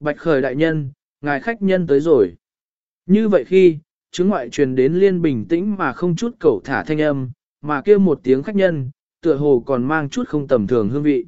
Bạch khởi đại nhân, ngài khách nhân tới rồi. Như vậy khi, chứng ngoại truyền đến liên bình tĩnh mà không chút cầu thả thanh âm, mà kêu một tiếng khách nhân, tựa hồ còn mang chút không tầm thường hương vị.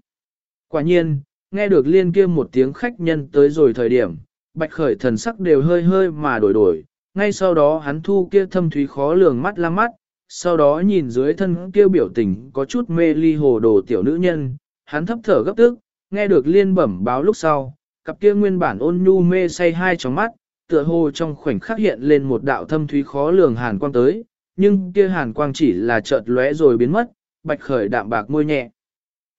Quả nhiên, nghe được liên kia một tiếng khách nhân tới rồi thời điểm, bạch khởi thần sắc đều hơi hơi mà đổi đổi, ngay sau đó hắn thu kia thâm thúy khó lường mắt la mắt, sau đó nhìn dưới thân kia biểu tình có chút mê ly hồ đồ tiểu nữ nhân, hắn thấp thở gấp tức, nghe được liên bẩm báo lúc sau, cặp kia nguyên bản ôn nhu mê say hai tròng mắt, tựa hồ trong khoảnh khắc hiện lên một đạo thâm thúy khó lường hàn quang tới, nhưng kia hàn quang chỉ là chợt lóe rồi biến mất, bạch khởi đạm bạc môi nhẹ.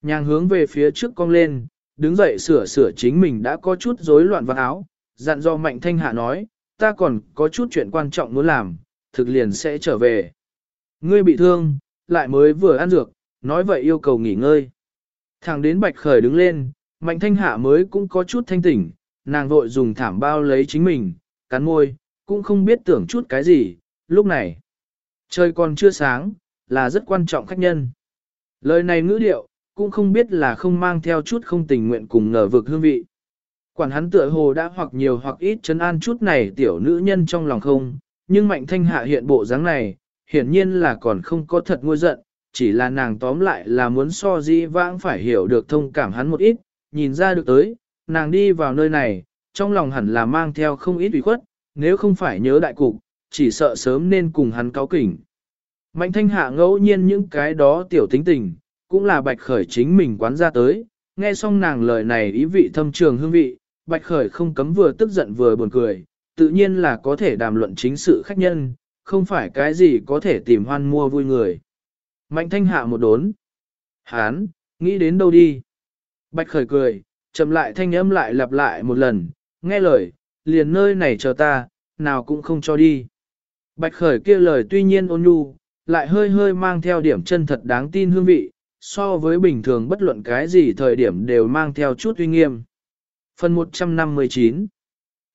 Nhàng hướng về phía trước cong lên, đứng dậy sửa sửa chính mình đã có chút rối loạn vào áo, dặn do mạnh thanh hạ nói, ta còn có chút chuyện quan trọng muốn làm, thực liền sẽ trở về. Ngươi bị thương, lại mới vừa ăn dược, nói vậy yêu cầu nghỉ ngơi. Thằng đến bạch khởi đứng lên, mạnh thanh hạ mới cũng có chút thanh tỉnh, nàng vội dùng thảm bao lấy chính mình, cắn môi, cũng không biết tưởng chút cái gì, lúc này. Trời còn chưa sáng, là rất quan trọng khách nhân. Lời này ngữ điệu, cũng không biết là không mang theo chút không tình nguyện cùng ngờ vực hương vị. Quản hắn tựa hồ đã hoặc nhiều hoặc ít chấn an chút này tiểu nữ nhân trong lòng không, nhưng mạnh thanh hạ hiện bộ dáng này, hiển nhiên là còn không có thật ngôi giận, chỉ là nàng tóm lại là muốn so di vãng phải hiểu được thông cảm hắn một ít, nhìn ra được tới, nàng đi vào nơi này, trong lòng hẳn là mang theo không ít ủy khuất, nếu không phải nhớ đại cục, chỉ sợ sớm nên cùng hắn cáo kỉnh. Mạnh thanh hạ ngẫu nhiên những cái đó tiểu tính tình, cũng là bạch khởi chính mình quán ra tới, nghe xong nàng lời này ý vị thâm trường hương vị, bạch khởi không cấm vừa tức giận vừa buồn cười, tự nhiên là có thể đàm luận chính sự khách nhân, không phải cái gì có thể tìm hoan mua vui người. Mạnh thanh hạ một đốn. Hán, nghĩ đến đâu đi. Bạch khởi cười, chậm lại thanh âm lại lặp lại một lần, nghe lời, liền nơi này chờ ta, nào cũng không cho đi. Bạch khởi kia lời tuy nhiên ôn nhu, lại hơi hơi mang theo điểm chân thật đáng tin hương vị, so với bình thường bất luận cái gì thời điểm đều mang theo chút uy nghiêm. Phần 159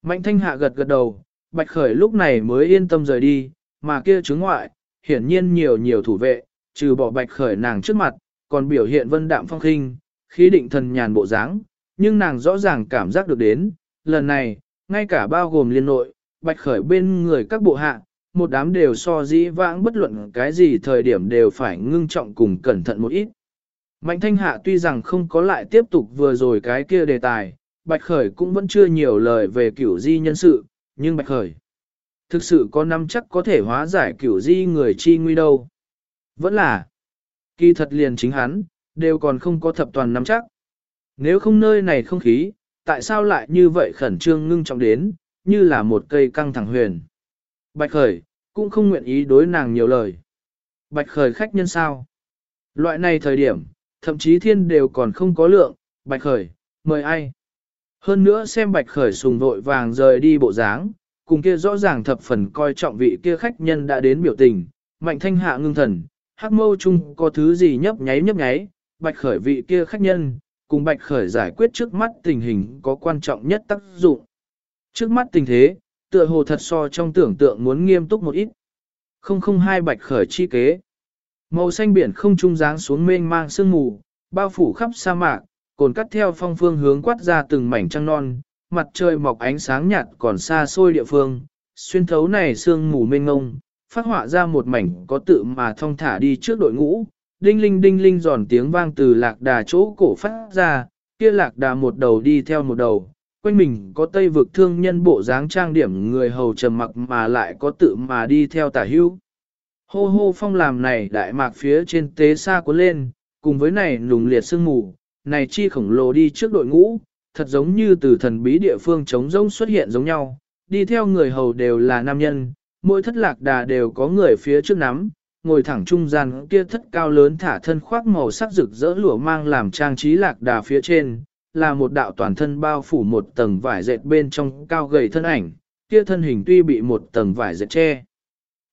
Mạnh thanh hạ gật gật đầu, bạch khởi lúc này mới yên tâm rời đi, mà kia chứng ngoại, hiển nhiên nhiều nhiều thủ vệ, trừ bỏ bạch khởi nàng trước mặt, còn biểu hiện vân đạm phong khinh, khí định thần nhàn bộ dáng, nhưng nàng rõ ràng cảm giác được đến, lần này, ngay cả bao gồm liên nội, bạch khởi bên người các bộ hạ, một đám đều so dĩ vãng bất luận cái gì thời điểm đều phải ngưng trọng cùng cẩn thận một ít. Mạnh thanh hạ tuy rằng không có lại tiếp tục vừa rồi cái kia đề tài, bạch khởi cũng vẫn chưa nhiều lời về kiểu di nhân sự, nhưng bạch khởi thực sự có năm chắc có thể hóa giải kiểu di người chi nguy đâu. Vẫn là, kỳ thật liền chính hắn, đều còn không có thập toàn nắm chắc. Nếu không nơi này không khí, tại sao lại như vậy khẩn trương ngưng trọng đến, như là một cây căng thẳng huyền. Bạch Khởi, cũng không nguyện ý đối nàng nhiều lời. Bạch Khởi khách nhân sao? Loại này thời điểm, thậm chí thiên đều còn không có lượng, Bạch Khởi, mời ai? Hơn nữa xem Bạch Khởi sùng vội vàng rời đi bộ dáng, cùng kia rõ ràng thập phần coi trọng vị kia khách nhân đã đến biểu tình, mạnh thanh hạ ngưng thần, hắc mâu chung có thứ gì nhấp nháy nhấp nháy, Bạch Khởi vị kia khách nhân, cùng Bạch Khởi giải quyết trước mắt tình hình có quan trọng nhất tác dụng. Trước mắt tình thế, tựa hồ thật so trong tưởng tượng muốn nghiêm túc một ít. Không không hai Bạch Khởi chi kế. Màu xanh biển không trung dáng xuống mênh mang sương mù, bao phủ khắp sa mạc, cồn cắt theo phong phương hướng quát ra từng mảnh trăng non, mặt trời mọc ánh sáng nhạt còn xa xôi địa phương, xuyên thấu này sương mù mênh ngông, phát họa ra một mảnh có tự mà thong thả đi trước đội ngũ, đinh linh đinh linh giòn tiếng vang từ lạc đà chỗ cổ phát ra, kia lạc đà một đầu đi theo một đầu, quanh mình có tây vực thương nhân bộ dáng trang điểm người hầu trầm mặc mà lại có tự mà đi theo tả hưu. Hô hô phong làm này đại mạc phía trên tế xa cuốn lên, cùng với này nùng liệt sương mù, này chi khổng lồ đi trước đội ngũ, thật giống như từ thần bí địa phương trống rỗng xuất hiện giống nhau, đi theo người hầu đều là nam nhân, mỗi thất lạc đà đều có người phía trước nắm, ngồi thẳng trung gian kia thất cao lớn thả thân khoác màu sắc rực rỡ lụa mang làm trang trí lạc đà phía trên, là một đạo toàn thân bao phủ một tầng vải dệt bên trong cao gầy thân ảnh, kia thân hình tuy bị một tầng vải dệt che.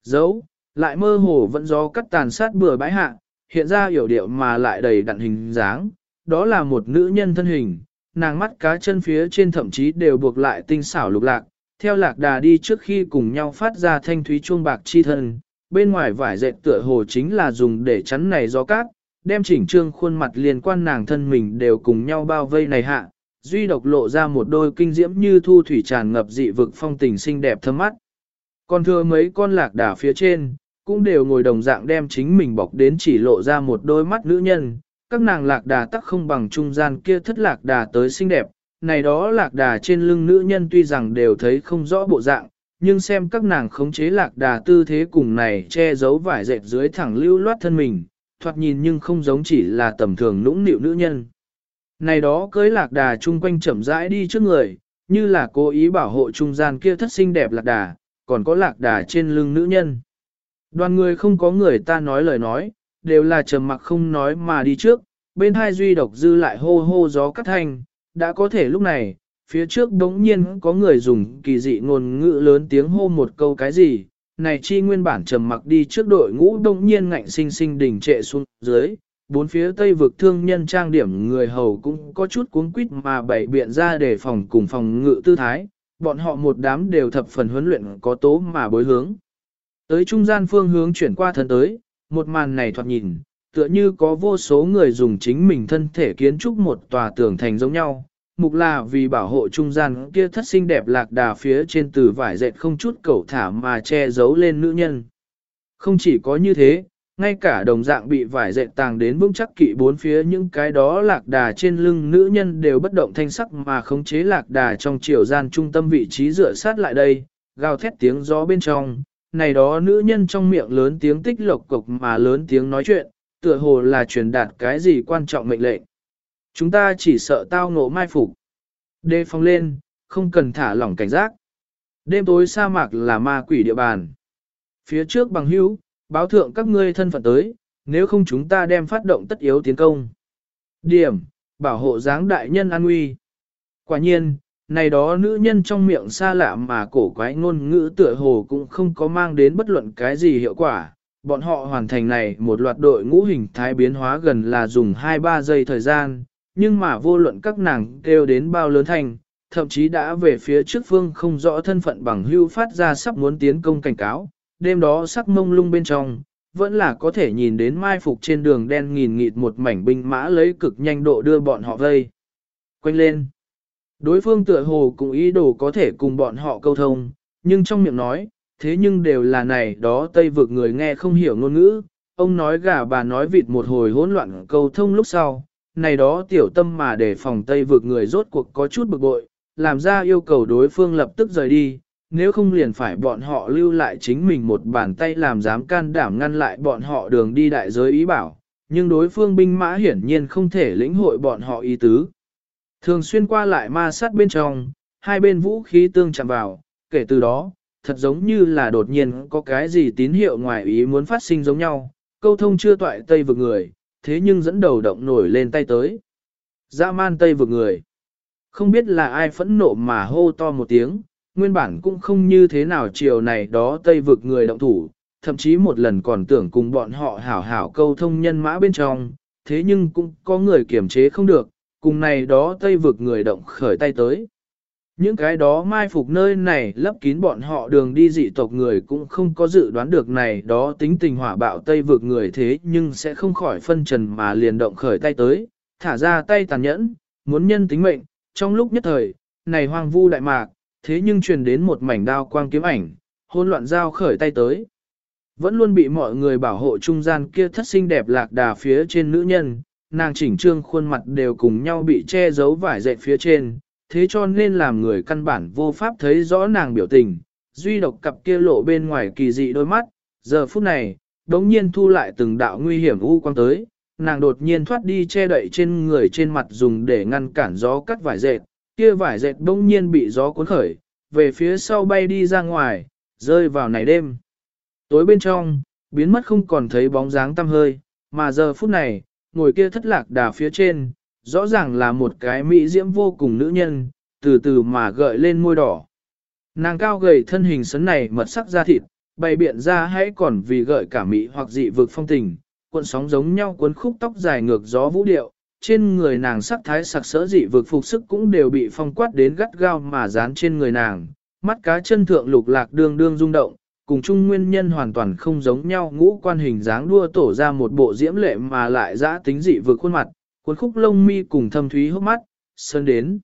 Dấu, lại mơ hồ vẫn gió cắt tàn sát bừa bãi hạ, hiện ra hiểu điệu mà lại đầy đặn hình dáng, đó là một nữ nhân thân hình, nàng mắt cá chân phía trên thậm chí đều buộc lại tinh xảo lục lạc, theo lạc đà đi trước khi cùng nhau phát ra thanh thúy chuông bạc chi thân, bên ngoài vải dệt tựa hồ chính là dùng để chắn này gió cát, đem chỉnh trương khuôn mặt liên quan nàng thân mình đều cùng nhau bao vây này hạ, duy độc lộ ra một đôi kinh diễm như thu thủy tràn ngập dị vực phong tình xinh đẹp thơm mắt. Còn thưa mấy con lạc đà phía trên, cũng đều ngồi đồng dạng đem chính mình bọc đến chỉ lộ ra một đôi mắt nữ nhân, các nàng lạc đà tắc không bằng trung gian kia thất lạc đà tới xinh đẹp, này đó lạc đà trên lưng nữ nhân tuy rằng đều thấy không rõ bộ dạng, nhưng xem các nàng khống chế lạc đà tư thế cùng này che giấu vải dệt dưới thẳng lưu loát thân mình, thoạt nhìn nhưng không giống chỉ là tầm thường nũng nịu nữ nhân. Này đó cưới lạc đà chung quanh chậm rãi đi trước người, như là cố ý bảo hộ trung gian kia thất xinh đẹp lạc đà, còn có lạc đà trên lưng nữ nhân. Đoàn người không có người ta nói lời nói, đều là trầm mặc không nói mà đi trước, bên hai duy độc dư lại hô hô gió cắt thanh, đã có thể lúc này, phía trước đống nhiên có người dùng kỳ dị ngôn ngữ lớn tiếng hô một câu cái gì, này chi nguyên bản trầm mặc đi trước đội ngũ đống nhiên ngạnh sinh sinh đỉnh trệ xuống dưới, bốn phía tây vực thương nhân trang điểm người hầu cũng có chút cuống quýt mà bày biện ra để phòng cùng phòng ngự tư thái, bọn họ một đám đều thập phần huấn luyện có tố mà bối hướng. Tới trung gian phương hướng chuyển qua thân tới, một màn này thoạt nhìn, tựa như có vô số người dùng chính mình thân thể kiến trúc một tòa tường thành giống nhau. Mục là vì bảo hộ trung gian kia thất sinh đẹp lạc đà phía trên từ vải dệt không chút cẩu thả mà che giấu lên nữ nhân. Không chỉ có như thế, ngay cả đồng dạng bị vải dệt tàng đến vững chắc kỵ bốn phía những cái đó lạc đà trên lưng nữ nhân đều bất động thanh sắc mà khống chế lạc đà trong chiều gian trung tâm vị trí dựa sát lại đây, gào thét tiếng gió bên trong, này đó nữ nhân trong miệng lớn tiếng tích lộc cục mà lớn tiếng nói chuyện, tựa hồ là truyền đạt cái gì quan trọng mệnh lệnh. Chúng ta chỉ sợ tao ngộ mai phục. Đề phòng lên, không cần thả lỏng cảnh giác. Đêm tối sa mạc là ma quỷ địa bàn. Phía trước bằng hữu, báo thượng các ngươi thân phận tới, nếu không chúng ta đem phát động tất yếu tiến công. Điểm, bảo hộ dáng đại nhân an nguy. Quả nhiên, này đó nữ nhân trong miệng xa lạ mà cổ quái ngôn ngữ tựa hồ cũng không có mang đến bất luận cái gì hiệu quả. Bọn họ hoàn thành này một loạt đội ngũ hình thái biến hóa gần là dùng 2-3 giây thời gian, nhưng mà vô luận các nàng kêu đến bao lớn thành, thậm chí đã về phía trước phương không rõ thân phận bằng hưu phát ra sắp muốn tiến công cảnh cáo, đêm đó sắc mông lung bên trong, vẫn là có thể nhìn đến mai phục trên đường đen nghìn nghịt một mảnh binh mã lấy cực nhanh độ đưa bọn họ vây. Quanh lên. Đối phương tựa hồ cũng ý đồ có thể cùng bọn họ câu thông, nhưng trong miệng nói, thế nhưng đều là này đó Tây vực người nghe không hiểu ngôn ngữ, ông nói gà bà nói vịt một hồi hỗn loạn câu thông lúc sau, này đó tiểu tâm mà để phòng Tây vực người rốt cuộc có chút bực bội, làm ra yêu cầu đối phương lập tức rời đi, nếu không liền phải bọn họ lưu lại chính mình một bàn tay làm dám can đảm ngăn lại bọn họ đường đi đại giới ý bảo, nhưng đối phương binh mã hiển nhiên không thể lĩnh hội bọn họ ý tứ. Thường xuyên qua lại ma sát bên trong, hai bên vũ khí tương chạm vào, kể từ đó, thật giống như là đột nhiên có cái gì tín hiệu ngoài ý muốn phát sinh giống nhau, câu thông chưa toại tây vực người, thế nhưng dẫn đầu động nổi lên tay tới. Dã man tây vực người. Không biết là ai phẫn nộ mà hô to một tiếng, nguyên bản cũng không như thế nào chiều này đó tây vực người động thủ, thậm chí một lần còn tưởng cùng bọn họ hảo hảo câu thông nhân mã bên trong, thế nhưng cũng có người kiềm chế không được, cùng này đó tây vực người động khởi tay tới. Những cái đó mai phục nơi này lấp kín bọn họ đường đi dị tộc người cũng không có dự đoán được này đó tính tình hỏa bạo tây vực người thế nhưng sẽ không khỏi phân trần mà liền động khởi tay tới, thả ra tay tàn nhẫn, muốn nhân tính mệnh, trong lúc nhất thời, này hoang vu đại mạc, thế nhưng truyền đến một mảnh đao quang kiếm ảnh, hôn loạn giao khởi tay tới. Vẫn luôn bị mọi người bảo hộ trung gian kia thất sinh đẹp lạc đà phía trên nữ nhân, nàng chỉnh trương khuôn mặt đều cùng nhau bị che giấu vải dệt phía trên, thế cho nên làm người căn bản vô pháp thấy rõ nàng biểu tình, duy độc cặp kia lộ bên ngoài kỳ dị đôi mắt, giờ phút này, đống nhiên thu lại từng đạo nguy hiểm u quang tới, nàng đột nhiên thoát đi che đậy trên người trên mặt dùng để ngăn cản gió cắt vải dệt, kia vải dệt đống nhiên bị gió cuốn khởi, về phía sau bay đi ra ngoài, rơi vào này đêm. Tối bên trong, biến mất không còn thấy bóng dáng tăm hơi, mà giờ phút này, ngồi kia thất lạc đà phía trên, rõ ràng là một cái mỹ diễm vô cùng nữ nhân, từ từ mà gợi lên môi đỏ. Nàng cao gầy thân hình sấn này mật sắc da thịt, bày biện ra hãy còn vì gợi cả mỹ hoặc dị vực phong tình, cuộn sóng giống nhau cuốn khúc tóc dài ngược gió vũ điệu, trên người nàng sắc thái sặc sỡ dị vực phục sức cũng đều bị phong quát đến gắt gao mà dán trên người nàng, mắt cá chân thượng lục lạc đương đương rung động, cùng chung nguyên nhân hoàn toàn không giống nhau ngũ quan hình dáng đua tổ ra một bộ diễm lệ mà lại giã tính dị vực khuôn mặt, cuốn khúc lông mi cùng thâm thúy hốc mắt, sơn đến,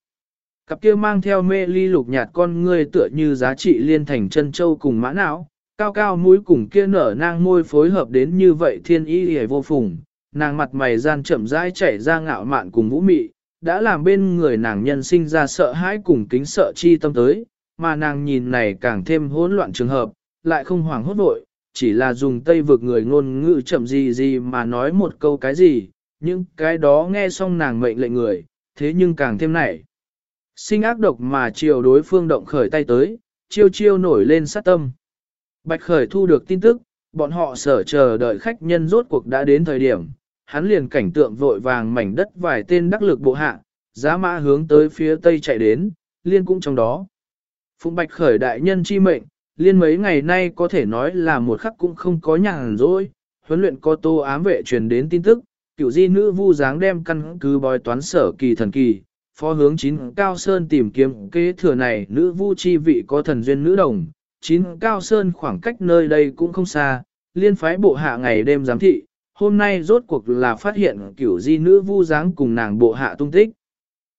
Cặp kia mang theo mê ly lục nhạt con ngươi tựa như giá trị liên thành chân châu cùng mã não, cao cao mũi cùng kia nở nang môi phối hợp đến như vậy thiên ý hề vô phùng, nàng mặt mày gian chậm rãi chảy ra ngạo mạn cùng vũ mị, đã làm bên người nàng nhân sinh ra sợ hãi cùng kính sợ chi tâm tới, mà nàng nhìn này càng thêm hỗn loạn trường hợp, lại không hoảng hốt vội, chỉ là dùng tây vực người ngôn ngữ chậm gì gì mà nói một câu cái gì, nhưng cái đó nghe xong nàng mệnh lệnh người, thế nhưng càng thêm nảy. Sinh ác độc mà chiều đối phương động khởi tay tới, chiêu chiêu nổi lên sát tâm. Bạch khởi thu được tin tức, bọn họ sở chờ đợi khách nhân rốt cuộc đã đến thời điểm, hắn liền cảnh tượng vội vàng mảnh đất vài tên đắc lực bộ hạ, giá mã hướng tới phía tây chạy đến, liên cũng trong đó. Phụng bạch khởi đại nhân chi mệnh, liên mấy ngày nay có thể nói là một khắc cũng không có nhàn rỗi, huấn luyện có tô ám vệ truyền đến tin tức, cựu di nữ vu dáng đem căn cứ bói toán sở kỳ thần kỳ, phó hướng chín cao sơn tìm kiếm kế thừa này nữ vu chi vị có thần duyên nữ đồng, chín cao sơn khoảng cách nơi đây cũng không xa, liên phái bộ hạ ngày đêm giám thị, hôm nay rốt cuộc là phát hiện cửu di nữ vu dáng cùng nàng bộ hạ tung tích.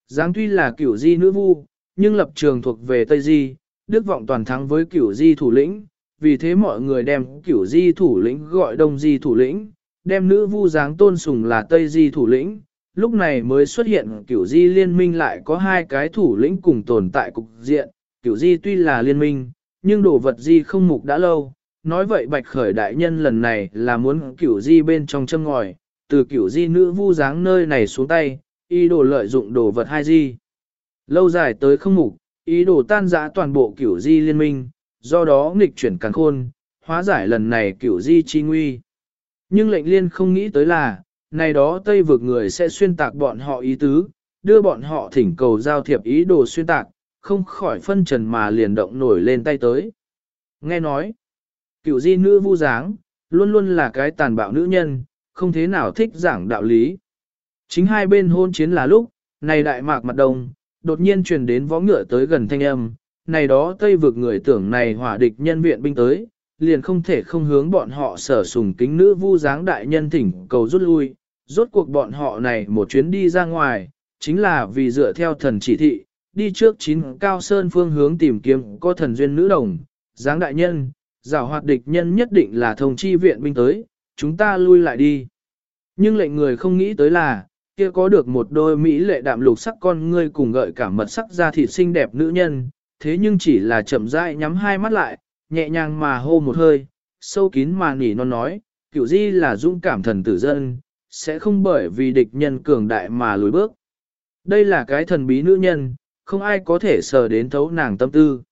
Giáng tuy là cửu di nữ vu, nhưng lập trường thuộc về Tây Di, đức vọng toàn thắng với cửu di thủ lĩnh, vì thế mọi người đem cửu di thủ lĩnh gọi đông di thủ lĩnh, đem nữ vu dáng tôn sùng là Tây di thủ lĩnh. Lúc này mới xuất hiện kiểu di liên minh lại có hai cái thủ lĩnh cùng tồn tại cục diện, Kiểu di tuy là liên minh, nhưng đồ vật di không mục đã lâu, nói vậy bạch khởi đại nhân lần này là muốn kiểu di bên trong châm ngòi, từ kiểu di nữ vu dáng nơi này xuống tay, ý đồ lợi dụng đồ vật hai di. Lâu dài tới không mục, ý đồ tan giã toàn bộ kiểu di liên minh, do đó nghịch chuyển càng khôn, hóa giải lần này kiểu di chi nguy. Nhưng lệnh liên không nghĩ tới là, này đó Tây vực người sẽ xuyên tạc bọn họ ý tứ, đưa bọn họ thỉnh cầu giao thiệp ý đồ xuyên tạc, không khỏi phân trần mà liền động nổi lên tay tới. Nghe nói, cựu di nữ vu dáng, luôn luôn là cái tàn bạo nữ nhân, không thế nào thích giảng đạo lý. Chính hai bên hôn chiến là lúc, này đại mạc mặt đông, đột nhiên truyền đến võ ngựa tới gần thanh âm, này đó tây vực người tưởng này hỏa địch nhân viện binh tới, liền không thể không hướng bọn họ sở sùng kính nữ vu dáng đại nhân thỉnh cầu rút lui, rốt cuộc bọn họ này một chuyến đi ra ngoài, chính là vì dựa theo thần chỉ thị, đi trước chín cao sơn phương hướng tìm kiếm có thần duyên nữ đồng, dáng đại nhân, giảo hoạt địch nhân nhất định là thông chi viện binh tới, chúng ta lui lại đi. Nhưng lệnh người không nghĩ tới là, kia có được một đôi mỹ lệ đạm lục sắc con ngươi cùng gợi cả mật sắc da thịt xinh đẹp nữ nhân, thế nhưng chỉ là chậm rãi nhắm hai mắt lại, nhẹ nhàng mà hô một hơi, sâu kín mà nỉ non nói, kiểu di là dũng cảm thần tử dân, sẽ không bởi vì địch nhân cường đại mà lùi bước. Đây là cái thần bí nữ nhân, không ai có thể sờ đến thấu nàng tâm tư.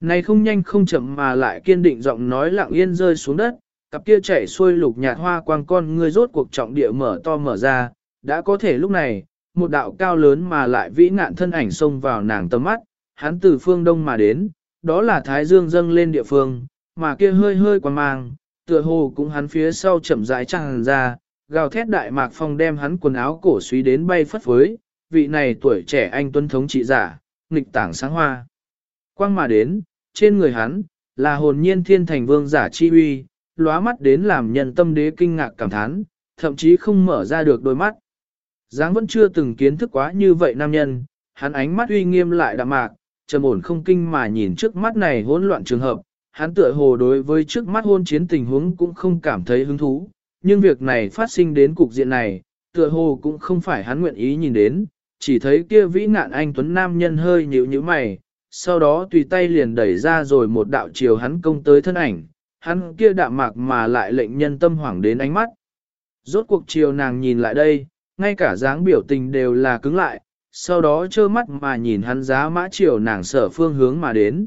Này không nhanh không chậm mà lại kiên định giọng nói lặng yên rơi xuống đất, cặp kia chảy xuôi lục nhạt hoa quang con ngươi rốt cuộc trọng địa mở to mở ra, đã có thể lúc này, một đạo cao lớn mà lại vĩ nạn thân ảnh xông vào nàng tầm mắt, hắn từ phương đông mà đến, đó là Thái Dương dâng lên địa phương, mà kia hơi hơi quang mang, tựa hồ cũng hắn phía sau chậm rãi tràn ra, gào thét đại mạc phong đem hắn quần áo cổ suý đến bay phất phới, vị này tuổi trẻ anh tuấn thống trị giả, nghịch tảng sáng hoa. Quang mà đến, trên người hắn, là hồn nhiên thiên thành vương giả chi uy, lóa mắt đến làm nhân tâm đế kinh ngạc cảm thán, thậm chí không mở ra được đôi mắt. Giáng vẫn chưa từng kiến thức quá như vậy nam nhân, hắn ánh mắt uy nghiêm lại đạm mạc, trầm ổn không kinh mà nhìn trước mắt này hỗn loạn trường hợp, hắn tựa hồ đối với trước mắt hôn chiến tình huống cũng không cảm thấy hứng thú, nhưng việc này phát sinh đến cục diện này, tựa hồ cũng không phải hắn nguyện ý nhìn đến, chỉ thấy kia vĩ ngạn anh tuấn nam nhân hơi nhíu nhíu mày, sau đó tùy tay liền đẩy ra rồi một đạo chiều hắn công tới thân ảnh, hắn kia đạm mạc mà lại lệnh nhân tâm hoảng đến ánh mắt. Rốt cuộc chiều nàng nhìn lại đây, ngay cả dáng biểu tình đều là cứng lại, sau đó trơ mắt mà nhìn hắn giá mã chiều nàng sở phương hướng mà đến.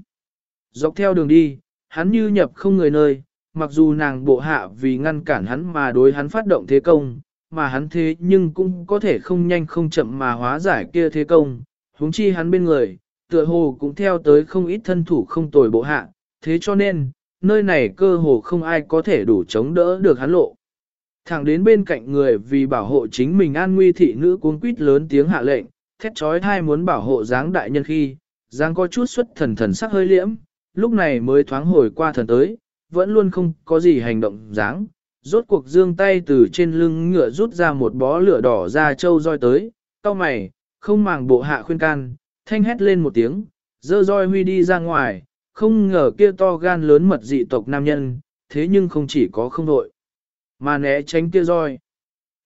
Dọc theo đường đi, hắn như nhập không người nơi, mặc dù nàng bộ hạ vì ngăn cản hắn mà đối hắn phát động thế công, mà hắn thế nhưng cũng có thể không nhanh không chậm mà hóa giải kia thế công, huống chi hắn bên người, tựa hồ cũng theo tới không ít thân thủ không tồi bộ hạ, thế cho nên, nơi này cơ hồ không ai có thể đủ chống đỡ được hắn lộ. Thẳng đến bên cạnh người vì bảo hộ chính mình an nguy thị nữ cuống quýt lớn tiếng hạ lệnh, thét trói thai muốn bảo hộ dáng đại nhân khi, dáng có chút xuất thần thần sắc hơi liễm, lúc này mới thoáng hồi qua thần tới, vẫn luôn không có gì hành động dáng, rốt cuộc dương tay từ trên lưng ngựa rút ra một bó lửa đỏ ra châu roi tới, cao mày, không màng bộ hạ khuyên can, thanh hét lên một tiếng, dơ roi huy đi ra ngoài, không ngờ kia to gan lớn mật dị tộc nam nhân, thế nhưng không chỉ có không đội, mà né tránh kia roi.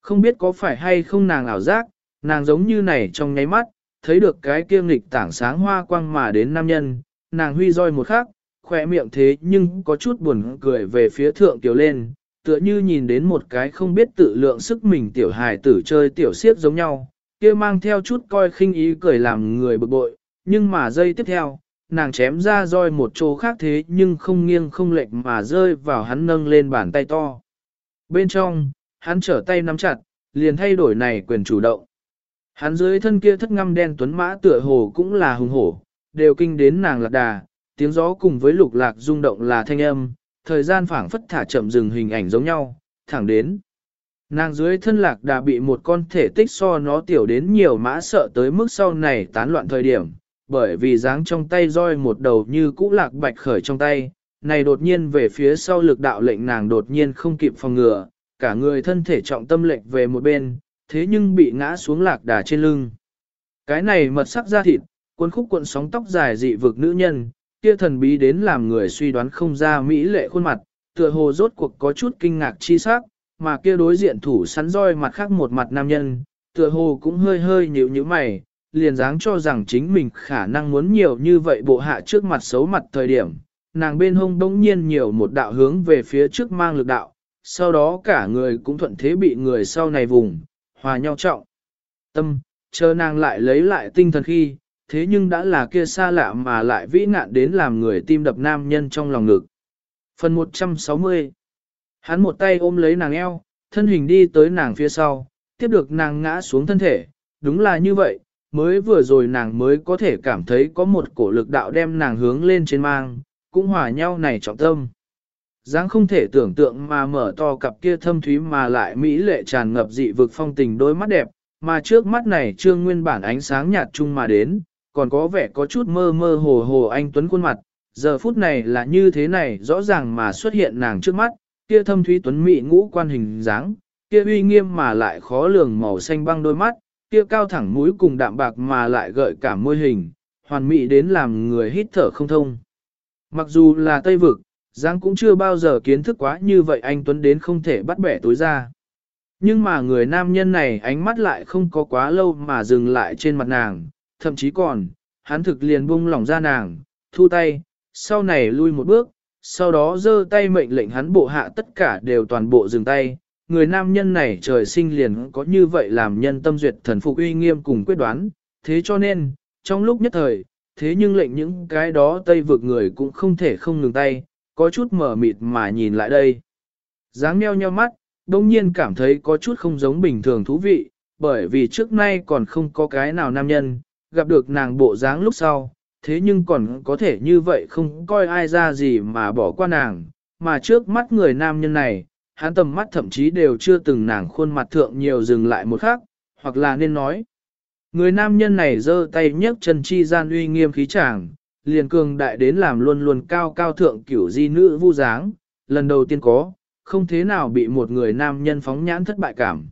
Không biết có phải hay không nàng ảo giác, nàng giống như này trong nháy mắt, thấy được cái kia nghịch tảng sáng hoa quang mà đến nam nhân, nàng huy roi một khắc, khỏe miệng thế nhưng có chút buồn cười về phía thượng tiểu lên, tựa như nhìn đến một cái không biết tự lượng sức mình tiểu hài tử chơi tiểu siết giống nhau, kia mang theo chút coi khinh ý cười làm người bực bội, nhưng mà giây tiếp theo, nàng chém ra roi một chỗ khác thế nhưng không nghiêng không lệch mà rơi vào hắn nâng lên bàn tay to. Bên trong, hắn trở tay nắm chặt, liền thay đổi này quyền chủ động. Hắn dưới thân kia thất ngăm đen tuấn mã tựa hồ cũng là hùng hổ, đều kinh đến nàng lạc đà, tiếng gió cùng với lục lạc rung động là thanh âm, thời gian phảng phất thả chậm dừng hình ảnh giống nhau, thẳng đến. Nàng dưới thân lạc đà bị một con thể tích so nó tiểu đến nhiều mã sợ tới mức sau này tán loạn thời điểm, bởi vì dáng trong tay roi một đầu như cũ lạc bạch khởi trong tay, này đột nhiên về phía sau lực đạo lệnh nàng đột nhiên không kịp phòng ngừa, cả người thân thể trọng tâm lệnh về một bên, thế nhưng bị ngã xuống lạc đà trên lưng. Cái này mật sắc da thịt, cuốn khúc cuộn sóng tóc dài dị vực nữ nhân, kia thần bí đến làm người suy đoán không ra mỹ lệ khuôn mặt, tựa hồ rốt cuộc có chút kinh ngạc chi sắc, mà kia đối diện thủ sắn roi mặt khác một mặt nam nhân, tựa hồ cũng hơi hơi nhíu nhíu mày, liền dáng cho rằng chính mình khả năng muốn nhiều như vậy bộ hạ trước mặt xấu mặt thời điểm, nàng bên hông bỗng nhiên nhiều một đạo hướng về phía trước mang lực đạo, sau đó cả người cũng thuận thế bị người sau này vùng, hòa nhau trọng. Tâm, chờ nàng lại lấy lại tinh thần khi, thế nhưng đã là kia xa lạ mà lại vĩ ngạn đến làm người tim đập nam nhân trong lòng ngực. Phần 160 Hắn một tay ôm lấy nàng eo, thân hình đi tới nàng phía sau, tiếp được nàng ngã xuống thân thể, đúng là như vậy, mới vừa rồi nàng mới có thể cảm thấy có một cổ lực đạo đem nàng hướng lên trên mang, cũng hòa nhau này trọng tâm dáng không thể tưởng tượng mà mở to cặp kia thâm thúy mà lại mỹ lệ tràn ngập dị vực phong tình đôi mắt đẹp, mà trước mắt này trương nguyên bản ánh sáng nhạt chung mà đến, còn có vẻ có chút mơ mơ hồ hồ anh Tuấn khuôn mặt, giờ phút này là như thế này rõ ràng mà xuất hiện nàng trước mắt, kia thâm thúy Tuấn Mỹ ngũ quan hình dáng, kia uy nghiêm mà lại khó lường màu xanh băng đôi mắt, kia cao thẳng mũi cùng đạm bạc mà lại gợi cả môi hình, hoàn mỹ đến làm người hít thở không thông. Mặc dù là Tây Vực, Giang cũng chưa bao giờ kiến thức quá như vậy anh Tuấn đến không thể bắt bẻ tối ra. Nhưng mà người nam nhân này ánh mắt lại không có quá lâu mà dừng lại trên mặt nàng, thậm chí còn, hắn thực liền buông lỏng ra nàng, thu tay, sau này lui một bước, sau đó giơ tay mệnh lệnh hắn bộ hạ tất cả đều toàn bộ dừng tay. Người nam nhân này trời sinh liền có như vậy làm nhân tâm duyệt thần phục uy nghiêm cùng quyết đoán, thế cho nên, trong lúc nhất thời, thế nhưng lệnh những cái đó tây vực người cũng không thể không ngừng tay, có chút mở mịt mà nhìn lại đây. dáng meo nheo mắt, đông nhiên cảm thấy có chút không giống bình thường thú vị, bởi vì trước nay còn không có cái nào nam nhân, gặp được nàng bộ dáng lúc sau, thế nhưng còn có thể như vậy không coi ai ra gì mà bỏ qua nàng, mà trước mắt người nam nhân này, hắn tầm mắt thậm chí đều chưa từng nàng khuôn mặt thượng nhiều dừng lại một khắc, hoặc là nên nói. Người nam nhân này giơ tay nhấc chân chi gian uy nghiêm khí chàng, liền cường đại đến làm luôn luôn cao cao thượng kiểu di nữ vu dáng, lần đầu tiên có, không thế nào bị một người nam nhân phóng nhãn thất bại cảm.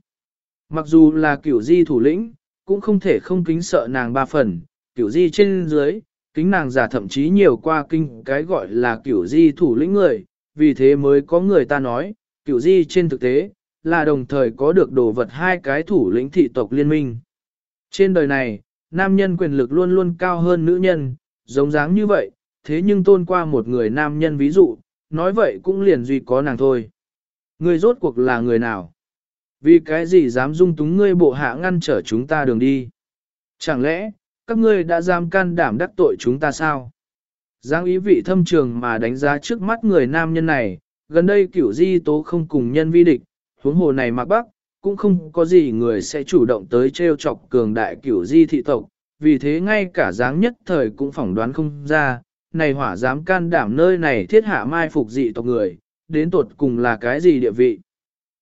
Mặc dù là kiểu di thủ lĩnh, cũng không thể không kính sợ nàng ba phần, kiểu di trên dưới, kính nàng giả thậm chí nhiều qua kinh cái gọi là kiểu di thủ lĩnh người, vì thế mới có người ta nói, kiểu di trên thực tế, là đồng thời có được đồ vật hai cái thủ lĩnh thị tộc liên minh. Trên đời này, nam nhân quyền lực luôn luôn cao hơn nữ nhân, giống dáng như vậy, thế nhưng tôn qua một người nam nhân ví dụ, nói vậy cũng liền duy có nàng thôi. ngươi rốt cuộc là người nào? Vì cái gì dám dung túng ngươi bộ hạ ngăn trở chúng ta đường đi? Chẳng lẽ, các ngươi đã dám can đảm đắc tội chúng ta sao? Giang ý vị thâm trường mà đánh giá trước mắt người nam nhân này, gần đây kiểu di tố không cùng nhân vi địch, huống hồ này mặc bắc, cũng không có gì người sẽ chủ động tới treo chọc cường đại kiểu di thị tộc, vì thế ngay cả dáng nhất thời cũng phỏng đoán không ra, này hỏa dám can đảm nơi này thiết hạ mai phục dị tộc người, đến tột cùng là cái gì địa vị.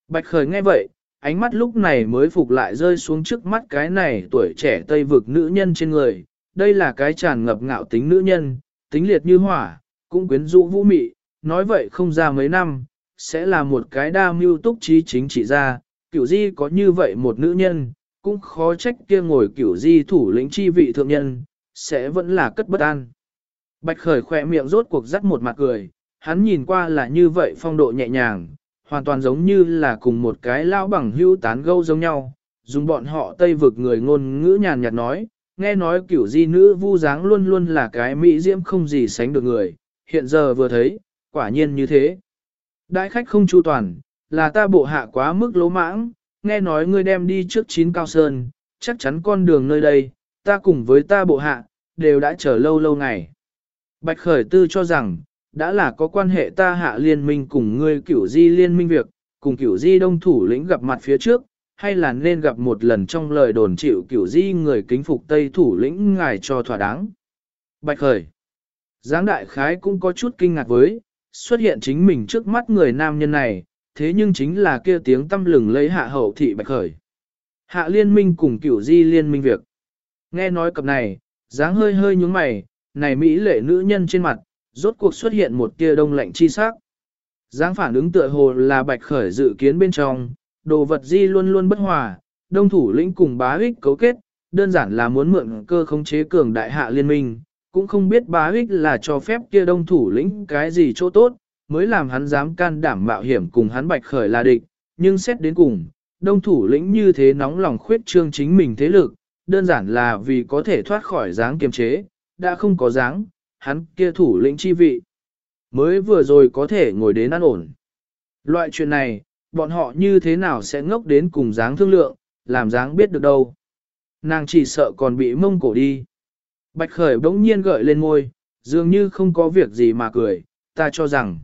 Bạch Khởi nghe vậy, ánh mắt lúc này mới phục lại rơi xuống trước mắt cái này tuổi trẻ tây vực nữ nhân trên người, đây là cái tràn ngập ngạo tính nữ nhân, tính liệt như hỏa, cũng quyến rũ vũ mị, nói vậy không ra mấy năm, sẽ là một cái đa mưu túc trí chính trị ra, kiểu di có như vậy một nữ nhân, cũng khó trách kia ngồi kiểu di thủ lĩnh chi vị thượng nhân, sẽ vẫn là cất bất an. Bạch khởi khỏe miệng rốt cuộc dắt một mặt cười, hắn nhìn qua là như vậy phong độ nhẹ nhàng, hoàn toàn giống như là cùng một cái lão bằng hưu tán gâu giống nhau, dùng bọn họ tây vực người ngôn ngữ nhàn nhạt nói, nghe nói kiểu di nữ vu dáng luôn luôn là cái mỹ diễm không gì sánh được người, hiện giờ vừa thấy, quả nhiên như thế. Đại khách không chu toàn, là ta bộ hạ quá mức lỗ mãng, nghe nói ngươi đem đi trước chín cao sơn, chắc chắn con đường nơi đây, ta cùng với ta bộ hạ, đều đã chờ lâu lâu ngày. Bạch Khởi Tư cho rằng, đã là có quan hệ ta hạ liên minh cùng ngươi cửu di liên minh việc, cùng cửu di đông thủ lĩnh gặp mặt phía trước, hay là nên gặp một lần trong lời đồn chịu cửu di người kính phục tây thủ lĩnh ngài cho thỏa đáng. Bạch Khởi Giáng đại khái cũng có chút kinh ngạc với, xuất hiện chính mình trước mắt người nam nhân này, thế nhưng chính là kia tiếng tâm lừng lấy hạ hậu thị Bạch Khởi. Hạ liên minh cùng cửu di liên minh việc. Nghe nói cập này, dáng hơi hơi nhúng mày, này Mỹ lệ nữ nhân trên mặt, rốt cuộc xuất hiện một tia đông lạnh chi sắc. Dáng phản ứng tựa hồ là bạch khởi dự kiến bên trong, đồ vật di luôn luôn bất hòa, đông thủ lĩnh cùng bá ích cấu kết, đơn giản là muốn mượn cơ khống chế cường đại hạ liên minh, cũng không biết bá ích là cho phép kia đông thủ lĩnh cái gì chỗ tốt, mới làm hắn dám can đảm mạo hiểm cùng hắn bạch khởi là địch, nhưng xét đến cùng, đông thủ lĩnh như thế nóng lòng khuyết trương chính mình thế lực, đơn giản là vì có thể thoát khỏi dáng kiềm chế, đã không có dáng, hắn kia thủ lĩnh chi vị. Mới vừa rồi có thể ngồi đến ăn ổn. Loại chuyện này, bọn họ như thế nào sẽ ngốc đến cùng dáng thương lượng, làm dáng biết được đâu. Nàng chỉ sợ còn bị mông cổ đi. Bạch khởi bỗng nhiên gợi lên môi, dường như không có việc gì mà cười, ta cho rằng.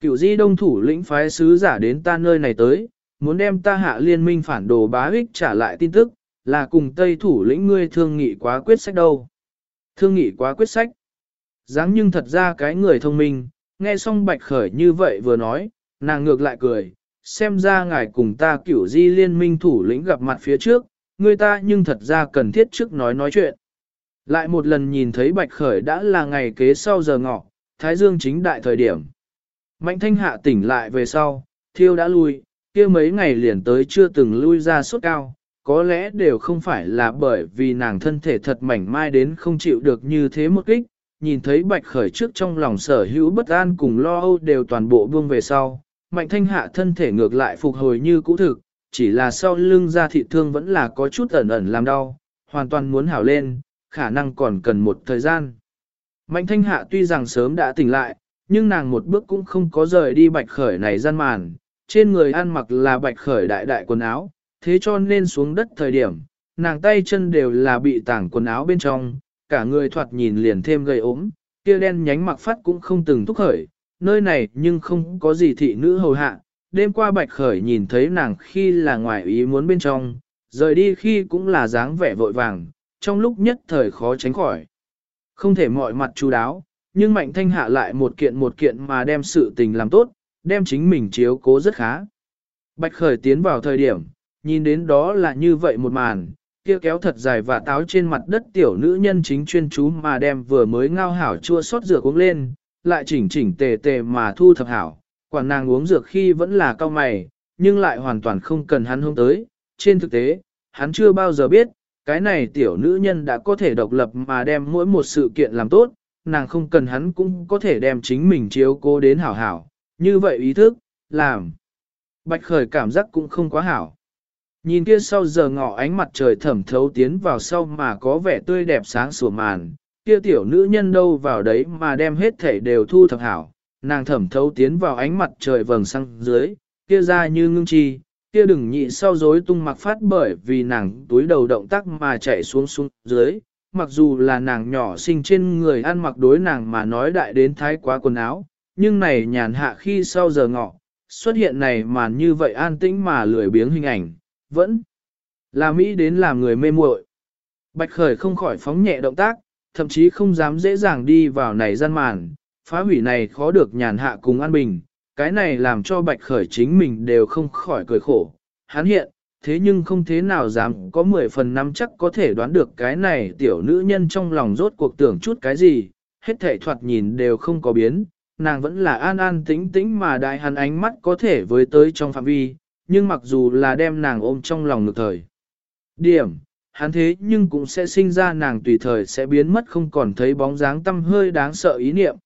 Cựu di đông thủ lĩnh phái sứ giả đến ta nơi này tới, muốn đem ta hạ liên minh phản đồ bá ích trả lại tin tức, là cùng Tây thủ lĩnh ngươi thương nghị quá quyết sách đâu. Thương nghị quá quyết sách. Dáng nhưng thật ra cái người thông minh, nghe xong bạch khởi như vậy vừa nói, nàng ngược lại cười, xem ra ngài cùng ta Cựu di liên minh thủ lĩnh gặp mặt phía trước, người ta nhưng thật ra cần thiết trước nói nói chuyện. Lại một lần nhìn thấy bạch khởi đã là ngày kế sau giờ ngọ, thái dương chính đại thời điểm. Mạnh thanh hạ tỉnh lại về sau, thiêu đã lui, kia mấy ngày liền tới chưa từng lui ra sốt cao, có lẽ đều không phải là bởi vì nàng thân thể thật mảnh mai đến không chịu được như thế một kích, nhìn thấy bạch khởi trước trong lòng sở hữu bất an cùng lo âu đều toàn bộ buông về sau, mạnh thanh hạ thân thể ngược lại phục hồi như cũ thực, chỉ là sau lưng ra thị thương vẫn là có chút ẩn ẩn làm đau, hoàn toàn muốn hảo lên, khả năng còn cần một thời gian. Mạnh thanh hạ tuy rằng sớm đã tỉnh lại, nhưng nàng một bước cũng không có rời đi bạch khởi này gian màn, trên người ăn mặc là bạch khởi đại đại quần áo, thế cho nên xuống đất thời điểm, nàng tay chân đều là bị tảng quần áo bên trong, cả người thoạt nhìn liền thêm gây ốm, kia đen nhánh mặc phát cũng không từng thúc khởi, nơi này nhưng không có gì thị nữ hầu hạ. Đêm qua bạch khởi nhìn thấy nàng khi là ngoài ý muốn bên trong, rời đi khi cũng là dáng vẻ vội vàng, trong lúc nhất thời khó tránh khỏi. Không thể mọi mặt chú đáo, nhưng mạnh thanh hạ lại một kiện một kiện mà đem sự tình làm tốt, đem chính mình chiếu cố rất khá. Bạch khởi tiến vào thời điểm, nhìn đến đó là như vậy một màn, kia kéo thật dài và táo trên mặt đất tiểu nữ nhân chính chuyên chú mà đem vừa mới ngao hảo chua sót dược uống lên, lại chỉnh chỉnh tề tề mà thu thập hảo. Quản nàng uống dược khi vẫn là cao mày, nhưng lại hoàn toàn không cần hắn hướng tới. Trên thực tế, hắn chưa bao giờ biết, cái này tiểu nữ nhân đã có thể độc lập mà đem mỗi một sự kiện làm tốt, nàng không cần hắn cũng có thể đem chính mình chiếu cố đến hảo hảo. Như vậy ý thức, làm. Bạch khởi cảm giác cũng không quá hảo. Nhìn kia sau giờ ngọ ánh mặt trời thẩm thấu tiến vào sau mà có vẻ tươi đẹp sáng sủa màn, kia tiểu nữ nhân đâu vào đấy mà đem hết thể đều thu thập hảo, nàng thẩm thấu tiến vào ánh mặt trời vầng sang dưới, kia ra như ngưng chi, kia đừng nhị sau rối tung mặc phát bởi vì nàng túi đầu động tác mà chạy xuống xuống dưới, mặc dù là nàng nhỏ sinh trên người ăn mặc đối nàng mà nói đại đến thái quá quần áo, nhưng này nhàn hạ khi sau giờ ngọ, xuất hiện này màn như vậy an tĩnh mà lười biếng hình ảnh, vẫn là Mỹ đến làm người mê muội. Bạch Khởi không khỏi phóng nhẹ động tác, thậm chí không dám dễ dàng đi vào này gian màn, phá hủy này khó được nhàn hạ cùng an bình, cái này làm cho Bạch Khởi chính mình đều không khỏi cười khổ. Hắn hiện, thế nhưng không thế nào dám có 10 phần năm chắc có thể đoán được cái này tiểu nữ nhân trong lòng rốt cuộc tưởng chút cái gì, hết thể thoạt nhìn đều không có biến, nàng vẫn là an an tĩnh tĩnh mà đại hắn ánh mắt có thể với tới trong phạm vi, nhưng mặc dù là đem nàng ôm trong lòng ngược thời. Điểm, hắn thế nhưng cũng sẽ sinh ra nàng tùy thời sẽ biến mất không còn thấy bóng dáng tâm hơi đáng sợ ý niệm.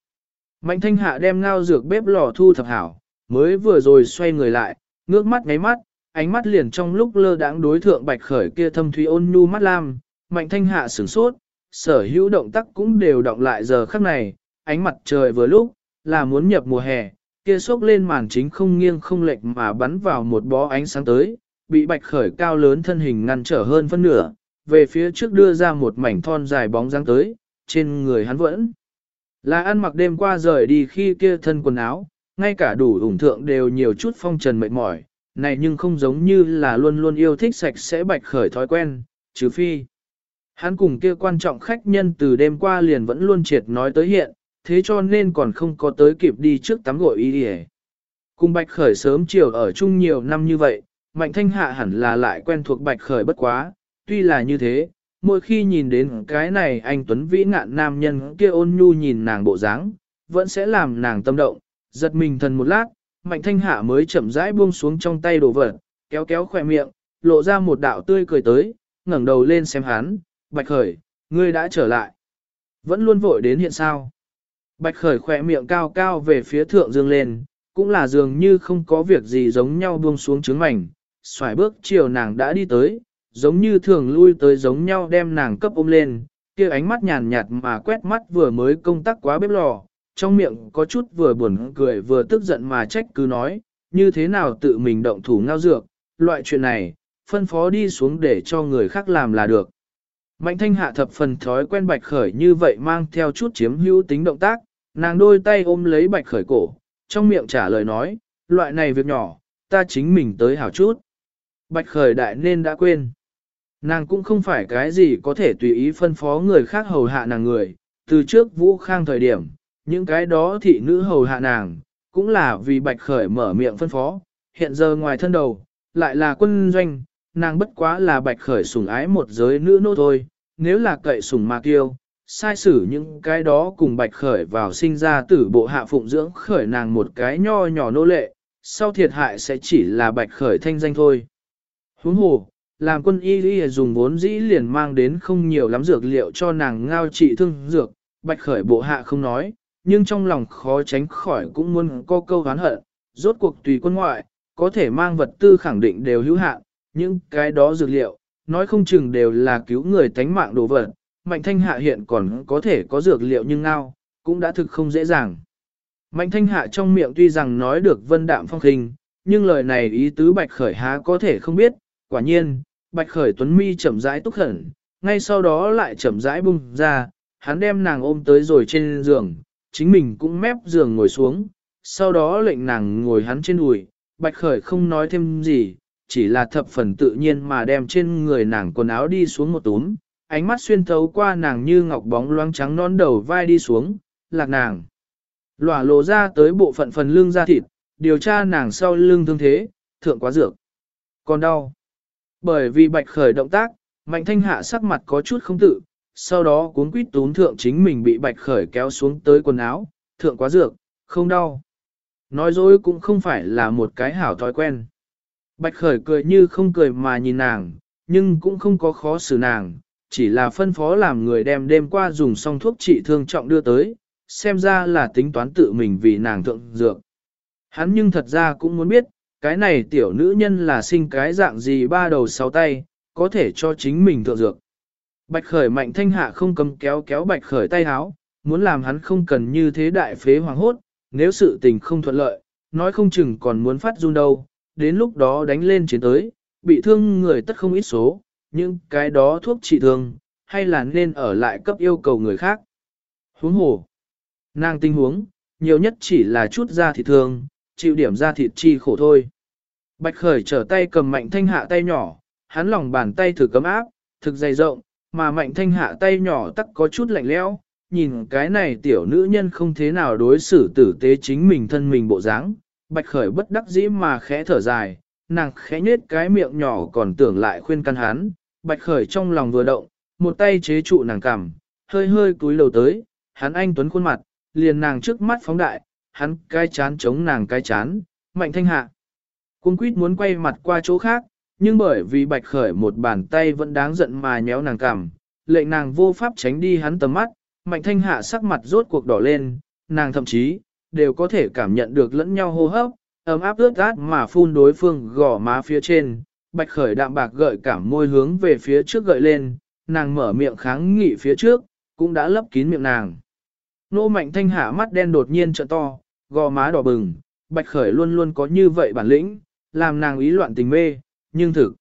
Mạnh thanh hạ đem ngao dược bếp lò thu thập hảo, mới vừa rồi xoay người lại, ngước mắt ngáy mắt, ánh mắt liền trong lúc lơ đãng đối thượng bạch khởi kia thâm thúy ôn nhu mắt lam, mạnh thanh hạ sửng sốt, sở hữu động tác cũng đều động lại giờ khắc này, ánh mặt trời vừa lúc, là muốn nhập mùa hè, kia sốc lên màn chính không nghiêng không lệch mà bắn vào một bó ánh sáng tới, bị bạch khởi cao lớn thân hình ngăn trở hơn phân nửa, về phía trước đưa ra một mảnh thon dài bóng dáng tới, trên người hắn vẫn là ăn mặc đêm qua rời đi khi kia thân quần áo, ngay cả đủ ủng thượng đều nhiều chút phong trần mệt mỏi, này nhưng không giống như là luôn luôn yêu thích sạch sẽ bạch khởi thói quen, trừ phi. Hắn cùng kia quan trọng khách nhân từ đêm qua liền vẫn luôn triệt nói tới hiện, thế cho nên còn không có tới kịp đi trước tắm gội y đi Cùng bạch khởi sớm chiều ở chung nhiều năm như vậy, mạnh thanh hạ hẳn là lại quen thuộc bạch khởi bất quá, tuy là như thế, mỗi khi nhìn đến cái này anh Tuấn Vĩ ngạn nam nhân kia ôn nhu nhìn nàng bộ dáng, vẫn sẽ làm nàng tâm động, giật mình thần một lát, mạnh thanh hạ mới chậm rãi buông xuống trong tay đồ vật, kéo kéo khỏe miệng, lộ ra một đạo tươi cười tới, ngẩng đầu lên xem hắn, bạch khởi, ngươi đã trở lại. Vẫn luôn vội đến hiện sao. Bạch khởi khỏe miệng cao cao về phía thượng dương lên, cũng là dường như không có việc gì giống nhau buông xuống trứng mảnh, xoài bước chiều nàng đã đi tới, giống như thường lui tới giống nhau đem nàng cấp ôm lên, kia ánh mắt nhàn nhạt mà quét mắt vừa mới công tác quá bếp lò, trong miệng có chút vừa buồn cười vừa tức giận mà trách cứ nói, như thế nào tự mình động thủ ngao dược, loại chuyện này, phân phó đi xuống để cho người khác làm là được. Mạnh thanh hạ thập phần thói quen bạch khởi như vậy mang theo chút chiếm hữu tính động tác, nàng đôi tay ôm lấy bạch khởi cổ, trong miệng trả lời nói, loại này việc nhỏ, ta chính mình tới hảo chút. Bạch khởi đại nên đã quên. Nàng cũng không phải cái gì có thể tùy ý phân phó người khác hầu hạ nàng người, từ trước vũ khang thời điểm, những cái đó thị nữ hầu hạ nàng, cũng là vì bạch khởi mở miệng phân phó, hiện giờ ngoài thân đầu, lại là quân doanh, nàng bất quá là bạch khởi sủng ái một giới nữ nô thôi, nếu là cậy sủng mà kiêu, sai xử những cái đó cùng bạch khởi vào sinh ra tử bộ hạ phụng dưỡng khởi nàng một cái nho nhỏ nô lệ, sau thiệt hại sẽ chỉ là bạch khởi thanh danh thôi. Huống hồ, làm quân y y dùng vốn dĩ liền mang đến không nhiều lắm dược liệu cho nàng ngao trị thương dược, bạch khởi bộ hạ không nói, nhưng trong lòng khó tránh khỏi cũng muốn có câu hán hận, rốt cuộc tùy quân ngoại, có thể mang vật tư khẳng định đều hữu hạn, nhưng cái đó dược liệu, nói không chừng đều là cứu người tánh mạng đồ vật, mạnh thanh hạ hiện còn có thể có dược liệu nhưng ngao, cũng đã thực không dễ dàng. Mạnh thanh hạ trong miệng tuy rằng nói được vân đạm phong khinh, nhưng lời này ý tứ bạch khởi há có thể không biết, quả nhiên, bạch khởi tuấn mi chậm rãi túc khẩn, ngay sau đó lại chậm rãi bung ra, hắn đem nàng ôm tới rồi trên giường, chính mình cũng mép giường ngồi xuống, sau đó lệnh nàng ngồi hắn trên đùi, bạch khởi không nói thêm gì, chỉ là thập phần tự nhiên mà đem trên người nàng quần áo đi xuống một túm, ánh mắt xuyên thấu qua nàng như ngọc bóng loáng trắng non đầu vai đi xuống, lạc nàng. Lỏa lộ ra tới bộ phận phần lưng da thịt, điều tra nàng sau lưng thương thế, thượng quá dược. Còn đau. Bởi vì bạch khởi động tác, mạnh thanh hạ sắc mặt có chút không tự, sau đó cuốn quýt tún thượng chính mình bị bạch khởi kéo xuống tới quần áo, thượng quá dược, không đau. Nói dối cũng không phải là một cái hảo thói quen. Bạch khởi cười như không cười mà nhìn nàng, nhưng cũng không có khó xử nàng, chỉ là phân phó làm người đem đêm qua dùng xong thuốc trị thương trọng đưa tới, xem ra là tính toán tự mình vì nàng thượng dược. Hắn nhưng thật ra cũng muốn biết, cái này tiểu nữ nhân là sinh cái dạng gì ba đầu sáu tay, có thể cho chính mình thượng dược. Bạch khởi mạnh thanh hạ không cầm kéo kéo bạch khởi tay háo, muốn làm hắn không cần như thế đại phế hoàng hốt, nếu sự tình không thuận lợi, nói không chừng còn muốn phát run đâu, đến lúc đó đánh lên chiến tới, bị thương người tất không ít số, nhưng cái đó thuốc trị thương, hay là nên ở lại cấp yêu cầu người khác. Huống hồ, nàng tình huống, nhiều nhất chỉ là chút da thịt thương, chịu điểm da thịt chi khổ thôi. Bạch khởi trở tay cầm mạnh thanh hạ tay nhỏ, hắn lòng bàn tay thử cấm áp, thực dày rộng, mà mạnh thanh hạ tay nhỏ tắc có chút lạnh lẽo, nhìn cái này tiểu nữ nhân không thế nào đối xử tử tế chính mình thân mình bộ dáng, bạch khởi bất đắc dĩ mà khẽ thở dài, nàng khẽ nhết cái miệng nhỏ còn tưởng lại khuyên căn hắn, bạch khởi trong lòng vừa động, một tay chế trụ nàng cằm, hơi hơi cúi đầu tới, hắn anh tuấn khuôn mặt, liền nàng trước mắt phóng đại, hắn cái chán chống nàng cái chán, mạnh thanh hạ. Cung quýt muốn quay mặt qua chỗ khác, nhưng bởi vì bạch khởi một bàn tay vẫn đáng giận mà nhéo nàng cằm, lệnh nàng vô pháp tránh đi hắn tầm mắt, mạnh thanh hạ sắc mặt rốt cuộc đỏ lên, nàng thậm chí, đều có thể cảm nhận được lẫn nhau hô hấp, ấm áp ướt át mà phun đối phương gò má phía trên, bạch khởi đạm bạc gợi cảm môi hướng về phía trước gợi lên, nàng mở miệng kháng nghị phía trước, cũng đã lấp kín miệng nàng. Nô mạnh thanh hạ mắt đen đột nhiên trợ to, gò má đỏ bừng, bạch khởi luôn luôn có như vậy bản lĩnh, làm nàng ý loạn tình mê, nhưng thực.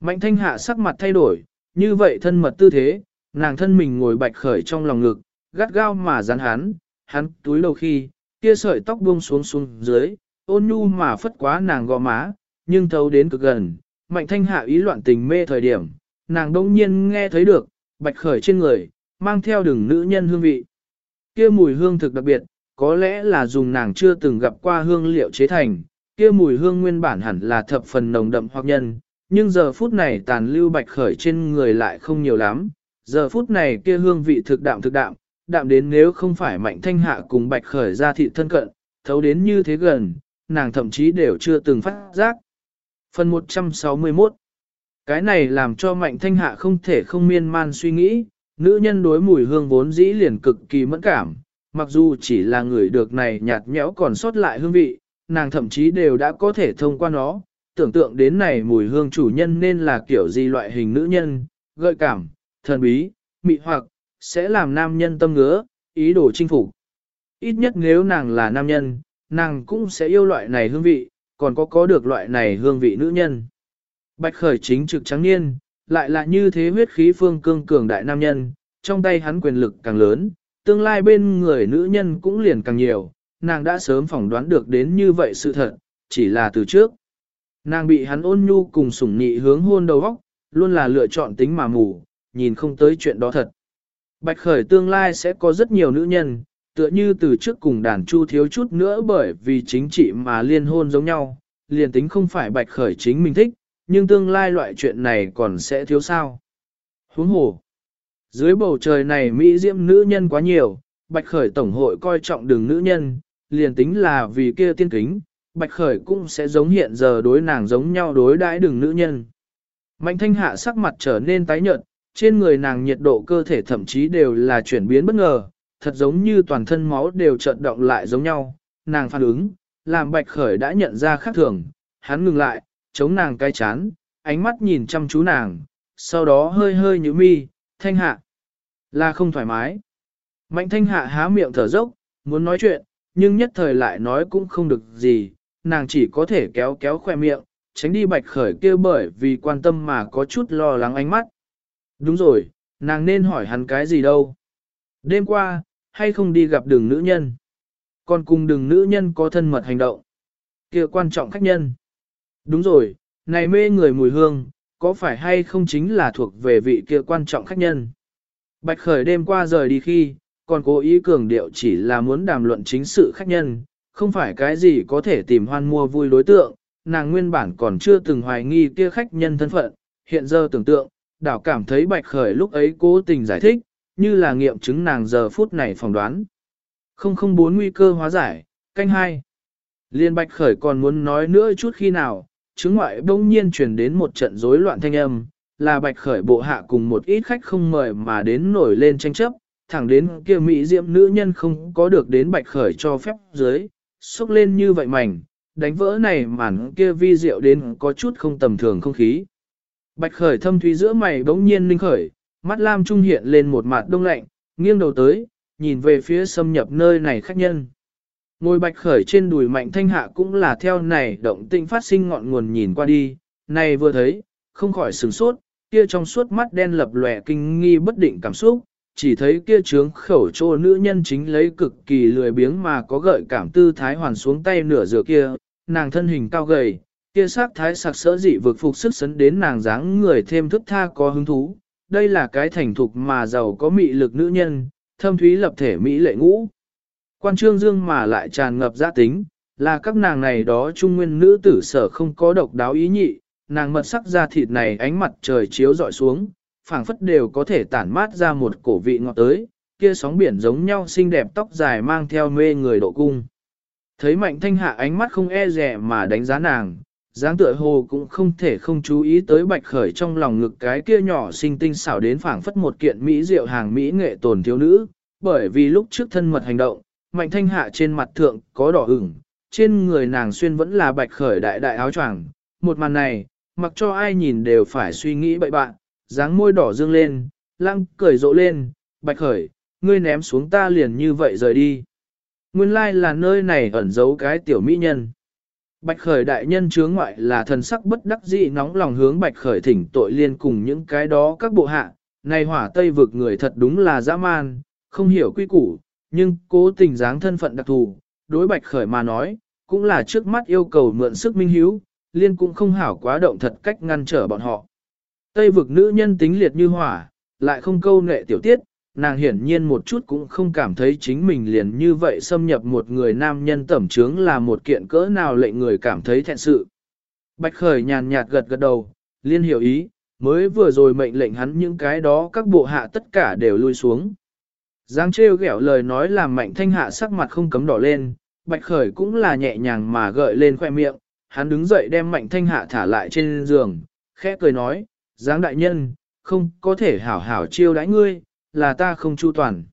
Mạnh thanh hạ sắc mặt thay đổi, như vậy thân mật tư thế, nàng thân mình ngồi bạch khởi trong lòng ngực, gắt gao mà dán hắn, hắn túi đầu khi, kia sợi tóc buông xuống xuống dưới, ôn nhu mà phất quá nàng gò má, nhưng thấu đến cực gần, mạnh thanh hạ ý loạn tình mê thời điểm, nàng đông nhiên nghe thấy được, bạch khởi trên người, mang theo đường nữ nhân hương vị. Kia mùi hương thực đặc biệt, có lẽ là dùng nàng chưa từng gặp qua hương liệu chế thành, kia mùi hương nguyên bản hẳn là thập phần nồng đậm hoặc nhân, nhưng giờ phút này tàn lưu bạch khởi trên người lại không nhiều lắm, giờ phút này kia hương vị thực đạm thực đạm, đạm đến nếu không phải mạnh thanh hạ cùng bạch khởi ra thị thân cận, thấu đến như thế gần, nàng thậm chí đều chưa từng phát giác. Phần 161 Cái này làm cho mạnh thanh hạ không thể không miên man suy nghĩ, nữ nhân đối mùi hương vốn dĩ liền cực kỳ mẫn cảm, mặc dù chỉ là người được này nhạt nhẽo còn sót lại hương vị, nàng thậm chí đều đã có thể thông qua nó, tưởng tượng đến này mùi hương chủ nhân nên là kiểu gì loại hình nữ nhân, gợi cảm, thần bí, mị hoặc, sẽ làm nam nhân tâm ngứa, ý đồ chinh phục. Ít nhất nếu nàng là nam nhân, nàng cũng sẽ yêu loại này hương vị, còn có có được loại này hương vị nữ nhân. Bạch khởi chính trực trắng niên, lại là như thế huyết khí phương cương cường đại nam nhân, trong tay hắn quyền lực càng lớn, tương lai bên người nữ nhân cũng liền càng nhiều, nàng đã sớm phỏng đoán được đến như vậy sự thật, chỉ là từ trước. Nàng bị hắn ôn nhu cùng sủng nị hướng hôn đầu góc, luôn là lựa chọn tính mà mù, nhìn không tới chuyện đó thật. Bạch khởi tương lai sẽ có rất nhiều nữ nhân, tựa như từ trước cùng đàn chu thiếu chút nữa bởi vì chính trị mà liên hôn giống nhau, liền tính không phải bạch khởi chính mình thích, nhưng tương lai loại chuyện này còn sẽ thiếu sao. Huống hồ, dưới bầu trời này Mỹ diễm nữ nhân quá nhiều, bạch khởi tổng hội coi trọng đường nữ nhân, liền tính là vì kia tiên kính, bạch khởi cũng sẽ giống hiện giờ đối nàng giống nhau đối đãi đường nữ nhân. Mạnh thanh hạ sắc mặt trở nên tái nhợt, trên người nàng nhiệt độ cơ thể thậm chí đều là chuyển biến bất ngờ, thật giống như toàn thân máu đều chợt động lại giống nhau, nàng phản ứng, làm bạch khởi đã nhận ra khác thường, hắn ngừng lại, chống nàng cái chán, ánh mắt nhìn chăm chú nàng, sau đó hơi hơi như mi, thanh hạ, là không thoải mái. Mạnh thanh hạ há miệng thở dốc, muốn nói chuyện, nhưng nhất thời lại nói cũng không được gì, nàng chỉ có thể kéo kéo khoe miệng, tránh đi bạch khởi kia bởi vì quan tâm mà có chút lo lắng ánh mắt. Đúng rồi, nàng nên hỏi hắn cái gì đâu. Đêm qua, hay không đi gặp đường nữ nhân. Còn cùng đường nữ nhân có thân mật hành động. kia quan trọng khách nhân. Đúng rồi, này mê người mùi hương, có phải hay không chính là thuộc về vị kia quan trọng khách nhân. Bạch khởi đêm qua rời đi khi, còn cố ý cường điệu chỉ là muốn đàm luận chính sự khách nhân, không phải cái gì có thể tìm hoan mua vui đối tượng, nàng nguyên bản còn chưa từng hoài nghi kia khách nhân thân phận, hiện giờ tưởng tượng, đảo cảm thấy bạch khởi lúc ấy cố tình giải thích, như là nghiệm chứng nàng giờ phút này phỏng đoán. 004 nguy cơ hóa giải, canh hai. Liên bạch khởi còn muốn nói nữa chút khi nào, chứng ngoại bỗng nhiên truyền đến một trận rối loạn thanh âm, là bạch khởi bộ hạ cùng một ít khách không mời mà đến nổi lên tranh chấp, thẳng đến kia mỹ diệm nữ nhân không có được đến bạch khởi cho phép dưới, xúc lên như vậy mảnh, đánh vỡ này màn kia vi diệu đến có chút không tầm thường không khí. Bạch khởi thâm thúy giữa mày bỗng nhiên linh khởi, mắt lam trung hiện lên một mặt đông lạnh, nghiêng đầu tới, nhìn về phía xâm nhập nơi này khách nhân. Ngồi bạch khởi trên đùi mạnh thanh hạ cũng là theo này động tĩnh phát sinh ngọn nguồn nhìn qua đi, này vừa thấy, không khỏi sửng sốt, kia trong suốt mắt đen lập lòe kinh nghi bất định cảm xúc, chỉ thấy kia trướng khẩu trô nữ nhân chính lấy cực kỳ lười biếng mà có gợi cảm tư thái hoàn xuống tay nửa giờ kia, nàng thân hình cao gầy, kia sắc thái sặc sỡ dị vực phục sức sấn đến nàng dáng người thêm thức tha có hứng thú. Đây là cái thành thục mà giàu có mị lực nữ nhân, thâm thúy lập thể mỹ lệ ngũ. Quan trương dương mà lại tràn ngập gia tính, là các nàng này đó trung nguyên nữ tử sở không có độc đáo ý nhị, nàng mật sắc da thịt này ánh mặt trời chiếu dọi xuống, phảng phất đều có thể tản mát ra một cổ vị ngọt tới, kia sóng biển giống nhau xinh đẹp tóc dài mang theo mê người độ cung. Thấy mạnh thanh hạ ánh mắt không e rẻ mà đánh giá nàng, dáng tựa hồ cũng không thể không chú ý tới bạch khởi trong lòng ngực cái kia nhỏ xinh tinh xảo đến phảng phất một kiện mỹ diệu hàng mỹ nghệ tồn thiếu nữ, bởi vì lúc trước thân mật hành động, mạnh thanh hạ trên mặt thượng có đỏ ửng, trên người nàng xuyên vẫn là bạch khởi đại đại áo choàng. Một màn này, mặc cho ai nhìn đều phải suy nghĩ bậy bạn, dáng môi đỏ dương lên, lăng cười rộ lên, bạch khởi, ngươi ném xuống ta liền như vậy rời đi. Nguyên lai là nơi này ẩn giấu cái tiểu mỹ nhân. Bạch khởi đại nhân chướng ngoại là thần sắc bất đắc dĩ nóng lòng hướng bạch khởi thỉnh tội liên cùng những cái đó các bộ hạ, này hỏa tây vực người thật đúng là dã man, không hiểu quy củ, nhưng cố tình dáng thân phận đặc thù, đối bạch khởi mà nói, cũng là trước mắt yêu cầu mượn sức minh hiếu, liên cũng không hảo quá động thật cách ngăn trở bọn họ. Tây vực nữ nhân tính liệt như hỏa, lại không câu nệ tiểu tiết, nàng hiển nhiên một chút cũng không cảm thấy chính mình liền như vậy xâm nhập một người nam nhân tẩm trướng là một kiện cỡ nào lệnh người cảm thấy thẹn sự. Bạch Khởi nhàn nhạt gật gật đầu, liên hiểu ý, mới vừa rồi mệnh lệnh hắn những cái đó các bộ hạ tất cả đều lui xuống. Giang trêu ghẹo lời nói làm mạnh thanh hạ sắc mặt không cấm đỏ lên, Bạch Khởi cũng là nhẹ nhàng mà gợi lên khoe miệng, hắn đứng dậy đem mạnh thanh hạ thả lại trên giường, khẽ cười nói, dáng đại nhân, không có thể hảo hảo chiêu đãi ngươi, là ta không chu toàn.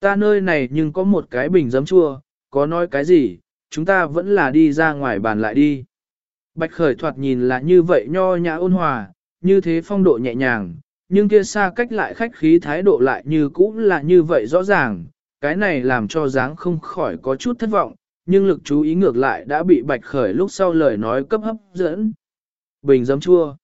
Ta nơi này nhưng có một cái bình giấm chua, có nói cái gì, chúng ta vẫn là đi ra ngoài bàn lại đi. Bạch khởi thoạt nhìn là như vậy nho nhã ôn hòa, như thế phong độ nhẹ nhàng, nhưng kia xa cách lại khách khí thái độ lại như cũng là như vậy rõ ràng, cái này làm cho dáng không khỏi có chút thất vọng, nhưng lực chú ý ngược lại đã bị bạch khởi lúc sau lời nói cấp hấp dẫn. Bình giấm chua.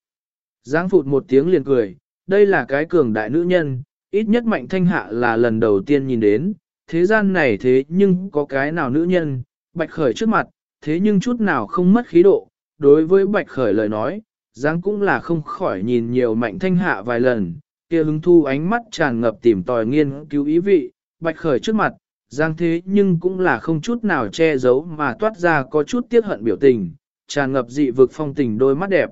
Giáng phụt một tiếng liền cười, đây là cái cường đại nữ nhân, ít nhất mạnh thanh hạ là lần đầu tiên nhìn đến, thế gian này thế nhưng có cái nào nữ nhân, bạch khởi trước mặt, thế nhưng chút nào không mất khí độ, đối với bạch khởi lời nói, giáng cũng là không khỏi nhìn nhiều mạnh thanh hạ vài lần, kia hứng thu ánh mắt tràn ngập tìm tòi nghiên cứu ý vị, bạch khởi trước mặt, Giang thế nhưng cũng là không chút nào che giấu mà toát ra có chút tiếc hận biểu tình, tràn ngập dị vực phong tình đôi mắt đẹp.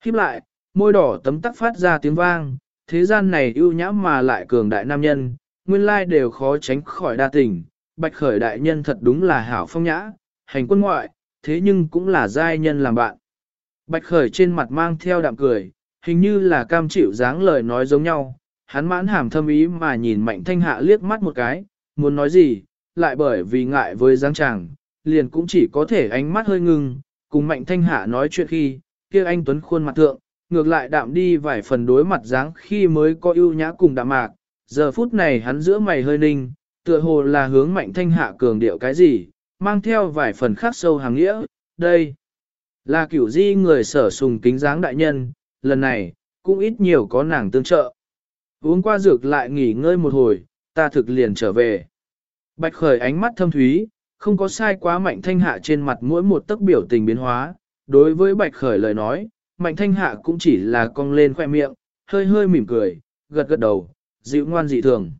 Khiếp lại, môi đỏ tấm tắc phát ra tiếng vang, thế gian này ưu nhã mà lại cường đại nam nhân, nguyên lai đều khó tránh khỏi đa tình, bạch khởi đại nhân thật đúng là hảo phong nhã, hành quân ngoại, thế nhưng cũng là giai nhân làm bạn. Bạch khởi trên mặt mang theo đạm cười, hình như là cam chịu dáng lời nói giống nhau, hắn mãn hàm thâm ý mà nhìn mạnh thanh hạ liếc mắt một cái, muốn nói gì, lại bởi vì ngại với dáng chàng, liền cũng chỉ có thể ánh mắt hơi ngưng, cùng mạnh thanh hạ nói chuyện khi, kia anh Tuấn khuôn mặt thượng, ngược lại đạm đi vài phần đối mặt dáng khi mới có ưu nhã cùng đạm mạc, giờ phút này hắn giữa mày hơi ninh, tựa hồ là hướng mạnh thanh hạ cường điệu cái gì, mang theo vài phần khác sâu hàng nghĩa, đây là kiểu di người sở sùng kính dáng đại nhân, lần này, cũng ít nhiều có nàng tương trợ. Uống qua dược lại nghỉ ngơi một hồi, ta thực liền trở về. Bạch khởi ánh mắt thâm thúy, không có sai quá mạnh thanh hạ trên mặt mỗi một tấc biểu tình biến hóa, đối với bạch khởi lời nói, mạnh thanh hạ cũng chỉ là cong lên khoe miệng, hơi hơi mỉm cười, gật gật đầu, dịu ngoan dị thường.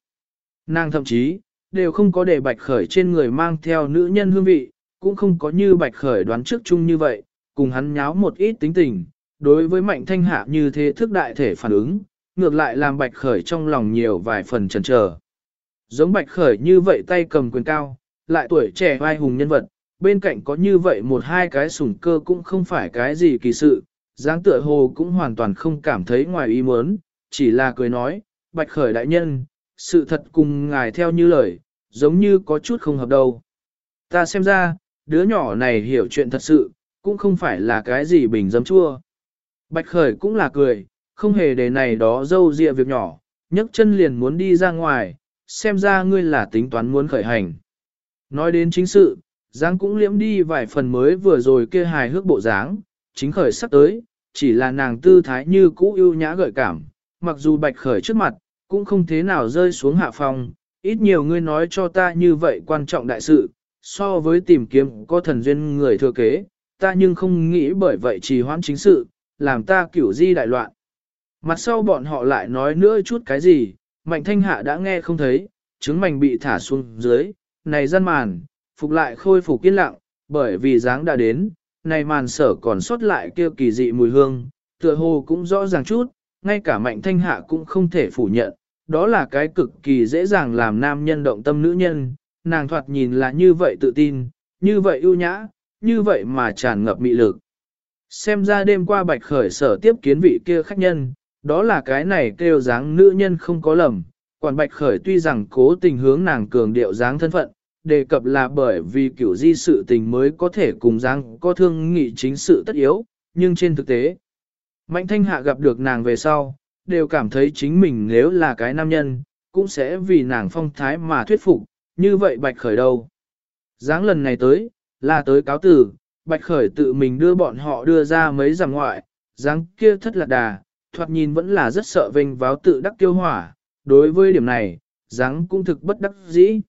Nàng thậm chí, đều không có để bạch khởi trên người mang theo nữ nhân hương vị, cũng không có như bạch khởi đoán trước chung như vậy, cùng hắn nháo một ít tính tình, đối với mạnh thanh hạ như thế thức đại thể phản ứng, ngược lại làm bạch khởi trong lòng nhiều vài phần chần chờ. Giống bạch khởi như vậy tay cầm quyền cao, lại tuổi trẻ vai hùng nhân vật, bên cạnh có như vậy một hai cái sủng cơ cũng không phải cái gì kỳ sự, dáng tựa hồ cũng hoàn toàn không cảm thấy ngoài ý muốn, chỉ là cười nói, bạch khởi đại nhân, sự thật cùng ngài theo như lời, giống như có chút không hợp đâu. Ta xem ra, đứa nhỏ này hiểu chuyện thật sự, cũng không phải là cái gì bình dấm chua. Bạch khởi cũng là cười, không hề để này đó dâu dịa việc nhỏ, nhấc chân liền muốn đi ra ngoài, xem ra ngươi là tính toán muốn khởi hành. Nói đến chính sự, Giang cũng liễm đi vài phần mới vừa rồi kia hài hước bộ dáng, chính khởi sắp tới, chỉ là nàng tư thái như cũ ưu nhã gợi cảm, mặc dù bạch khởi trước mặt, cũng không thế nào rơi xuống hạ phòng, ít nhiều ngươi nói cho ta như vậy quan trọng đại sự, so với tìm kiếm có thần duyên người thừa kế, ta nhưng không nghĩ bởi vậy trì hoãn chính sự, làm ta kiểu di đại loạn. Mặt sau bọn họ lại nói nữa chút cái gì, mạnh thanh hạ đã nghe không thấy, chứng mảnh bị thả xuống dưới, này gian màn, phục lại khôi phục yên lặng, bởi vì dáng đã đến, này màn sở còn sót lại kêu kỳ dị mùi hương, tựa hồ cũng rõ ràng chút, ngay cả mạnh thanh hạ cũng không thể phủ nhận, đó là cái cực kỳ dễ dàng làm nam nhân động tâm nữ nhân, nàng thoạt nhìn là như vậy tự tin, như vậy ưu nhã, như vậy mà tràn ngập mị lực. xem ra đêm qua bạch khởi sở tiếp kiến vị kia khách nhân, đó là cái này kêu dáng nữ nhân không có lầm. còn bạch khởi tuy rằng cố tình hướng nàng cường điệu dáng thân phận, đề cập là bởi vì kiểu di sự tình mới có thể cùng giang có thương nghị chính sự tất yếu, nhưng trên thực tế, Mạnh thanh hạ gặp được nàng về sau, đều cảm thấy chính mình nếu là cái nam nhân, cũng sẽ vì nàng phong thái mà thuyết phục, như vậy bạch khởi đâu. Giáng lần này tới, là tới cáo tử, bạch khởi tự mình đưa bọn họ đưa ra mấy giảm ngoại, giáng kia thất lạc đà, thoạt nhìn vẫn là rất sợ vinh váo tự đắc tiêu hỏa, đối với điểm này, giáng cũng thực bất đắc dĩ.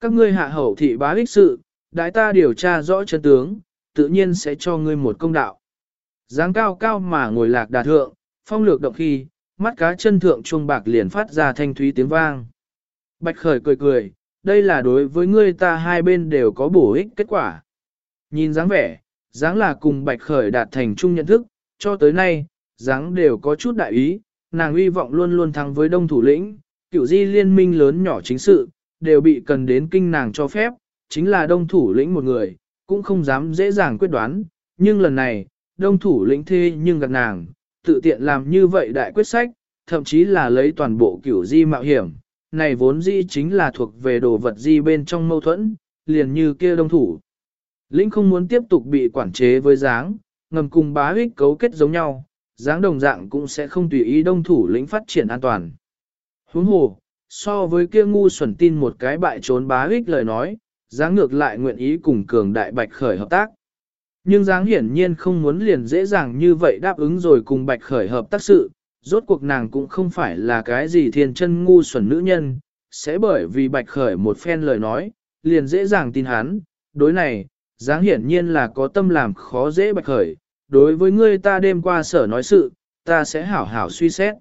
Các ngươi hạ hậu thị bá ích sự, đại ta điều tra rõ chân tướng, tự nhiên sẽ cho ngươi một công đạo dáng cao cao mà ngồi lạc đà thượng, phong lược động khi, mắt cá chân thượng chuông bạc liền phát ra thanh thúy tiếng vang. Bạch khởi cười cười, đây là đối với ngươi ta hai bên đều có bổ ích kết quả. Nhìn dáng vẻ, dáng là cùng bạch khởi đạt thành chung nhận thức, cho tới nay, dáng đều có chút đại ý, nàng uy vọng luôn luôn thắng với đông thủ lĩnh, cựu di liên minh lớn nhỏ chính sự, đều bị cần đến kinh nàng cho phép, chính là đông thủ lĩnh một người, cũng không dám dễ dàng quyết đoán, nhưng lần này, đông thủ lĩnh thê nhưng gặp nàng, tự tiện làm như vậy đại quyết sách, thậm chí là lấy toàn bộ kiểu di mạo hiểm, này vốn di chính là thuộc về đồ vật di bên trong mâu thuẫn, liền như kia đông thủ. Lĩnh không muốn tiếp tục bị quản chế với dáng, ngầm cùng bá huyết cấu kết giống nhau, dáng đồng dạng cũng sẽ không tùy ý đông thủ lĩnh phát triển an toàn. Huống hồ, so với kia ngu xuẩn tin một cái bại trốn bá ích lời nói, dáng ngược lại nguyện ý cùng cường đại bạch khởi hợp tác. Nhưng Giáng hiển nhiên không muốn liền dễ dàng như vậy đáp ứng rồi cùng Bạch Khởi hợp tác sự, rốt cuộc nàng cũng không phải là cái gì thiên chân ngu xuẩn nữ nhân, sẽ bởi vì Bạch Khởi một phen lời nói, liền dễ dàng tin hắn, đối này, Giáng hiển nhiên là có tâm làm khó dễ Bạch Khởi, đối với ngươi ta đêm qua sở nói sự, ta sẽ hảo hảo suy xét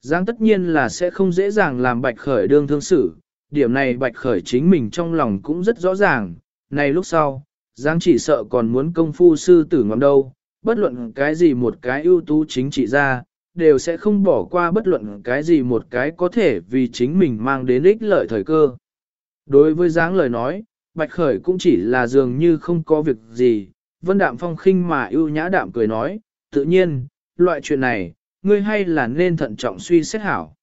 giang tất nhiên là sẽ không dễ dàng làm Bạch Khởi đương thương xử, điểm này Bạch Khởi chính mình trong lòng cũng rất rõ ràng, này lúc sau Giang chỉ sợ còn muốn công phu sư tử ngắm đâu, bất luận cái gì một cái ưu tú chính trị ra, đều sẽ không bỏ qua bất luận cái gì một cái có thể vì chính mình mang đến ích lợi thời cơ. Đối với Giang lời nói, Bạch Khởi cũng chỉ là dường như không có việc gì, Vân Đạm Phong khinh mà ưu nhã đạm cười nói, tự nhiên, loại chuyện này, ngươi hay là nên thận trọng suy xét hảo.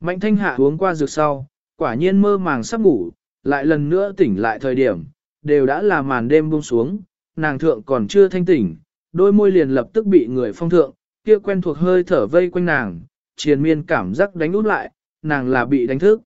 Mạnh thanh hạ uống qua dược sau, quả nhiên mơ màng sắp ngủ, lại lần nữa tỉnh lại thời điểm, đều đã là màn đêm buông xuống, nàng thượng còn chưa thanh tỉnh, đôi môi liền lập tức bị người phong thượng, kia quen thuộc hơi thở vây quanh nàng, triền miên cảm giác đánh út lại, nàng là bị đánh thức.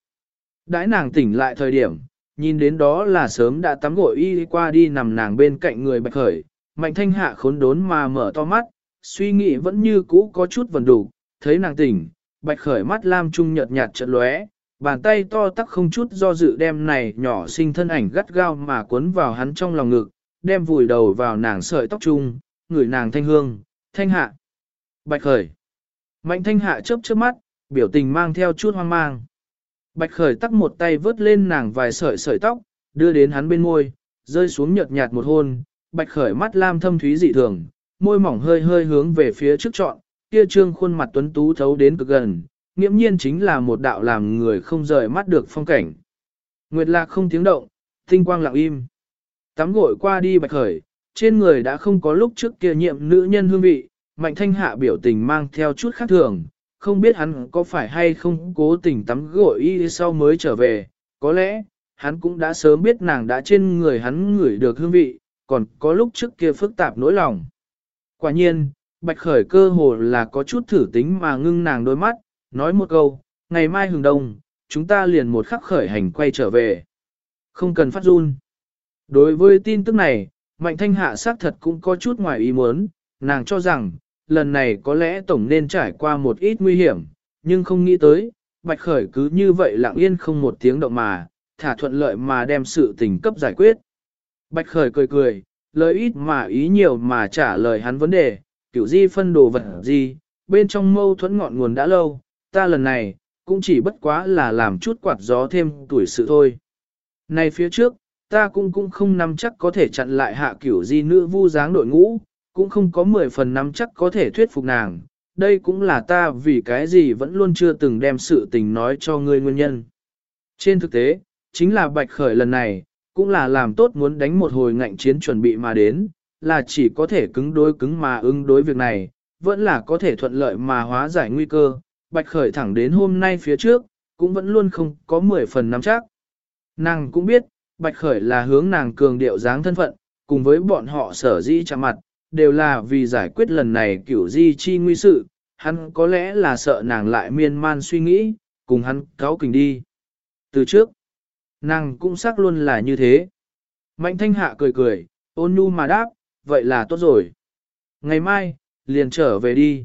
Đãi nàng tỉnh lại thời điểm, nhìn đến đó là sớm đã tắm gội y qua đi nằm nàng bên cạnh người bạch khởi, mạnh thanh hạ khốn đốn mà mở to mắt, suy nghĩ vẫn như cũ có chút vần đủ, thấy nàng tỉnh, bạch khởi mắt lam trung nhợt nhạt chợt lóe, bàn tay to tắc không chút do dự đem này nhỏ sinh thân ảnh gắt gao mà cuốn vào hắn trong lòng ngực, đem vùi đầu vào nàng sợi tóc trung người nàng thanh hương, thanh hạ. Bạch khởi. Mạnh thanh hạ chớp chớp mắt, biểu tình mang theo chút hoang mang. Bạch khởi tắc một tay vớt lên nàng vài sợi sợi tóc, đưa đến hắn bên môi, rơi xuống nhợt nhạt một hôn. Bạch khởi mắt lam thâm thúy dị thường, môi mỏng hơi hơi hướng về phía trước trọn, kia trương khuôn mặt tuấn tú thấu đến cực gần, nghiễm nhiên chính là một đạo làm người không rời mắt được phong cảnh. Nguyệt lạc không tiếng động, tinh quang lặng im. Tắm gội qua đi bạch khởi, trên người đã không có lúc trước kia nhiệm nữ nhân hương vị, mạnh thanh hạ biểu tình mang theo chút khác thường, không biết hắn có phải hay không cố tình tắm gội y sau mới trở về, có lẽ, hắn cũng đã sớm biết nàng đã trên người hắn ngửi được hương vị, còn có lúc trước kia phức tạp nỗi lòng. Quả nhiên, bạch khởi cơ hồ là có chút thử tính mà ngưng nàng đôi mắt, nói một câu, ngày mai hừng đông, chúng ta liền một khắc khởi hành quay trở về. Không cần phát run. Đối với tin tức này, Mạnh Thanh Hạ xác thật cũng có chút ngoài ý muốn, nàng cho rằng, lần này có lẽ tổng nên trải qua một ít nguy hiểm, nhưng không nghĩ tới, Bạch Khởi cứ như vậy lặng yên không một tiếng động mà, thả thuận lợi mà đem sự tình cấp giải quyết. Bạch Khởi cười cười, lời ít mà ý nhiều mà trả lời hắn vấn đề, kiểu di phân đồ vật gì, bên trong mâu thuẫn ngọn nguồn đã lâu, ta lần này, cũng chỉ bất quá là làm chút quạt gió thêm tuổi sự thôi. Này phía trước, ta cũng cũng không nắm chắc có thể chặn lại hạ kiểu di nữ vu dáng đội ngũ, cũng không có 10 phần nắm chắc có thể thuyết phục nàng. Đây cũng là ta vì cái gì vẫn luôn chưa từng đem sự tình nói cho ngươi nguyên nhân. Trên thực tế, chính là bạch khởi lần này, cũng là làm tốt muốn đánh một hồi ngạnh chiến chuẩn bị mà đến, là chỉ có thể cứng đối cứng mà ứng đối việc này, vẫn là có thể thuận lợi mà hóa giải nguy cơ, bạch khởi thẳng đến hôm nay phía trước, cũng vẫn luôn không có 10 phần nắm chắc. Nàng cũng biết, bạch khởi là hướng nàng cường điệu dáng thân phận, cùng với bọn họ sở dĩ chạm mặt, đều là vì giải quyết lần này kiểu di chi nguy sự, hắn có lẽ là sợ nàng lại miên man suy nghĩ, cùng hắn cáo kình đi. Từ trước, nàng cũng xác luôn là như thế. Mạnh thanh hạ cười cười, ôn nhu mà đáp, vậy là tốt rồi. Ngày mai, liền trở về đi.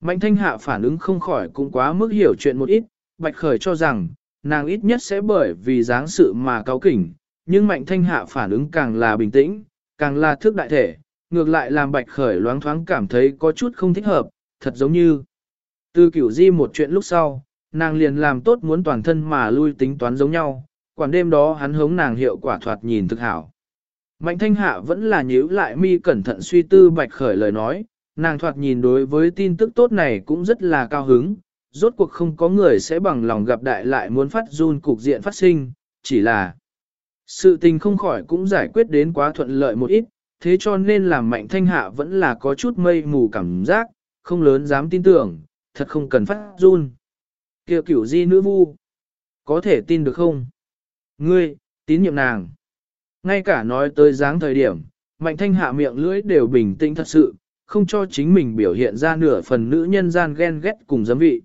Mạnh thanh hạ phản ứng không khỏi cũng quá mức hiểu chuyện một ít, bạch khởi cho rằng, nàng ít nhất sẽ bởi vì dáng sự mà cáo kỉnh, nhưng mạnh thanh hạ phản ứng càng là bình tĩnh, càng là thước đại thể, ngược lại làm bạch khởi loáng thoáng cảm thấy có chút không thích hợp, thật giống như. Từ kiểu di một chuyện lúc sau, nàng liền làm tốt muốn toàn thân mà lui tính toán giống nhau, quản đêm đó hắn hống nàng hiệu quả thoạt nhìn thực hảo. Mạnh thanh hạ vẫn là nhíu lại mi cẩn thận suy tư bạch khởi lời nói, nàng thoạt nhìn đối với tin tức tốt này cũng rất là cao hứng, rốt cuộc không có người sẽ bằng lòng gặp đại lại muốn phát run cục diện phát sinh, chỉ là sự tình không khỏi cũng giải quyết đến quá thuận lợi một ít, thế cho nên làm mạnh thanh hạ vẫn là có chút mây mù cảm giác, không lớn dám tin tưởng, thật không cần phát run. Kiều cửu di nữ vu, có thể tin được không? Ngươi, tín nhiệm nàng. Ngay cả nói tới dáng thời điểm, mạnh thanh hạ miệng lưỡi đều bình tĩnh thật sự, không cho chính mình biểu hiện ra nửa phần nữ nhân gian ghen ghét cùng giấm vị.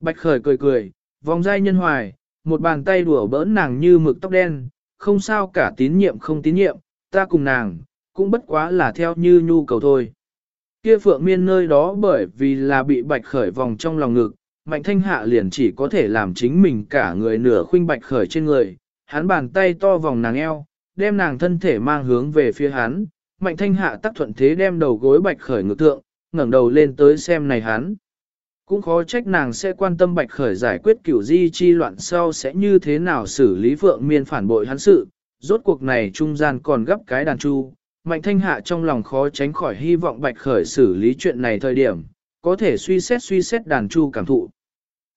Bạch khởi cười cười, vòng dai nhân hoài, một bàn tay đùa bỡn nàng như mực tóc đen, không sao cả tín nhiệm không tín nhiệm, ta cùng nàng, cũng bất quá là theo như nhu cầu thôi. Kia phượng miên nơi đó bởi vì là bị bạch khởi vòng trong lòng ngực, mạnh thanh hạ liền chỉ có thể làm chính mình cả người nửa khuynh bạch khởi trên người, hắn bàn tay to vòng nàng eo, đem nàng thân thể mang hướng về phía hắn, mạnh thanh hạ tắc thuận thế đem đầu gối bạch khởi ngược thượng, ngẩng đầu lên tới xem này hắn. Cũng khó trách nàng sẽ quan tâm bạch khởi giải quyết kiểu di chi loạn sau sẽ như thế nào xử lý phượng miên phản bội hắn sự, rốt cuộc này trung gian còn gấp cái đàn chu. Mạnh thanh hạ trong lòng khó tránh khỏi hy vọng bạch khởi xử lý chuyện này thời điểm, có thể suy xét suy xét đàn chu cảm thụ.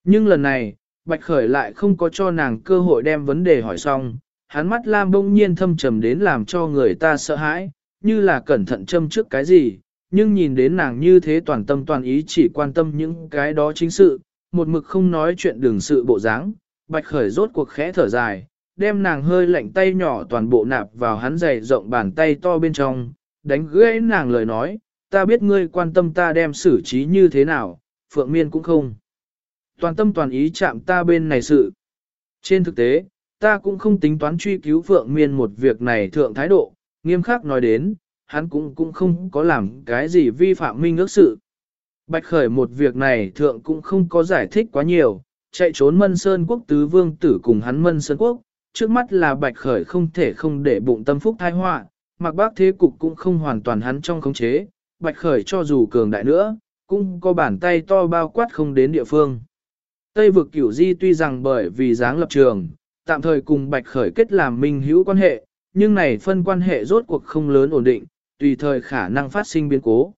Nhưng lần này, bạch khởi lại không có cho nàng cơ hội đem vấn đề hỏi xong, hắn mắt lam bỗng nhiên thâm trầm đến làm cho người ta sợ hãi, như là cẩn thận châm trước cái gì, nhưng nhìn đến nàng như thế toàn tâm toàn ý chỉ quan tâm những cái đó chính sự, một mực không nói chuyện đường sự bộ dáng, bạch khởi rốt cuộc khẽ thở dài, đem nàng hơi lạnh tay nhỏ toàn bộ nạp vào hắn dày rộng bàn tay to bên trong, đánh gãy nàng lời nói, ta biết ngươi quan tâm ta đem xử trí như thế nào, phượng miên cũng không. Toàn tâm toàn ý chạm ta bên này sự. Trên thực tế, ta cũng không tính toán truy cứu phượng miên một việc này thượng thái độ, nghiêm khắc nói đến, hắn cũng cũng không có làm cái gì vi phạm minh ước sự. Bạch khởi một việc này thượng cũng không có giải thích quá nhiều, chạy trốn mân sơn quốc tứ vương tử cùng hắn mân sơn quốc, trước mắt là bạch khởi không thể không để bụng tâm phúc thai họa mặc bác thế cục cũng không hoàn toàn hắn trong khống chế, bạch khởi cho dù cường đại nữa, cũng có bàn tay to bao quát không đến địa phương. Tây vực cửu di tuy rằng bởi vì dáng lập trường, tạm thời cùng bạch khởi kết làm minh hữu quan hệ, nhưng này phân quan hệ rốt cuộc không lớn ổn định, tùy thời khả năng phát sinh biến cố.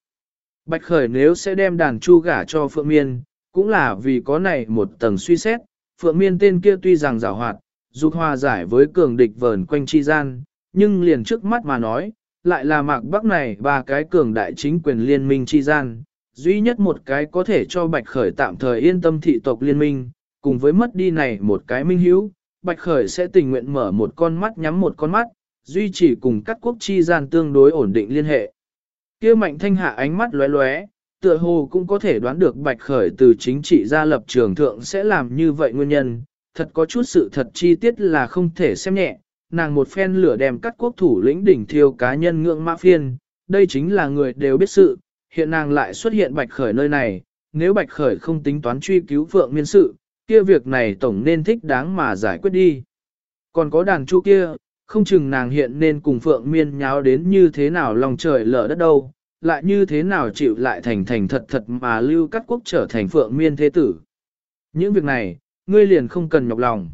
Bạch Khởi nếu sẽ đem đàn chu gả cho Phượng Miên, cũng là vì có này một tầng suy xét, Phượng Miên tên kia tuy rằng giảo hoạt, dục hòa giải với cường địch vờn quanh chi gian, nhưng liền trước mắt mà nói, lại là mạc bắc này ba cái cường đại chính quyền liên minh chi gian, duy nhất một cái có thể cho Bạch Khởi tạm thời yên tâm thị tộc liên minh, cùng với mất đi này một cái minh hữu, Bạch Khởi sẽ tình nguyện mở một con mắt nhắm một con mắt, duy trì cùng các quốc chi gian tương đối ổn định liên hệ. Kia mạnh thanh hạ ánh mắt lóe lóe, tựa hồ cũng có thể đoán được bạch khởi từ chính trị gia lập trường thượng sẽ làm như vậy nguyên nhân, thật có chút sự thật chi tiết là không thể xem nhẹ, nàng một phen lửa đem cắt quốc thủ lĩnh đỉnh thiêu cá nhân ngưỡng mã phiên, đây chính là người đều biết sự, hiện nàng lại xuất hiện bạch khởi nơi này, nếu bạch khởi không tính toán truy cứu phượng miên sự, kia việc này tổng nên thích đáng mà giải quyết đi. Còn có đàn chu kia, không chừng nàng hiện nên cùng Phượng Miên nháo đến như thế nào lòng trời lở đất đâu, lại như thế nào chịu lại thành thành thật thật mà lưu cắt quốc trở thành Phượng Miên thế tử. Những việc này, ngươi liền không cần nhọc lòng.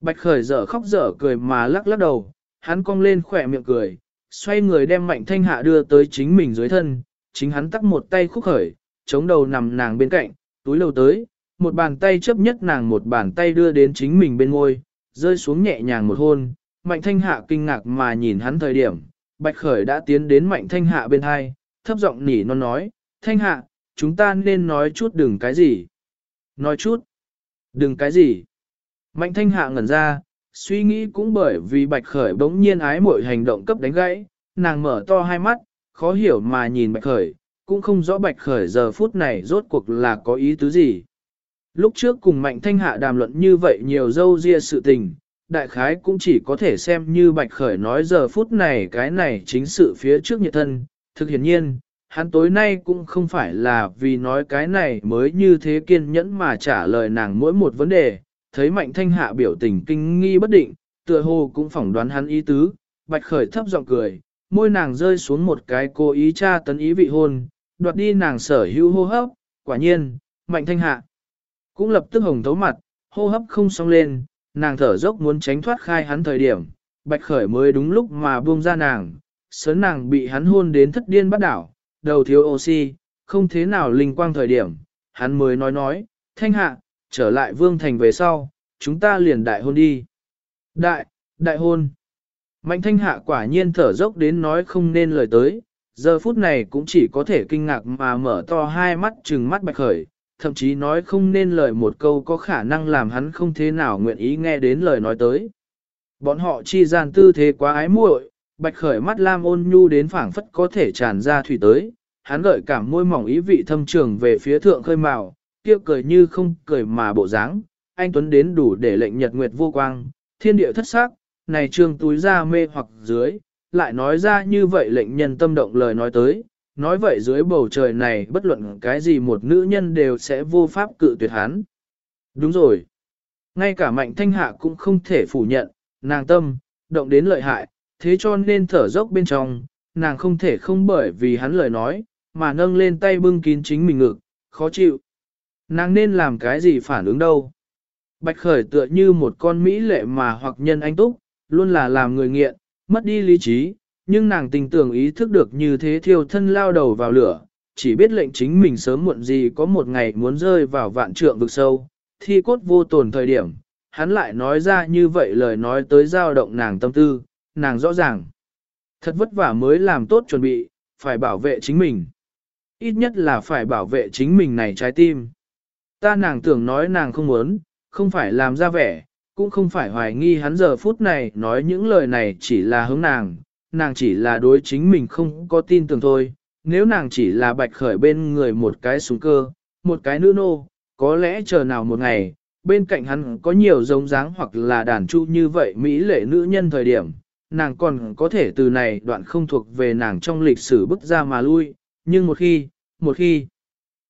Bạch khởi dở khóc dở cười mà lắc lắc đầu, hắn cong lên khỏe miệng cười, xoay người đem mạnh thanh hạ đưa tới chính mình dưới thân, chính hắn tắt một tay khúc khởi, chống đầu nằm nàng bên cạnh, túi lâu tới, một bàn tay chấp nhất nàng một bàn tay đưa đến chính mình bên ngôi, rơi xuống nhẹ nhàng một hôn, Mạnh thanh hạ kinh ngạc mà nhìn hắn thời điểm, Bạch Khởi đã tiến đến Mạnh Thanh Hạ bên hai, thấp giọng nỉ non nói, Thanh Hạ, chúng ta nên nói chút đừng cái gì. Nói chút, đừng cái gì. Mạnh Thanh Hạ ngẩn ra, suy nghĩ cũng bởi vì Bạch Khởi bỗng nhiên ái mỗi hành động cấp đánh gãy, nàng mở to hai mắt, khó hiểu mà nhìn Bạch Khởi, cũng không rõ Bạch Khởi giờ phút này rốt cuộc là có ý tứ gì. Lúc trước cùng Mạnh Thanh Hạ đàm luận như vậy nhiều dâu ria sự tình, đại khái cũng chỉ có thể xem như Bạch Khởi nói giờ phút này cái này chính sự phía trước nhiệt thân. Thực hiện nhiên, hắn tối nay cũng không phải là vì nói cái này mới như thế kiên nhẫn mà trả lời nàng mỗi một vấn đề, thấy Mạnh Thanh Hạ biểu tình kinh nghi bất định, tựa hồ cũng phỏng đoán hắn ý tứ, Bạch Khởi thấp giọng cười, môi nàng rơi xuống một cái cố ý tra tấn ý vị hôn, đoạt đi nàng sở hữu hô hấp, quả nhiên, Mạnh Thanh Hạ cũng lập tức hồng thấu mặt, hô hấp không xong lên, nàng thở dốc muốn tránh thoát khai hắn thời điểm, bạch khởi mới đúng lúc mà buông ra nàng, sớn nàng bị hắn hôn đến thất điên bắt đảo, đầu thiếu oxy, không thế nào linh quang thời điểm, hắn mới nói nói, thanh hạ, trở lại vương thành về sau, chúng ta liền đại hôn đi. Đại, đại hôn. Mạnh thanh hạ quả nhiên thở dốc đến nói không nên lời tới, giờ phút này cũng chỉ có thể kinh ngạc mà mở to hai mắt trừng mắt bạch khởi, thậm chí nói không nên lời một câu có khả năng làm hắn không thế nào nguyện ý nghe đến lời nói tới. Bọn họ chi gian tư thế quá ái muội, bạch khởi mắt lam ôn nhu đến phảng phất có thể tràn ra thủy tới, hắn gợi cảm môi mỏng ý vị thâm trường về phía thượng khơi màu, kia cười như không cười mà bộ dáng, anh Tuấn đến đủ để lệnh nhật nguyệt vô quang, thiên địa thất sắc, này trương túi ra mê hoặc dưới, lại nói ra như vậy lệnh nhân tâm động lời nói tới, nói vậy dưới bầu trời này bất luận cái gì một nữ nhân đều sẽ vô pháp cự tuyệt hắn. Đúng rồi. Ngay cả mạnh thanh hạ cũng không thể phủ nhận, nàng tâm, động đến lợi hại, thế cho nên thở dốc bên trong, nàng không thể không bởi vì hắn lời nói, mà nâng lên tay bưng kín chính mình ngực, khó chịu. Nàng nên làm cái gì phản ứng đâu. Bạch khởi tựa như một con mỹ lệ mà hoặc nhân anh túc, luôn là làm người nghiện, mất đi lý trí, nhưng nàng tình tưởng ý thức được như thế thiêu thân lao đầu vào lửa, chỉ biết lệnh chính mình sớm muộn gì có một ngày muốn rơi vào vạn trượng vực sâu, thi cốt vô tồn thời điểm, hắn lại nói ra như vậy lời nói tới dao động nàng tâm tư, nàng rõ ràng. Thật vất vả mới làm tốt chuẩn bị, phải bảo vệ chính mình. Ít nhất là phải bảo vệ chính mình này trái tim. Ta nàng tưởng nói nàng không muốn, không phải làm ra vẻ, cũng không phải hoài nghi hắn giờ phút này nói những lời này chỉ là hướng nàng, nàng chỉ là đối chính mình không có tin tưởng thôi, nếu nàng chỉ là bạch khởi bên người một cái súng cơ, một cái nữ nô, có lẽ chờ nào một ngày, bên cạnh hắn có nhiều giống dáng hoặc là đàn chu như vậy Mỹ lệ nữ nhân thời điểm, nàng còn có thể từ này đoạn không thuộc về nàng trong lịch sử bức ra mà lui, nhưng một khi, một khi,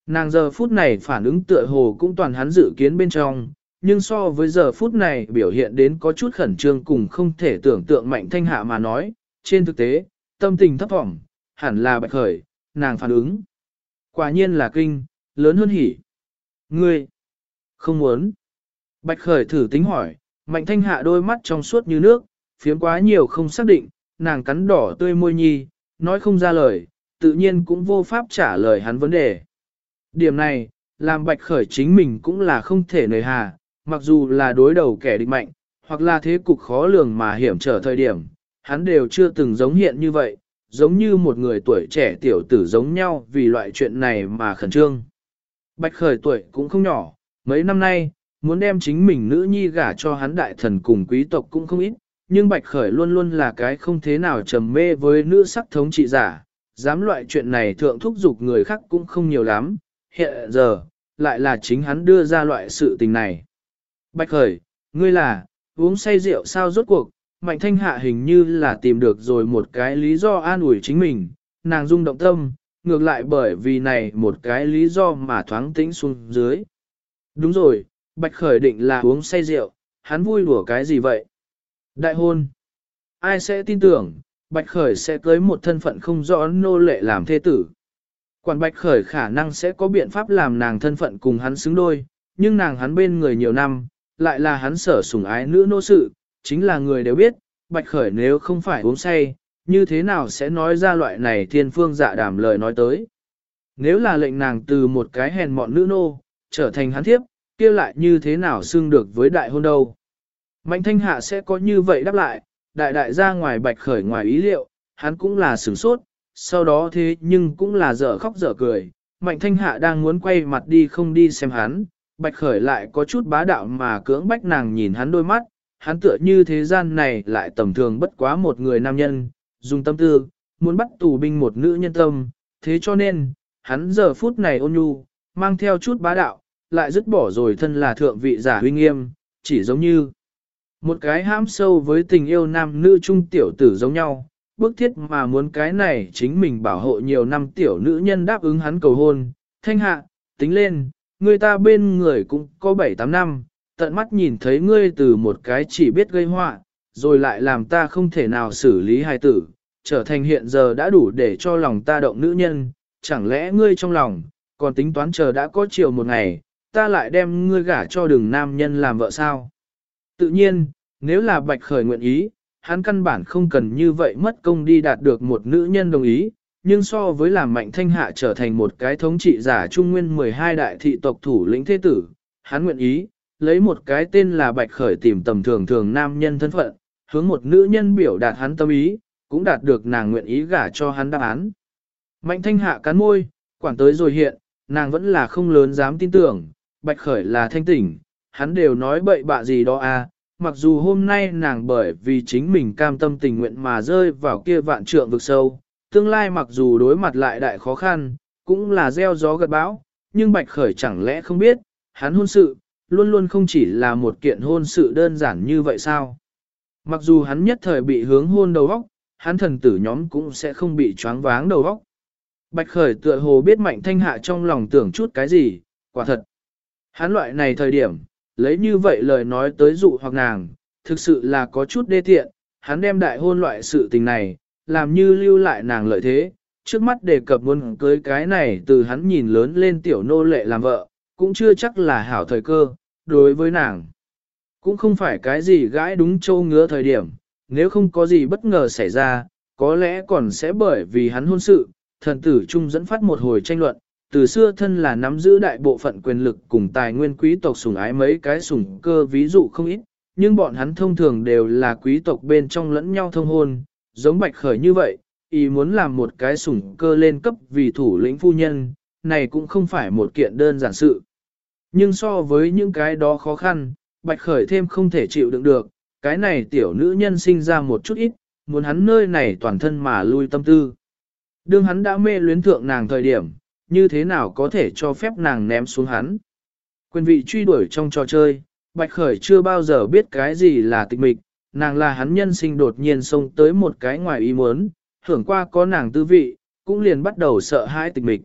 nàng giờ phút này phản ứng tựa hồ cũng toàn hắn dự kiến bên trong, nhưng so với giờ phút này biểu hiện đến có chút khẩn trương cùng không thể tưởng tượng mạnh thanh hạ mà nói, trên thực tế, tâm tình thấp thỏm, hẳn là bạch khởi, nàng phản ứng. Quả nhiên là kinh, lớn hơn hỉ. Ngươi, không muốn. Bạch khởi thử tính hỏi, mạnh thanh hạ đôi mắt trong suốt như nước, phiếm quá nhiều không xác định, nàng cắn đỏ tươi môi nhi, nói không ra lời, tự nhiên cũng vô pháp trả lời hắn vấn đề. Điểm này, làm bạch khởi chính mình cũng là không thể nời hà, mặc dù là đối đầu kẻ địch mạnh, hoặc là thế cục khó lường mà hiểm trở thời điểm, hắn đều chưa từng giống hiện như vậy, giống như một người tuổi trẻ tiểu tử giống nhau vì loại chuyện này mà khẩn trương. Bạch khởi tuổi cũng không nhỏ, mấy năm nay, muốn đem chính mình nữ nhi gả cho hắn đại thần cùng quý tộc cũng không ít, nhưng Bạch khởi luôn luôn là cái không thế nào trầm mê với nữ sắc thống trị giả, dám loại chuyện này thượng thúc giục người khác cũng không nhiều lắm, hiện giờ, lại là chính hắn đưa ra loại sự tình này. Bạch khởi, ngươi là, uống say rượu sao rốt cuộc, Mạnh thanh hạ hình như là tìm được rồi một cái lý do an ủi chính mình, nàng rung động tâm, ngược lại bởi vì này một cái lý do mà thoáng tĩnh xuống dưới. Đúng rồi, Bạch Khởi định là uống say rượu, hắn vui đùa cái gì vậy? Đại hôn. Ai sẽ tin tưởng, Bạch Khởi sẽ cưới một thân phận không rõ nô lệ làm thê tử. Quản Bạch Khởi khả năng sẽ có biện pháp làm nàng thân phận cùng hắn xứng đôi, nhưng nàng hắn bên người nhiều năm, lại là hắn sở sủng ái nữ nô sự, chính là người đều biết, Bạch Khởi nếu không phải uống say, như thế nào sẽ nói ra loại này thiên phương dạ đàm lời nói tới. Nếu là lệnh nàng từ một cái hèn mọn nữ nô, trở thành hắn thiếp, kia lại như thế nào xưng được với đại hôn đâu. Mạnh thanh hạ sẽ có như vậy đáp lại, đại đại ra ngoài Bạch Khởi ngoài ý liệu, hắn cũng là sửng sốt, sau đó thế nhưng cũng là dở khóc dở cười, mạnh thanh hạ đang muốn quay mặt đi không đi xem hắn, bạch khởi lại có chút bá đạo mà cưỡng bách nàng nhìn hắn đôi mắt, hắn tựa như thế gian này lại tầm thường bất quá một người nam nhân, dùng tâm tư, muốn bắt tù binh một nữ nhân tâm, thế cho nên, hắn giờ phút này ôn nhu, mang theo chút bá đạo, lại dứt bỏ rồi thân là thượng vị giả huy nghiêm, chỉ giống như một cái ham sâu với tình yêu nam nữ trung tiểu tử giống nhau, bức thiết mà muốn cái này chính mình bảo hộ nhiều năm tiểu nữ nhân đáp ứng hắn cầu hôn, thanh hạ, tính lên, người ta bên người cũng có 7-8 năm, tận mắt nhìn thấy ngươi từ một cái chỉ biết gây họa, rồi lại làm ta không thể nào xử lý hài tử, trở thành hiện giờ đã đủ để cho lòng ta động nữ nhân, chẳng lẽ ngươi trong lòng, còn tính toán chờ đã có chiều một ngày, ta lại đem ngươi gả cho đường nam nhân làm vợ sao? Tự nhiên, nếu là bạch khởi nguyện ý, hắn căn bản không cần như vậy mất công đi đạt được một nữ nhân đồng ý, nhưng so với làm mạnh thanh hạ trở thành một cái thống trị giả trung nguyên 12 đại thị tộc thủ lĩnh thế tử, hắn nguyện ý, lấy một cái tên là bạch khởi tìm tầm thường thường nam nhân thân phận, hướng một nữ nhân biểu đạt hắn tâm ý, cũng đạt được nàng nguyện ý gả cho hắn đáp án. Mạnh thanh hạ cắn môi, quản tới rồi hiện, nàng vẫn là không lớn dám tin tưởng, bạch khởi là thanh tỉnh, hắn đều nói bậy bạ gì đó à, mặc dù hôm nay nàng bởi vì chính mình cam tâm tình nguyện mà rơi vào kia vạn trượng vực sâu, tương lai mặc dù đối mặt lại đại khó khăn, cũng là gieo gió gật bão, nhưng bạch khởi chẳng lẽ không biết, hắn hôn sự, luôn luôn không chỉ là một kiện hôn sự đơn giản như vậy sao? Mặc dù hắn nhất thời bị hướng hôn đầu óc, hắn thần tử nhóm cũng sẽ không bị choáng váng đầu óc. Bạch khởi tựa hồ biết mạnh thanh hạ trong lòng tưởng chút cái gì, quả thật. Hắn loại này thời điểm, lấy như vậy lời nói tới dụ hoặc nàng, thực sự là có chút đê tiện, hắn đem đại hôn loại sự tình này, làm như lưu lại nàng lợi thế, trước mắt đề cập muốn cưới cái này từ hắn nhìn lớn lên tiểu nô lệ làm vợ, cũng chưa chắc là hảo thời cơ, đối với nàng. Cũng không phải cái gì gãi đúng châu ngứa thời điểm, nếu không có gì bất ngờ xảy ra, có lẽ còn sẽ bởi vì hắn hôn sự, thần tử trung dẫn phát một hồi tranh luận, từ xưa thân là nắm giữ đại bộ phận quyền lực cùng tài nguyên quý tộc sủng ái mấy cái sủng cơ ví dụ không ít, nhưng bọn hắn thông thường đều là quý tộc bên trong lẫn nhau thông hôn, giống bạch khởi như vậy, ý muốn làm một cái sủng cơ lên cấp vì thủ lĩnh phu nhân, này cũng không phải một kiện đơn giản sự. Nhưng so với những cái đó khó khăn, bạch khởi thêm không thể chịu đựng được, cái này tiểu nữ nhân sinh ra một chút ít, muốn hắn nơi này toàn thân mà lui tâm tư. Đương hắn đã mê luyến thượng nàng thời điểm, như thế nào có thể cho phép nàng ném xuống hắn. Quyền vị truy đuổi trong trò chơi, Bạch Khởi chưa bao giờ biết cái gì là tịch mịch, nàng là hắn nhân sinh đột nhiên xông tới một cái ngoài ý muốn, hưởng qua có nàng tư vị, cũng liền bắt đầu sợ hãi tịch mịch.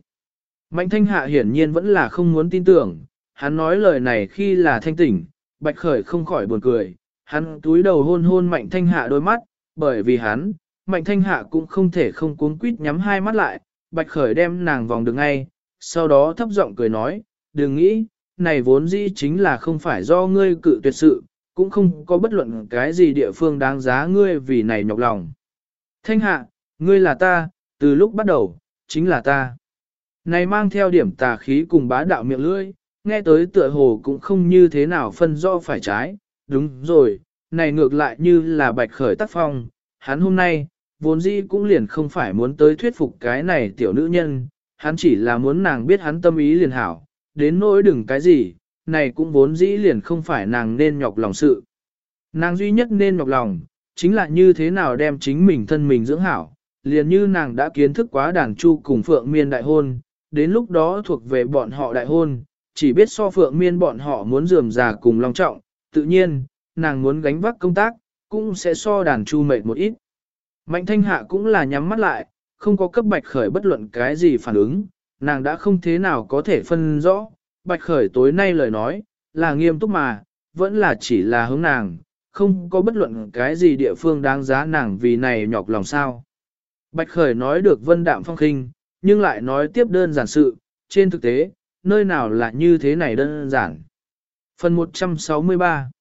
Mạnh thanh hạ hiển nhiên vẫn là không muốn tin tưởng, hắn nói lời này khi là thanh tỉnh, Bạch Khởi không khỏi buồn cười, hắn túi đầu hôn hôn mạnh thanh hạ đôi mắt, bởi vì hắn, mạnh thanh hạ cũng không thể không cuốn quýt nhắm hai mắt lại, Bạch Khởi đem nàng vòng được ngay, sau đó thấp giọng cười nói, đừng nghĩ, này vốn dĩ chính là không phải do ngươi cự tuyệt sự, cũng không có bất luận cái gì địa phương đáng giá ngươi vì này nhọc lòng. Thanh hạ, ngươi là ta, từ lúc bắt đầu, chính là ta. Này mang theo điểm tà khí cùng bá đạo miệng lưỡi, nghe tới tựa hồ cũng không như thế nào phân do phải trái, đúng rồi, này ngược lại như là bạch khởi tác phong, hắn hôm nay, vốn dĩ cũng liền không phải muốn tới thuyết phục cái này tiểu nữ nhân, hắn chỉ là muốn nàng biết hắn tâm ý liền hảo, đến nỗi đừng cái gì, này cũng vốn dĩ liền không phải nàng nên nhọc lòng sự. Nàng duy nhất nên nhọc lòng, chính là như thế nào đem chính mình thân mình dưỡng hảo, liền như nàng đã kiến thức quá đàn chu cùng Phượng Miên đại hôn, đến lúc đó thuộc về bọn họ đại hôn, chỉ biết so Phượng Miên bọn họ muốn dườm già cùng long trọng, tự nhiên, nàng muốn gánh vác công tác, cũng sẽ so đàn chu mệt một ít. Mạnh thanh hạ cũng là nhắm mắt lại, không có cấp bạch khởi bất luận cái gì phản ứng, nàng đã không thế nào có thể phân rõ, bạch khởi tối nay lời nói, là nghiêm túc mà, vẫn là chỉ là hướng nàng, không có bất luận cái gì địa phương đáng giá nàng vì này nhọc lòng sao. Bạch khởi nói được vân đạm phong khinh, nhưng lại nói tiếp đơn giản sự, trên thực tế, nơi nào là như thế này đơn giản. Phần 163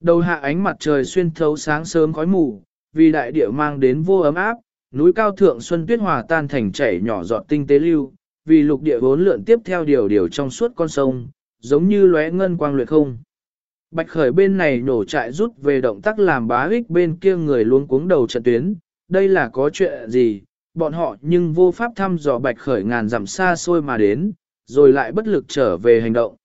Đầu hạ ánh mặt trời xuyên thấu sáng sớm khói mù, vì đại địa mang đến vô ấm áp, núi cao thượng xuân tuyết hòa tan thành chảy nhỏ giọt tinh tế lưu, vì lục địa vốn lượn tiếp theo điều điều trong suốt con sông, giống như lóe ngân quang luyện không. Bạch khởi bên này nổ trại rút về động tác làm bá ích bên kia người luôn cuống đầu trận tuyến, đây là có chuyện gì, bọn họ nhưng vô pháp thăm dò bạch khởi ngàn dặm xa xôi mà đến, rồi lại bất lực trở về hành động.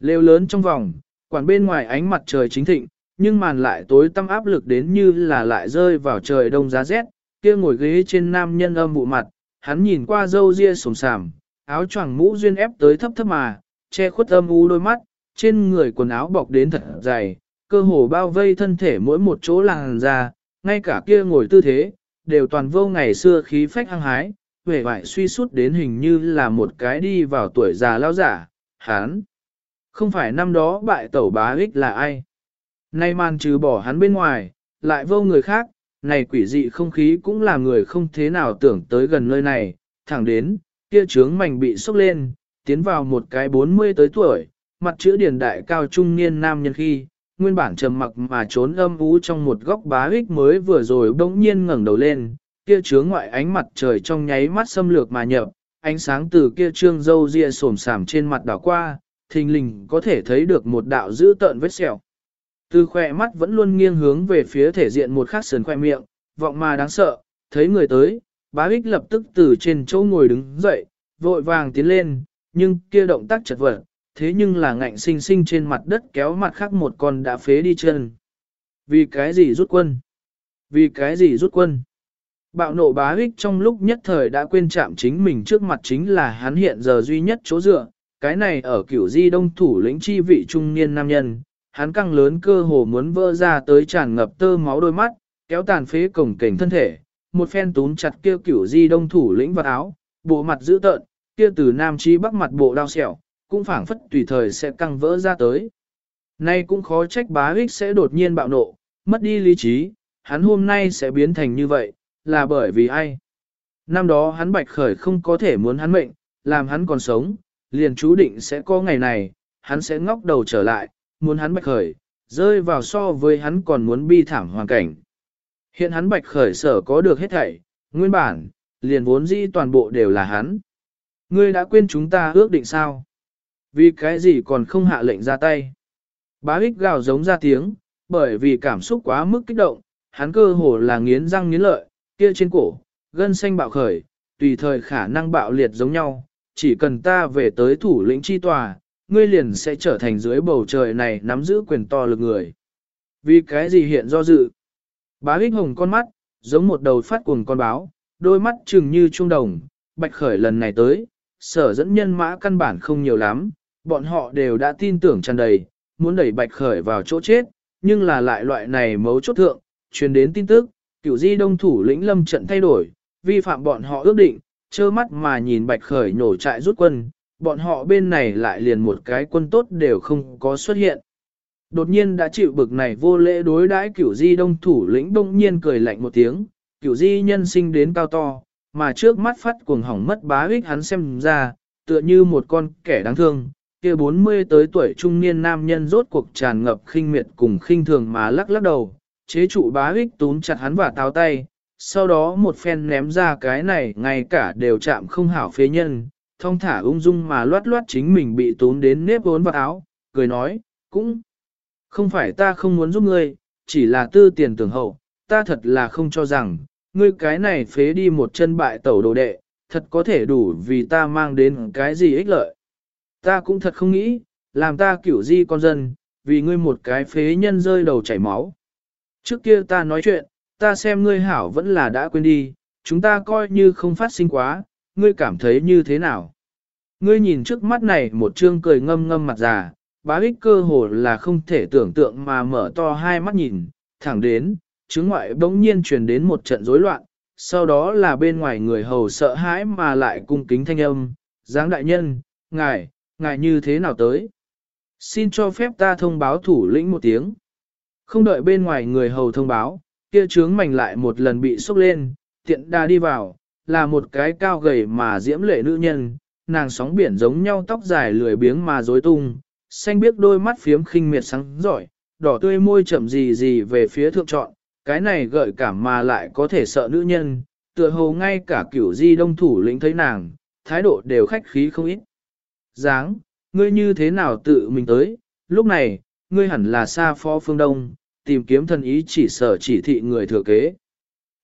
Lêu lớn trong vòng, quản bên ngoài ánh mặt trời chính thịnh, nhưng màn lại tối tăm áp lực đến như là lại rơi vào trời đông giá rét, kia ngồi ghế trên nam nhân âm bụ mặt, hắn nhìn qua dâu ria sồm sàm, áo choàng mũ duyên ép tới thấp thấp mà, che khuất âm u đôi mắt, trên người quần áo bọc đến thật dày, cơ hồ bao vây thân thể mỗi một chỗ làn da, ngay cả kia ngồi tư thế, đều toàn vô ngày xưa khí phách hăng hái, vẻ vải suy sút đến hình như là một cái đi vào tuổi già lao giả, hắn. Không phải năm đó bại tẩu bá ích là ai. Nay man trừ bỏ hắn bên ngoài, lại vô người khác, này quỷ dị không khí cũng là người không thế nào tưởng tới gần nơi này, thẳng đến, kia trướng mảnh bị sốc lên, tiến vào một cái 40 tới tuổi, mặt chữ điển đại cao trung niên nam nhân khi, nguyên bản trầm mặc mà trốn âm ú trong một góc bá ích mới vừa rồi bỗng nhiên ngẩng đầu lên, kia chướng ngoại ánh mặt trời trong nháy mắt xâm lược mà nhập, ánh sáng từ kia trương dâu ria sồm sàm trên mặt đảo qua, thình lình có thể thấy được một đạo dữ tợn vết sẹo. Từ khỏe mắt vẫn luôn nghiêng hướng về phía thể diện một khắc sườn khoe miệng, vọng mà đáng sợ, thấy người tới, bá ích lập tức từ trên chỗ ngồi đứng dậy, vội vàng tiến lên, nhưng kia động tác chật vật, thế nhưng là ngạnh sinh sinh trên mặt đất kéo mặt khác một con đã phế đi chân. Vì cái gì rút quân? Vì cái gì rút quân? Bạo nộ bá ích trong lúc nhất thời đã quên chạm chính mình trước mặt chính là hắn hiện giờ duy nhất chỗ dựa, cái này ở kiểu di đông thủ lĩnh chi vị trung niên nam nhân, hắn căng lớn cơ hồ muốn vỡ ra tới tràn ngập tơ máu đôi mắt, kéo tàn phế cổng cảnh thân thể, một phen túm chặt kêu kiểu di đông thủ lĩnh vào áo, bộ mặt dữ tợn, kia từ nam chi bắc mặt bộ đau xẻo, cũng phảng phất tùy thời sẽ căng vỡ ra tới. Nay cũng khó trách bá ích sẽ đột nhiên bạo nộ, mất đi lý trí, hắn hôm nay sẽ biến thành như vậy, là bởi vì ai? Năm đó hắn bạch khởi không có thể muốn hắn mệnh, làm hắn còn sống, liền chú định sẽ có ngày này, hắn sẽ ngóc đầu trở lại, muốn hắn bạch khởi, rơi vào so với hắn còn muốn bi thảm hoàn cảnh. Hiện hắn bạch khởi sở có được hết thảy, nguyên bản, liền vốn dĩ toàn bộ đều là hắn. Ngươi đã quên chúng ta ước định sao? Vì cái gì còn không hạ lệnh ra tay? Bá Hích gào giống ra tiếng, bởi vì cảm xúc quá mức kích động, hắn cơ hồ là nghiến răng nghiến lợi, kia trên cổ, gân xanh bạo khởi, tùy thời khả năng bạo liệt giống nhau, chỉ cần ta về tới thủ lĩnh chi tòa, ngươi liền sẽ trở thành dưới bầu trời này nắm giữ quyền to lực người. Vì cái gì hiện do dự? Bá Hích hồng con mắt, giống một đầu phát cuồng con báo, đôi mắt trừng như trung đồng, bạch khởi lần này tới, sở dẫn nhân mã căn bản không nhiều lắm, bọn họ đều đã tin tưởng tràn đầy, muốn đẩy bạch khởi vào chỗ chết, nhưng là lại loại này mấu chốt thượng, truyền đến tin tức, cửu di đông thủ lĩnh lâm trận thay đổi, vi phạm bọn họ ước định, trơ mắt mà nhìn bạch khởi nổ trại rút quân, bọn họ bên này lại liền một cái quân tốt đều không có xuất hiện. Đột nhiên đã chịu bực này vô lễ đối đãi cửu di đông thủ lĩnh đông nhiên cười lạnh một tiếng, cửu di nhân sinh đến cao to, mà trước mắt phát cuồng hỏng mất bá ích hắn xem ra, tựa như một con kẻ đáng thương, kia 40 tới tuổi trung niên nam nhân rốt cuộc tràn ngập khinh miệt cùng khinh thường mà lắc lắc đầu, chế trụ bá ích túm chặt hắn và táo tay, sau đó một phen ném ra cái này ngay cả đều chạm không hảo phế nhân, thông thả ung dung mà loát loát chính mình bị tốn đến nếp vốn vào áo, cười nói, cũng không phải ta không muốn giúp ngươi, chỉ là tư tiền tưởng hậu, ta thật là không cho rằng, ngươi cái này phế đi một chân bại tẩu đồ đệ, thật có thể đủ vì ta mang đến cái gì ích lợi. Ta cũng thật không nghĩ, làm ta kiểu di con dân, vì ngươi một cái phế nhân rơi đầu chảy máu. Trước kia ta nói chuyện, ta xem ngươi hảo vẫn là đã quên đi, chúng ta coi như không phát sinh quá, ngươi cảm thấy như thế nào? Ngươi nhìn trước mắt này một trương cười ngâm ngâm mặt già, bá ích cơ hồ là không thể tưởng tượng mà mở to hai mắt nhìn, thẳng đến, chứng ngoại bỗng nhiên truyền đến một trận rối loạn, sau đó là bên ngoài người hầu sợ hãi mà lại cung kính thanh âm, dáng đại nhân, ngài, ngài như thế nào tới? Xin cho phép ta thông báo thủ lĩnh một tiếng. Không đợi bên ngoài người hầu thông báo, kia trướng mảnh lại một lần bị sốc lên, tiện đa đi vào, là một cái cao gầy mà diễm lệ nữ nhân, nàng sóng biển giống nhau tóc dài lười biếng mà rối tung, xanh biếc đôi mắt phiếm khinh miệt sáng giỏi, đỏ tươi môi chậm gì gì về phía thượng trọn, cái này gợi cảm mà lại có thể sợ nữ nhân, tựa hồ ngay cả kiểu di đông thủ lĩnh thấy nàng, thái độ đều khách khí không ít. Giáng, ngươi như thế nào tự mình tới, lúc này, ngươi hẳn là xa phó phương đông, tìm kiếm thần ý chỉ sở chỉ thị người thừa kế.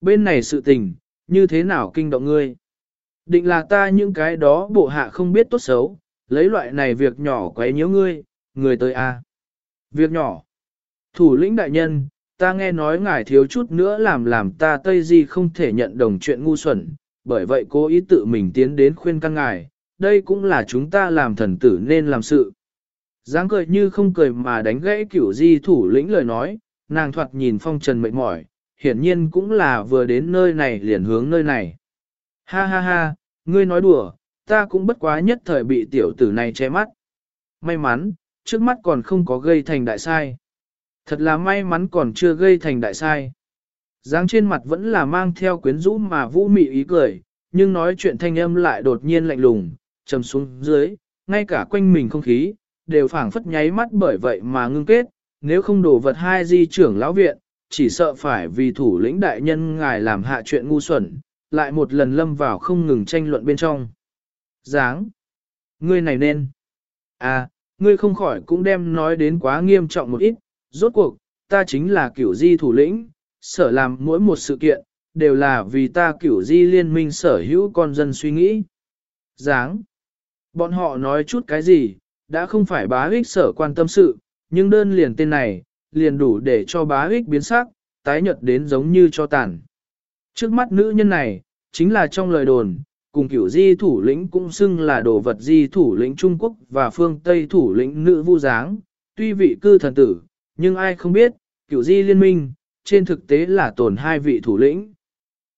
Bên này sự tình, như thế nào kinh động ngươi? Định là ta những cái đó bộ hạ không biết tốt xấu, lấy loại này việc nhỏ quấy nhiễu ngươi, người tới a. À? Việc nhỏ. Thủ lĩnh đại nhân, ta nghe nói ngài thiếu chút nữa làm làm ta Tây Di không thể nhận đồng chuyện ngu xuẩn, bởi vậy cố ý tự mình tiến đến khuyên căn ngài, đây cũng là chúng ta làm thần tử nên làm sự. Giáng cười như không cười mà đánh gãy kiểu di thủ lĩnh lời nói, nàng thoạt nhìn phong trần mệt mỏi, hiển nhiên cũng là vừa đến nơi này liền hướng nơi này. Ha ha ha, ngươi nói đùa, ta cũng bất quá nhất thời bị tiểu tử này che mắt. May mắn, trước mắt còn không có gây thành đại sai. Thật là may mắn còn chưa gây thành đại sai. Giáng trên mặt vẫn là mang theo quyến rũ mà vũ mị ý cười, nhưng nói chuyện thanh âm lại đột nhiên lạnh lùng, trầm xuống dưới, ngay cả quanh mình không khí, đều phảng phất nháy mắt bởi vậy mà ngưng kết, nếu không đổ vật hai di trưởng lão viện, chỉ sợ phải vì thủ lĩnh đại nhân ngài làm hạ chuyện ngu xuẩn, lại một lần lâm vào không ngừng tranh luận bên trong. Giáng! Ngươi này nên! À, ngươi không khỏi cũng đem nói đến quá nghiêm trọng một ít, rốt cuộc, ta chính là kiểu di thủ lĩnh, sở làm mỗi một sự kiện, đều là vì ta kiểu di liên minh sở hữu con dân suy nghĩ. Giáng! Bọn họ nói chút cái gì, đã không phải bá ích sở quan tâm sự, nhưng đơn liền tên này, liền đủ để cho bá ích biến sắc, tái nhợt đến giống như cho tàn. Trước mắt nữ nhân này, chính là trong lời đồn, cùng kiểu di thủ lĩnh cũng xưng là đồ vật di thủ lĩnh Trung Quốc và phương Tây thủ lĩnh nữ vu dáng, tuy vị cư thần tử, nhưng ai không biết, kiểu di liên minh, trên thực tế là tổn hai vị thủ lĩnh.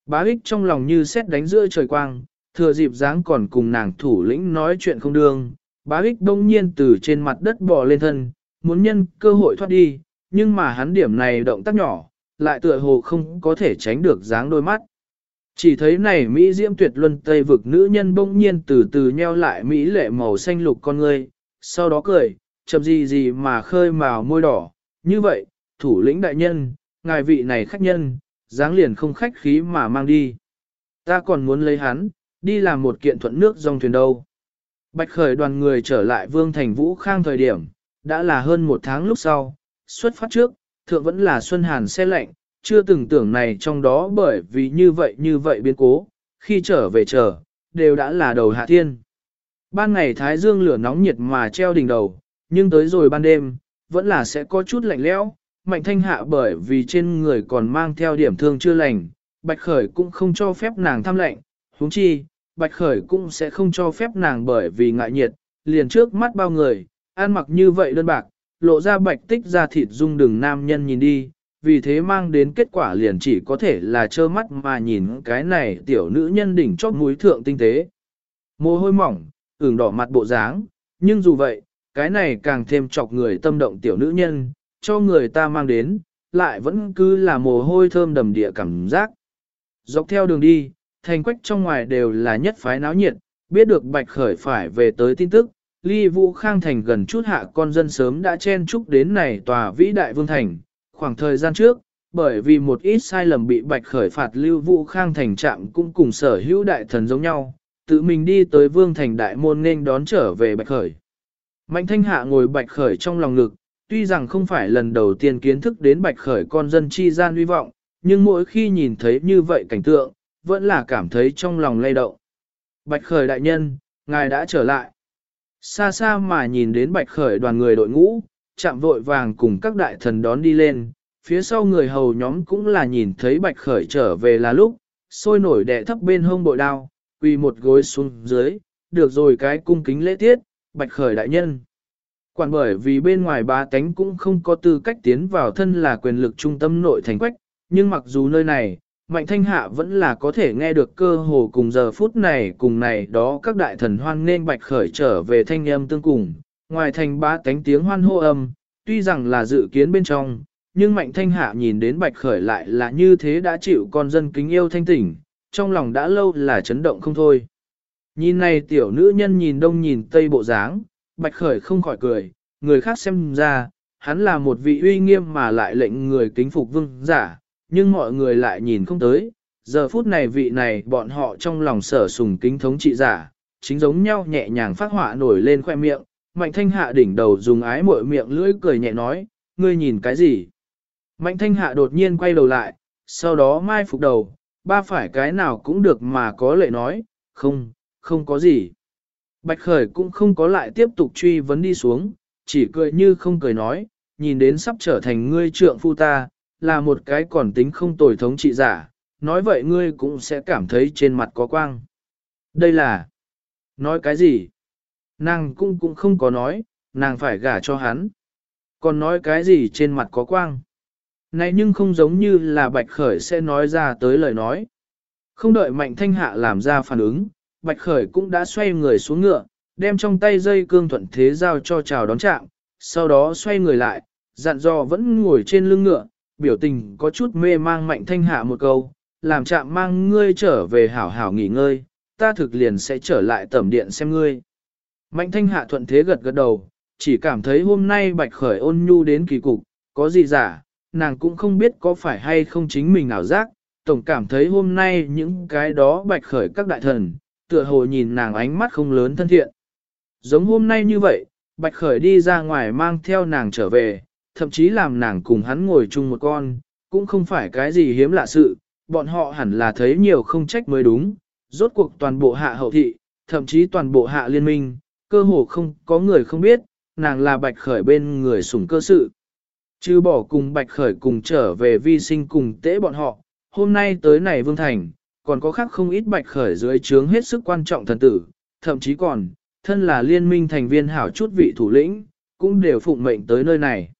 Bá ích trong lòng như xét đánh giữa trời quang, thừa dịp dáng còn cùng nàng thủ lĩnh nói chuyện không đương, bá ích đông nhiên từ trên mặt đất bò lên thân, muốn nhân cơ hội thoát đi, nhưng mà hắn điểm này động tác nhỏ, lại tựa hồ không có thể tránh được dáng đôi mắt. Chỉ thấy này Mỹ diễm tuyệt luân tây vực nữ nhân bỗng nhiên từ từ nheo lại Mỹ lệ màu xanh lục con ngươi, sau đó cười, chậm gì gì mà khơi màu môi đỏ, như vậy, thủ lĩnh đại nhân, ngài vị này khách nhân, dáng liền không khách khí mà mang đi. Ta còn muốn lấy hắn, đi làm một kiện thuận nước dòng thuyền đâu. Bạch khởi đoàn người trở lại Vương Thành Vũ Khang thời điểm, đã là hơn một tháng lúc sau, xuất phát trước, thượng vẫn là Xuân Hàn xe lạnh, chưa từng tưởng này trong đó bởi vì như vậy như vậy biến cố, khi trở về trở, đều đã là đầu hạ thiên. Ban ngày thái dương lửa nóng nhiệt mà treo đỉnh đầu, nhưng tới rồi ban đêm, vẫn là sẽ có chút lạnh lẽo. Mạnh thanh hạ bởi vì trên người còn mang theo điểm thương chưa lành, bạch khởi cũng không cho phép nàng thăm lạnh, huống chi, bạch khởi cũng sẽ không cho phép nàng bởi vì ngại nhiệt, liền trước mắt bao người, ăn mặc như vậy đơn bạc, lộ ra bạch tích ra thịt dung đừng nam nhân nhìn đi, vì thế mang đến kết quả liền chỉ có thể là trơ mắt mà nhìn cái này tiểu nữ nhân đỉnh chót mũi thượng tinh tế. Mồ hôi mỏng, ửng đỏ mặt bộ dáng, nhưng dù vậy, cái này càng thêm chọc người tâm động tiểu nữ nhân, cho người ta mang đến, lại vẫn cứ là mồ hôi thơm đầm địa cảm giác. Dọc theo đường đi, thành quách trong ngoài đều là nhất phái náo nhiệt, biết được bạch khởi phải về tới tin tức, ly vũ khang thành gần chút hạ con dân sớm đã chen chúc đến này tòa vĩ đại vương thành, khoảng thời gian trước, bởi vì một ít sai lầm bị bạch khởi phạt lưu vũ khang thành trạm cũng cùng sở hữu đại thần giống nhau, tự mình đi tới vương thành đại môn nên đón trở về bạch khởi. Mạnh thanh hạ ngồi bạch khởi trong lòng ngực, tuy rằng không phải lần đầu tiên kiến thức đến bạch khởi con dân chi gian uy vọng, nhưng mỗi khi nhìn thấy như vậy cảnh tượng, vẫn là cảm thấy trong lòng lay động. Bạch khởi đại nhân, ngài đã trở lại. Xa xa mà nhìn đến bạch khởi đoàn người đội ngũ, chạm vội vàng cùng các đại thần đón đi lên, phía sau người hầu nhóm cũng là nhìn thấy bạch khởi trở về là lúc, sôi nổi đẻ thấp bên hông bội đao, quỳ một gối xuống dưới, được rồi cái cung kính lễ tiết, bạch khởi đại nhân. Quản bởi vì bên ngoài ba tánh cũng không có tư cách tiến vào thân là quyền lực trung tâm nội thành quách, nhưng mặc dù nơi này, Mạnh Thanh Hạ vẫn là có thể nghe được cơ hồ cùng giờ phút này cùng này đó các đại thần hoan nên bạch khởi trở về thanh âm tương cùng, ngoài thành ba cánh tiếng hoan hô âm, tuy rằng là dự kiến bên trong, nhưng Mạnh Thanh Hạ nhìn đến bạch khởi lại là như thế đã chịu con dân kính yêu thanh tỉnh, trong lòng đã lâu là chấn động không thôi. Nhìn này tiểu nữ nhân nhìn đông nhìn tây bộ dáng, bạch khởi không khỏi cười, người khác xem ra, hắn là một vị uy nghiêm mà lại lệnh người kính phục vương giả, nhưng mọi người lại nhìn không tới. Giờ phút này vị này bọn họ trong lòng sở sùng kính thống trị giả, chính giống nhau nhẹ nhàng phát họa nổi lên khoe miệng, mạnh thanh hạ đỉnh đầu dùng ái mội miệng lưỡi cười nhẹ nói, ngươi nhìn cái gì? Mạnh thanh hạ đột nhiên quay đầu lại, sau đó mai phục đầu, ba phải cái nào cũng được mà có lệ nói, không, không có gì. Bạch Khởi cũng không có lại tiếp tục truy vấn đi xuống, chỉ cười như không cười nói, nhìn đến sắp trở thành ngươi trượng phu ta, là một cái còn tính không tồi thống trị giả, nói vậy ngươi cũng sẽ cảm thấy trên mặt có quang. Đây là... Nói cái gì? Nàng cũng cũng không có nói, nàng phải gả cho hắn. Còn nói cái gì trên mặt có quang? Này nhưng không giống như là Bạch Khởi sẽ nói ra tới lời nói. Không đợi Mạnh Thanh Hạ làm ra phản ứng, Bạch Khởi cũng đã xoay người xuống ngựa, đem trong tay dây cương thuận thế giao cho chào đón chạm, sau đó xoay người lại, dặn dò vẫn ngồi trên lưng ngựa, biểu tình có chút mê mang Mạnh Thanh Hạ một câu, làm chạm mang ngươi trở về hảo hảo nghỉ ngơi, ta thực liền sẽ trở lại tẩm điện xem ngươi. Mạnh Thanh Hạ thuận thế gật gật đầu, chỉ cảm thấy hôm nay Bạch Khởi ôn nhu đến kỳ cục, có gì giả, nàng cũng không biết có phải hay không chính mình ảo giác, tổng cảm thấy hôm nay những cái đó Bạch Khởi các đại thần, tựa hồ nhìn nàng ánh mắt không lớn thân thiện. Giống hôm nay như vậy, Bạch Khởi đi ra ngoài mang theo nàng trở về, thậm chí làm nàng cùng hắn ngồi chung một con, cũng không phải cái gì hiếm lạ sự, bọn họ hẳn là thấy nhiều không trách mới đúng, rốt cuộc toàn bộ hạ hậu thị, thậm chí toàn bộ hạ liên minh, cơ hồ không có người không biết, nàng là Bạch Khởi bên người sủng cơ sự. Chứ bỏ cùng Bạch Khởi cùng trở về vi sinh cùng tế bọn họ, hôm nay tới này Vương Thành, còn có khác không ít Bạch Khởi dưới trướng hết sức quan trọng thần tử, thậm chí còn, thân là liên minh thành viên hảo chút vị thủ lĩnh, cũng đều phụng mệnh tới nơi này.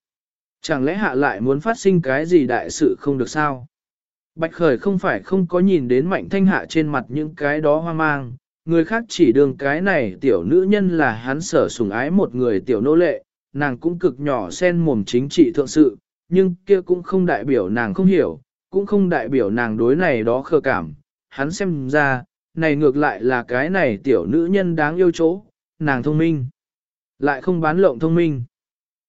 Chẳng lẽ hạ lại muốn phát sinh cái gì đại sự không được sao? Bạch Khởi không phải không có nhìn đến mạnh thanh hạ trên mặt những cái đó hoang mang, người khác chỉ đường cái này tiểu nữ nhân là hắn sở sủng ái một người tiểu nô lệ, nàng cũng cực nhỏ sen mồm chính trị thượng sự, nhưng kia cũng không đại biểu nàng không hiểu, cũng không đại biểu nàng đối này đó khờ cảm. Hắn xem ra, này ngược lại là cái này tiểu nữ nhân đáng yêu chỗ, nàng thông minh, lại không bán lộng thông minh.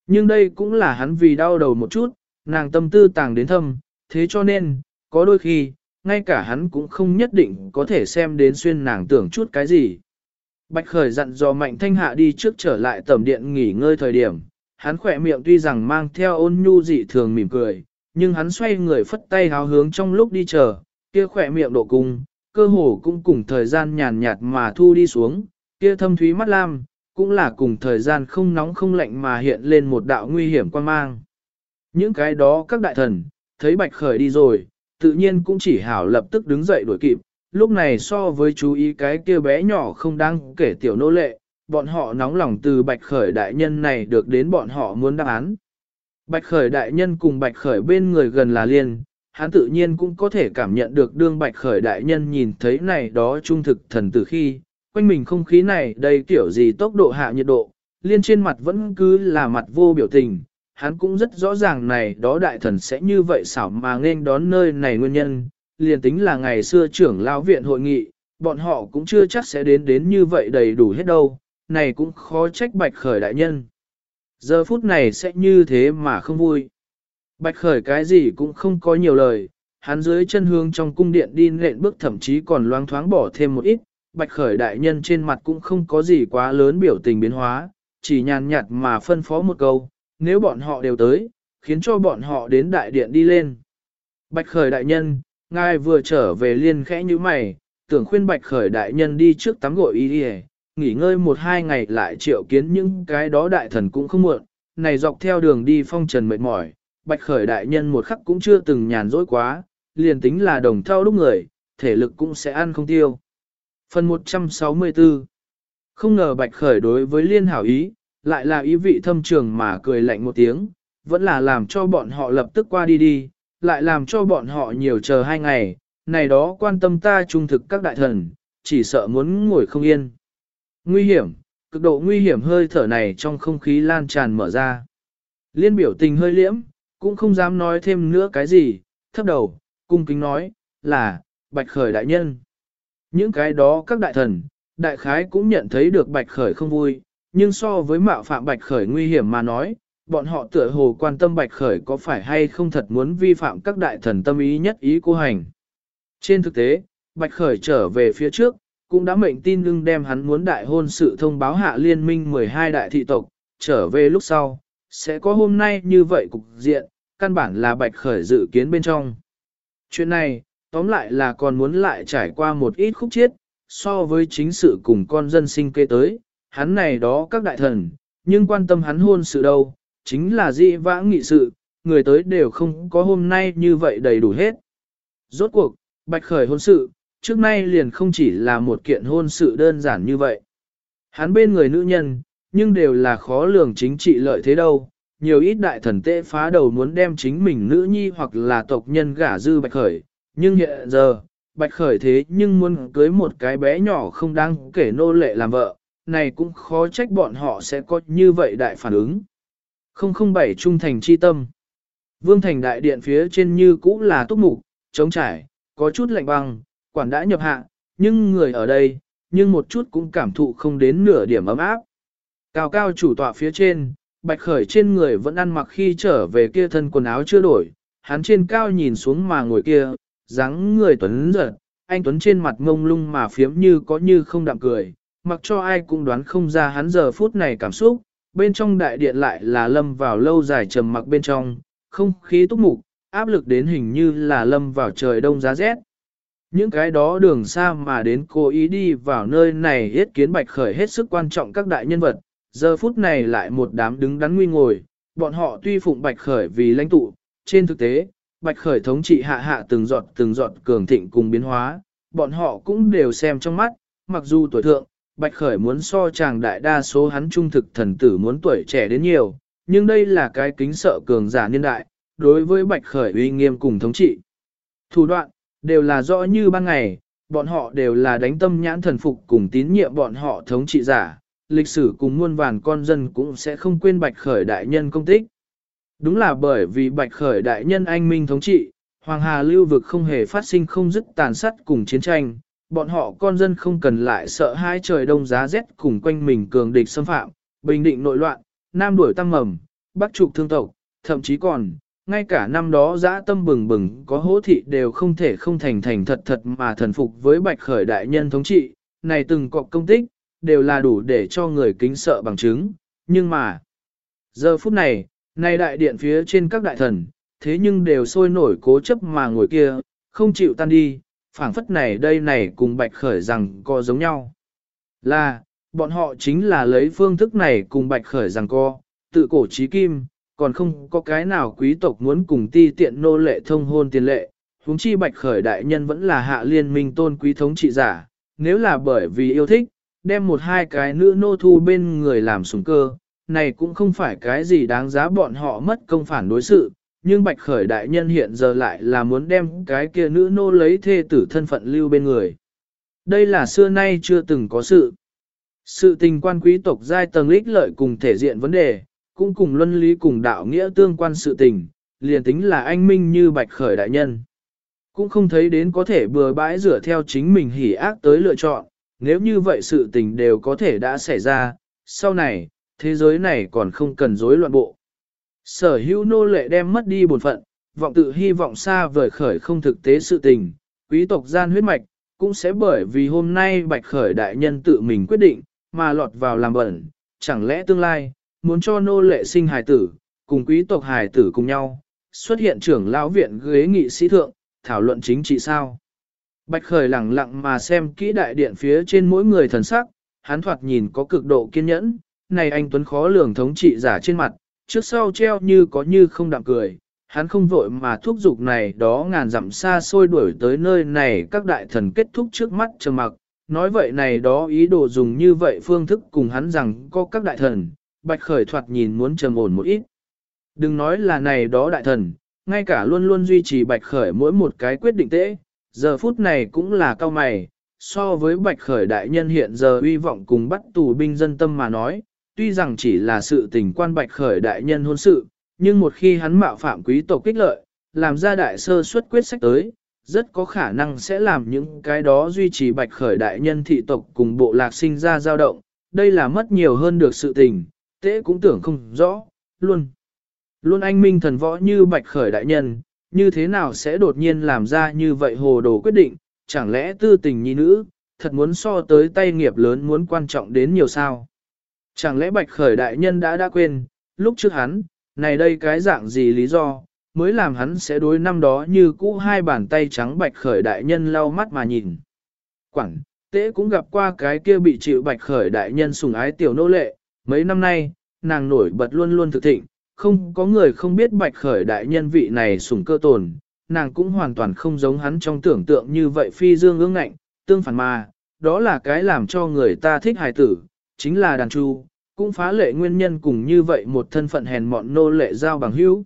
Nhưng đây cũng là hắn vì đau đầu một chút, nàng tâm tư tàng đến thâm, thế cho nên, có đôi khi, ngay cả hắn cũng không nhất định có thể xem đến xuyên nàng tưởng chút cái gì. Bạch Khởi dặn dò Mạnh Thanh Hạ đi trước trở lại tầm điện nghỉ ngơi thời điểm, hắn khỏe miệng tuy rằng mang theo ôn nhu dị thường mỉm cười, nhưng hắn xoay người phất tay háo hướng trong lúc đi chờ, kia khỏe miệng độ cung, cơ hồ cũng cùng thời gian nhàn nhạt mà thu đi xuống, kia thâm thúy mắt lam, cũng là cùng thời gian không nóng không lạnh mà hiện lên một đạo nguy hiểm quan mang. Những cái đó các đại thần, thấy Bạch Khởi đi rồi, tự nhiên cũng chỉ hảo lập tức đứng dậy đuổi kịp, lúc này so với chú ý cái kia bé nhỏ không đáng kể tiểu nô lệ, bọn họ nóng lòng từ bạch khởi đại nhân này được đến bọn họ muốn đáp án. Bạch khởi đại nhân cùng bạch khởi bên người gần là liên, hắn tự nhiên cũng có thể cảm nhận được đương bạch khởi đại nhân nhìn thấy này đó trung thực thần tử khi, quanh mình không khí này đây kiểu gì tốc độ hạ nhiệt độ, liên trên mặt vẫn cứ là mặt vô biểu tình, hắn cũng rất rõ ràng này đó đại thần sẽ như vậy xảo mà nên đón nơi này nguyên nhân, liền tính là ngày xưa trưởng lão viện hội nghị, bọn họ cũng chưa chắc sẽ đến đến như vậy đầy đủ hết đâu, này cũng khó trách bạch khởi đại nhân. Giờ phút này sẽ như thế mà không vui. Bạch khởi cái gì cũng không có nhiều lời, hắn dưới chân hương trong cung điện đi nện bước thậm chí còn loang thoáng bỏ thêm một ít, bạch khởi đại nhân trên mặt cũng không có gì quá lớn biểu tình biến hóa, chỉ nhàn nhạt mà phân phó một câu, nếu bọn họ đều tới, khiến cho bọn họ đến đại điện đi lên. Bạch khởi đại nhân, ngài vừa trở về liên khẽ như mày, tưởng khuyên bạch khởi đại nhân đi trước tắm gội y đi nghỉ ngơi một hai ngày lại triệu kiến những cái đó đại thần cũng không muộn, này dọc theo đường đi phong trần mệt mỏi, bạch khởi đại nhân một khắc cũng chưa từng nhàn rỗi quá, liền tính là đồng thao lúc người, thể lực cũng sẽ ăn không tiêu. Phần 164 Không ngờ bạch khởi đối với liên hảo ý, lại là ý vị thâm trường mà cười lạnh một tiếng, vẫn là làm cho bọn họ lập tức qua đi đi, lại làm cho bọn họ nhiều chờ hai ngày, này đó quan tâm ta trung thực các đại thần, chỉ sợ muốn ngồi không yên. Nguy hiểm, cực độ nguy hiểm hơi thở này trong không khí lan tràn mở ra. Liên biểu tình hơi liễm, cũng không dám nói thêm nữa cái gì, thấp đầu, cung kính nói, là, bạch khởi đại nhân. Những cái đó các đại thần, đại khái cũng nhận thấy được bạch khởi không vui, nhưng so với mạo phạm bạch khởi nguy hiểm mà nói, bọn họ tựa hồ quan tâm bạch khởi có phải hay không thật muốn vi phạm các đại thần tâm ý nhất ý cô hành. Trên thực tế, bạch khởi trở về phía trước, cũng đã mệnh tin lưng đem hắn muốn đại hôn sự thông báo hạ liên minh 12 đại thị tộc, trở về lúc sau, sẽ có hôm nay như vậy cục diện, căn bản là bạch khởi dự kiến bên trong. Chuyện này, tóm lại là còn muốn lại trải qua một ít khúc chiết, so với chính sự cùng con dân sinh kế tới, hắn này đó các đại thần, nhưng quan tâm hắn hôn sự đâu, chính là dị vãng nghị sự, người tới đều không có hôm nay như vậy đầy đủ hết. Rốt cuộc, bạch khởi hôn sự, trước nay liền không chỉ là một kiện hôn sự đơn giản như vậy. Hắn bên người nữ nhân, nhưng đều là khó lường chính trị lợi thế đâu. Nhiều ít đại thần tệ phá đầu muốn đem chính mình nữ nhi hoặc là tộc nhân gả dư bạch khởi, nhưng hiện giờ, bạch khởi thế nhưng muốn cưới một cái bé nhỏ không đáng kể nô lệ làm vợ, này cũng khó trách bọn họ sẽ có như vậy đại phản ứng. 007 Trung thành chi tâm Vương thành đại điện phía trên như cũ là túc mục, trống trải, có chút lạnh băng, quản đã nhập hạ, nhưng người ở đây, nhưng một chút cũng cảm thụ không đến nửa điểm ấm áp. Cao cao chủ tọa phía trên, bạch khởi trên người vẫn ăn mặc khi trở về kia thân quần áo chưa đổi, hắn trên cao nhìn xuống mà ngồi kia, dáng người tuấn giật, anh tuấn trên mặt ngông lung mà phiếm như có như không đạm cười, mặc cho ai cũng đoán không ra hắn giờ phút này cảm xúc, bên trong đại điện lại là lâm vào lâu dài trầm mặc bên trong, không khí túc mục, áp lực đến hình như là lâm vào trời đông giá rét. Những cái đó đường xa mà đến cố ý đi vào nơi này hết kiến bạch khởi hết sức quan trọng các đại nhân vật, giờ phút này lại một đám đứng đắn nguy ngồi, bọn họ tuy phụng bạch khởi vì lãnh tụ, trên thực tế, bạch khởi thống trị hạ hạ từng giọt từng giọt cường thịnh cùng biến hóa, bọn họ cũng đều xem trong mắt, mặc dù tuổi thượng, bạch khởi muốn so chàng đại đa số hắn trung thực thần tử muốn tuổi trẻ đến nhiều, nhưng đây là cái kính sợ cường giả niên đại, đối với bạch khởi uy nghiêm cùng thống trị. Thủ đoạn, đều là rõ như ban ngày, bọn họ đều là đánh tâm nhãn thần phục cùng tín nhiệm bọn họ thống trị giả, lịch sử cùng muôn vàn con dân cũng sẽ không quên bạch khởi đại nhân công tích. Đúng là bởi vì bạch khởi đại nhân anh minh thống trị, Hoàng Hà lưu vực không hề phát sinh không dứt tàn sát cùng chiến tranh, bọn họ con dân không cần lại sợ hai trời đông giá rét cùng quanh mình cường địch xâm phạm, bình định nội loạn, nam đuổi tăng mầm, bắc trục thương tộc, thậm chí còn, ngay cả năm đó dã tâm bừng bừng có hố thị đều không thể không thành thành thật thật mà thần phục với bạch khởi đại nhân thống trị, này từng cọc công tích, đều là đủ để cho người kính sợ bằng chứng, nhưng mà, giờ phút này, này đại điện phía trên các đại thần, thế nhưng đều sôi nổi cố chấp mà ngồi kia, không chịu tan đi, phảng phất này đây này cùng bạch khởi rằng co giống nhau. Là, bọn họ chính là lấy phương thức này cùng bạch khởi rằng co, tự cổ trí kim, còn không có cái nào quý tộc muốn cùng ti tiện nô lệ thông hôn tiền lệ, huống chi bạch khởi đại nhân vẫn là hạ liên minh tôn quý thống trị giả, nếu là bởi vì yêu thích, đem một hai cái nữ nô thu bên người làm sủng cơ, này cũng không phải cái gì đáng giá bọn họ mất công phản đối sự, nhưng bạch khởi đại nhân hiện giờ lại là muốn đem cái kia nữ nô lấy thê tử thân phận lưu bên người. Đây là xưa nay chưa từng có sự. Sự tình quan quý tộc giai tầng lích lợi cùng thể diện vấn đề, cũng cùng luân lý cùng đạo nghĩa tương quan sự tình, liền tính là anh minh như bạch khởi đại nhân. Cũng không thấy đến có thể bừa bãi rửa theo chính mình hỉ ác tới lựa chọn, nếu như vậy sự tình đều có thể đã xảy ra, sau này, thế giới này còn không cần rối loạn bộ. Sở hữu nô lệ đem mất đi bổn phận, vọng tự hy vọng xa vời khởi không thực tế sự tình, quý tộc gian huyết mạch, cũng sẽ bởi vì hôm nay bạch khởi đại nhân tự mình quyết định, mà lọt vào làm bẩn, chẳng lẽ tương lai, muốn cho nô lệ sinh hài tử, cùng quý tộc hài tử cùng nhau, xuất hiện trưởng lão viện ghế nghị sĩ thượng, thảo luận chính trị sao. Bạch khởi lặng lặng mà xem kỹ đại điện phía trên mỗi người thần sắc, hắn thoạt nhìn có cực độ kiên nhẫn, này anh Tuấn khó lường thống trị giả trên mặt, trước sau treo như có như không đạm cười, hắn không vội mà thúc dục này đó ngàn dặm xa xôi đuổi tới nơi này các đại thần kết thúc trước mắt trầm mặc, nói vậy này đó ý đồ dùng như vậy phương thức cùng hắn rằng có các đại thần, bạch khởi thoạt nhìn muốn trầm ổn một ít. Đừng nói là này đó đại thần, ngay cả luôn luôn duy trì bạch khởi mỗi một cái quyết định tễ, giờ phút này cũng là cao mày, so với bạch khởi đại nhân hiện giờ uy vọng cùng bắt tù binh dân tâm mà nói, tuy rằng chỉ là sự tình quan bạch khởi đại nhân hôn sự, nhưng một khi hắn mạo phạm quý tộc kích lợi, làm ra đại sơ xuất quyết sách tới, rất có khả năng sẽ làm những cái đó duy trì bạch khởi đại nhân thị tộc cùng bộ lạc sinh ra dao động, đây là mất nhiều hơn được sự tình, tế cũng tưởng không rõ, luôn. Luôn anh minh thần võ như bạch khởi đại nhân, như thế nào sẽ đột nhiên làm ra như vậy hồ đồ quyết định, chẳng lẽ tư tình nhi nữ, thật muốn so tới tay nghiệp lớn muốn quan trọng đến nhiều sao. Chẳng lẽ bạch khởi đại nhân đã đã quên, lúc trước hắn, này đây cái dạng gì lý do, mới làm hắn sẽ đối năm đó như cũ hai bàn tay trắng bạch khởi đại nhân lau mắt mà nhìn. Quảng, tế cũng gặp qua cái kia bị chịu bạch khởi đại nhân sủng ái tiểu nô lệ, mấy năm nay, nàng nổi bật luôn luôn thực thịnh, không có người không biết bạch khởi đại nhân vị này sủng cơ tồn, nàng cũng hoàn toàn không giống hắn trong tưởng tượng như vậy phi dương ương ngạnh, tương phản mà, đó là cái làm cho người ta thích hài tử, chính là đàn chu, cũng phá lệ nguyên nhân cùng như vậy một thân phận hèn mọn nô lệ giao bằng hữu.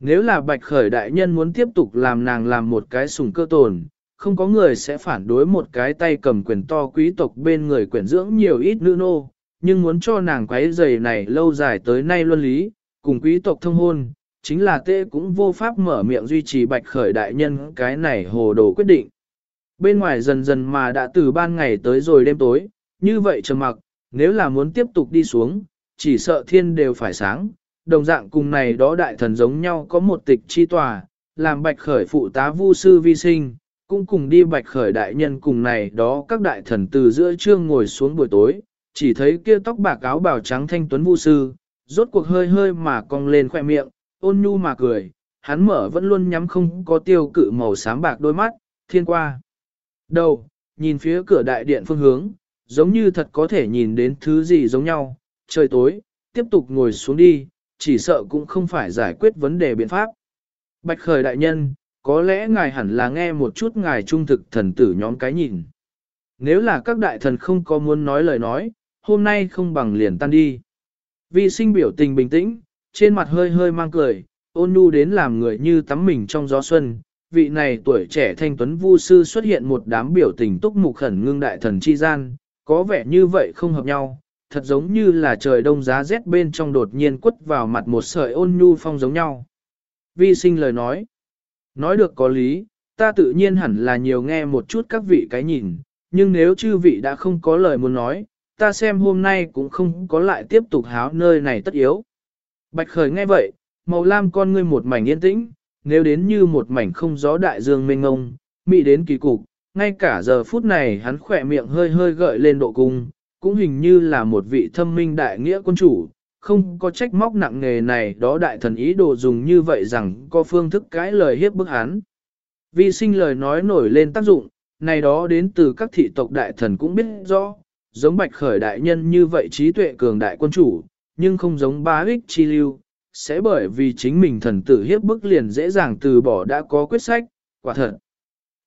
Nếu là bạch khởi đại nhân muốn tiếp tục làm nàng làm một cái sùng cơ tồn, không có người sẽ phản đối một cái tay cầm quyền to quý tộc bên người quyển dưỡng nhiều ít nữ nô, nhưng muốn cho nàng quái giày này lâu dài tới nay luân lý, cùng quý tộc thông hôn, chính là tê cũng vô pháp mở miệng duy trì bạch khởi đại nhân cái này hồ đồ quyết định. Bên ngoài dần dần mà đã từ ban ngày tới rồi đêm tối, như vậy trầm mặc, nếu là muốn tiếp tục đi xuống, chỉ sợ thiên đều phải sáng, đồng dạng cùng này đó đại thần giống nhau có một tịch chi tòa, làm bạch khởi phụ tá vu sư vi sinh, cũng cùng đi bạch khởi đại nhân cùng này đó các đại thần từ giữa trương ngồi xuống buổi tối, chỉ thấy kia tóc bạc áo bào trắng thanh tuấn vu sư, rốt cuộc hơi hơi mà cong lên khoe miệng, ôn nhu mà cười, hắn mở vẫn luôn nhắm không có tiêu cự màu xám bạc đôi mắt, thiên qua. Đầu, nhìn phía cửa đại điện phương hướng, giống như thật có thể nhìn đến thứ gì giống nhau, trời tối, tiếp tục ngồi xuống đi, chỉ sợ cũng không phải giải quyết vấn đề biện pháp. Bạch khởi đại nhân, có lẽ ngài hẳn là nghe một chút ngài trung thực thần tử nhóm cái nhìn. Nếu là các đại thần không có muốn nói lời nói, hôm nay không bằng liền tan đi. Vi sinh biểu tình bình tĩnh, trên mặt hơi hơi mang cười, ôn nhu đến làm người như tắm mình trong gió xuân. Vị này tuổi trẻ thanh tuấn vu sư xuất hiện một đám biểu tình túc mục khẩn ngưng đại thần chi gian, có vẻ như vậy không hợp nhau, thật giống như là trời đông giá rét bên trong đột nhiên quất vào mặt một sợi ôn nhu phong giống nhau. Vi sinh lời nói, nói được có lý, ta tự nhiên hẳn là nhiều nghe một chút các vị cái nhìn, nhưng nếu chư vị đã không có lời muốn nói, ta xem hôm nay cũng không có lại tiếp tục háo nơi này tất yếu. Bạch khởi nghe vậy, màu lam con ngươi một mảnh yên tĩnh, nếu đến như một mảnh không gió đại dương mênh ngông, mị đến kỳ cục, ngay cả giờ phút này hắn khỏe miệng hơi hơi gợi lên độ cung, cũng hình như là một vị thâm minh đại nghĩa quân chủ, không có trách móc nặng nghề này đó đại thần ý đồ dùng như vậy rằng có phương thức cãi lời hiếp bức hắn. Vi sinh lời nói nổi lên tác dụng, này đó đến từ các thị tộc đại thần cũng biết rõ, giống bạch khởi đại nhân như vậy trí tuệ cường đại quân chủ, nhưng không giống bá ích chi lưu, sẽ bởi vì chính mình thần tử hiếp bức liền dễ dàng từ bỏ đã có quyết sách, quả thật.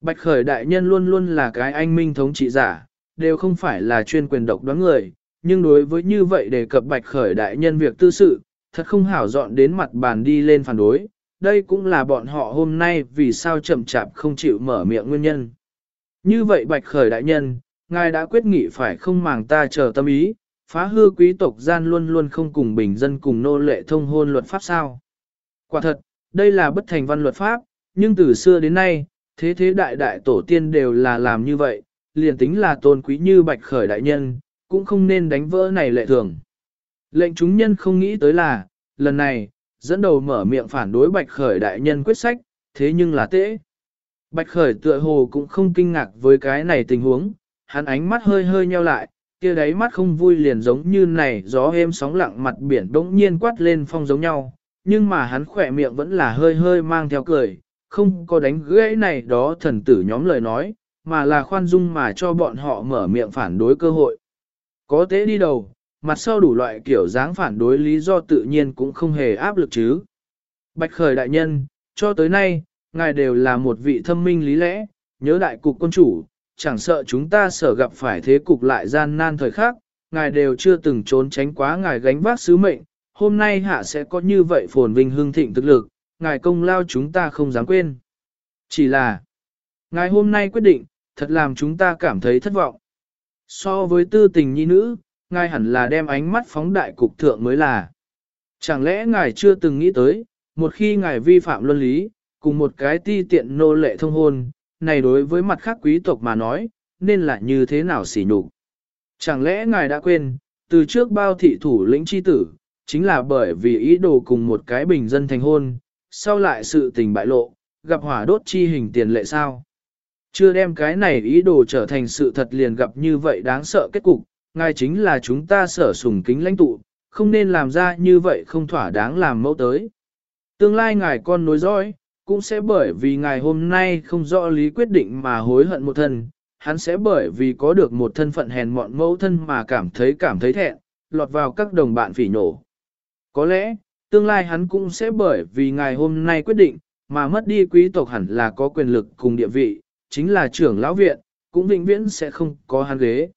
Bạch khởi đại nhân luôn luôn là cái anh minh thống trị giả, đều không phải là chuyên quyền độc đoán người, nhưng đối với như vậy đề cập bạch khởi đại nhân việc tư sự, thật không hảo dọn đến mặt bàn đi lên phản đối, đây cũng là bọn họ hôm nay vì sao chậm chạp không chịu mở miệng nguyên nhân. Như vậy bạch khởi đại nhân, ngài đã quyết nghị phải không màng ta chờ tâm ý, phá hư quý tộc gian luôn luôn không cùng bình dân cùng nô lệ thông hôn luật pháp sao. Quả thật, đây là bất thành văn luật pháp, nhưng từ xưa đến nay, thế thế đại đại tổ tiên đều là làm như vậy, liền tính là tôn quý như bạch khởi đại nhân, cũng không nên đánh vỡ này lệ thường. Lệnh chúng nhân không nghĩ tới là, lần này, dẫn đầu mở miệng phản đối bạch khởi đại nhân quyết sách, thế nhưng là tễ. Bạch khởi tựa hồ cũng không kinh ngạc với cái này tình huống, hắn ánh mắt hơi hơi nheo lại, kia đáy mắt không vui liền giống như này gió êm sóng lặng mặt biển đống nhiên quát lên phong giống nhau, nhưng mà hắn khỏe miệng vẫn là hơi hơi mang theo cười, không có đánh gãy này đó thần tử nhóm lời nói, mà là khoan dung mà cho bọn họ mở miệng phản đối cơ hội. Có tế đi đầu, mặt sau đủ loại kiểu dáng phản đối lý do tự nhiên cũng không hề áp lực chứ. Bạch khởi đại nhân, cho tới nay, ngài đều là một vị thâm minh lý lẽ, nhớ đại cục quân chủ, chẳng sợ chúng ta sở gặp phải thế cục lại gian nan thời khắc, ngài đều chưa từng trốn tránh quá ngài gánh vác sứ mệnh, hôm nay hạ sẽ có như vậy phồn vinh hương thịnh thực lực, ngài công lao chúng ta không dám quên. Chỉ là, ngài hôm nay quyết định, thật làm chúng ta cảm thấy thất vọng. So với tư tình nhi nữ, ngài hẳn là đem ánh mắt phóng đại cục thượng mới là. Chẳng lẽ ngài chưa từng nghĩ tới, một khi ngài vi phạm luân lý, cùng một cái ti tiện nô lệ thông hôn, này đối với mặt khác quý tộc mà nói, nên là như thế nào xỉ nhục? Chẳng lẽ ngài đã quên, từ trước bao thị thủ lĩnh chi tử, chính là bởi vì ý đồ cùng một cái bình dân thành hôn, sau lại sự tình bại lộ, gặp hỏa đốt chi hình tiền lệ sao? Chưa đem cái này ý đồ trở thành sự thật liền gặp như vậy đáng sợ kết cục, ngài chính là chúng ta sở sùng kính lãnh tụ, không nên làm ra như vậy không thỏa đáng làm mẫu tới. Tương lai ngài con nối dõi, cũng sẽ bởi vì ngài hôm nay không rõ lý quyết định mà hối hận một thân, hắn sẽ bởi vì có được một thân phận hèn mọn mẫu thân mà cảm thấy cảm thấy thẹn, lọt vào các đồng bạn phỉ nổ. Có lẽ, tương lai hắn cũng sẽ bởi vì ngài hôm nay quyết định, mà mất đi quý tộc hẳn là có quyền lực cùng địa vị, chính là trưởng lão viện, cũng vĩnh viễn sẽ không có hắn ghế.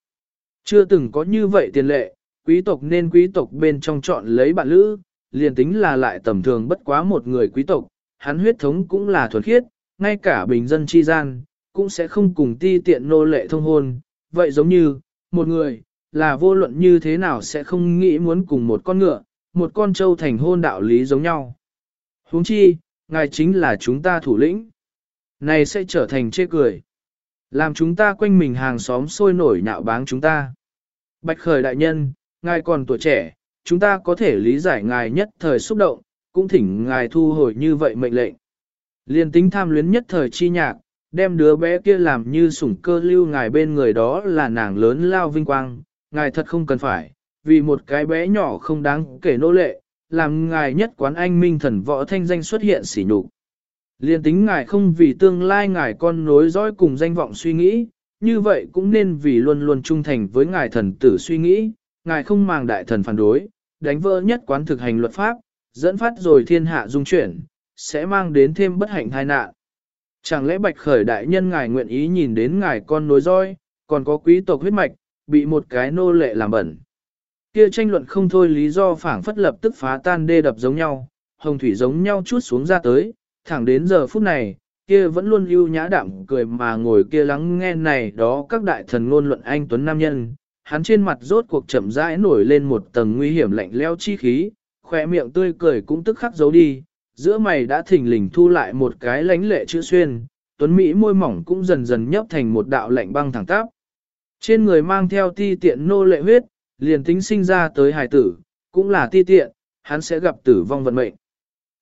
Chưa từng có như vậy tiền lệ, quý tộc nên quý tộc bên trong chọn lấy bạn lữ, liền tính là lại tầm thường bất quá một người quý tộc, hắn huyết thống cũng là thuần khiết, ngay cả bình dân chi gian, cũng sẽ không cùng ti tiện nô lệ thông hôn, vậy giống như, một người, là vô luận như thế nào sẽ không nghĩ muốn cùng một con ngựa, một con trâu thành hôn đạo lý giống nhau. huống chi, ngài chính là chúng ta thủ lĩnh. Này sẽ trở thành chê cười. Làm chúng ta quanh mình hàng xóm sôi nổi nhạo báng chúng ta. Bạch khởi đại nhân, ngài còn tuổi trẻ, chúng ta có thể lý giải ngài nhất thời xúc động, cũng thỉnh ngài thu hồi như vậy mệnh lệnh. Liên tính tham luyến nhất thời chi nhạc, đem đứa bé kia làm như sủng cơ lưu ngài bên người đó là nàng lớn lao vinh quang, ngài thật không cần phải, vì một cái bé nhỏ không đáng kể nô lệ, làm ngài nhất quán anh minh thần võ thanh danh xuất hiện sỉ nhục. Liên tính ngài không vì tương lai ngài con nối dõi cùng danh vọng suy nghĩ, như vậy cũng nên vì luôn luôn trung thành với ngài thần tử suy nghĩ, ngài không màng đại thần phản đối, đánh vỡ nhất quán thực hành luật pháp, dẫn phát rồi thiên hạ dung chuyển, sẽ mang đến thêm bất hạnh tai nạn. Chẳng lẽ bạch khởi đại nhân ngài nguyện ý nhìn đến ngài con nối dõi còn có quý tộc huyết mạch, bị một cái nô lệ làm bẩn. Kia tranh luận không thôi lý do phảng phất lập tức phá tan đê đập giống nhau, hồng thủy giống nhau chút xuống ra tới, thẳng đến giờ phút này, kia vẫn luôn ưu nhã đạm cười mà ngồi kia lắng nghe này đó các đại thần ngôn luận anh Tuấn Nam Nhân, hắn trên mặt rốt cuộc chậm rãi nổi lên một tầng nguy hiểm lạnh leo chi khí, khỏe miệng tươi cười cũng tức khắc giấu đi, giữa mày đã thỉnh lình thu lại một cái lánh lệ chữ xuyên, tuấn Mỹ môi mỏng cũng dần dần nhấp thành một đạo lạnh băng thẳng tắp. Trên người mang theo ti tiện nô lệ huyết, liền tính sinh ra tới hài tử, cũng là ti tiện, hắn sẽ gặp tử vong vận mệnh.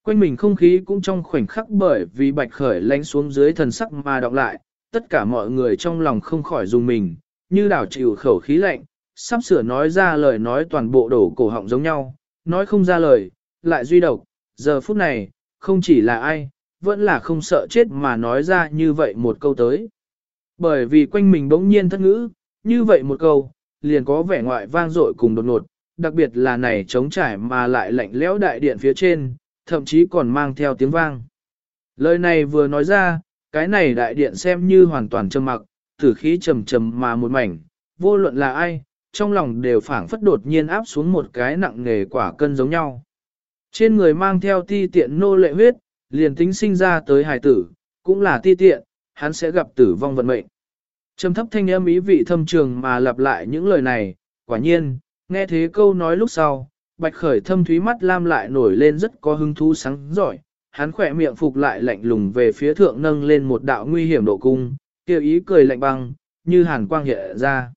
Quanh mình không khí cũng trong khoảnh khắc bởi vì bạch khởi lánh xuống dưới thần sắc mà đọc lại, tất cả mọi người trong lòng không khỏi dùng mình, như đảo chịu khẩu khí lạnh, sắp sửa nói ra lời nói toàn bộ đổ cổ họng giống nhau, nói không ra lời, lại duy độc, giờ phút này, không chỉ là ai, vẫn là không sợ chết mà nói ra như vậy một câu tới. Bởi vì quanh mình bỗng nhiên thất ngữ, như vậy một câu, liền có vẻ ngoại vang dội cùng đột ngột, đặc biệt là này trống trải mà lại lạnh lẽo đại điện phía trên, thậm chí còn mang theo tiếng vang. Lời này vừa nói ra, cái này đại điện xem như hoàn toàn trầm mặc, tử khí trầm trầm mà một mảnh, vô luận là ai, trong lòng đều phảng phất đột nhiên áp xuống một cái nặng nề quả cân giống nhau. Trên người mang theo ti tiện nô lệ huyết, liền tính sinh ra tới hài tử, cũng là ti tiện, hắn sẽ gặp tử vong vận mệnh. Trầm thấp thanh âm ý vị thâm trường mà lặp lại những lời này, quả nhiên, nghe thế câu nói lúc sau, bạch khởi thâm thúy mắt lam lại nổi lên rất có hứng thú sáng giỏi, hắn khỏe miệng phục lại lạnh lùng về phía thượng nâng lên một đạo nguy hiểm độ cung, kêu ý cười lạnh băng, như hàn quang hiện ra.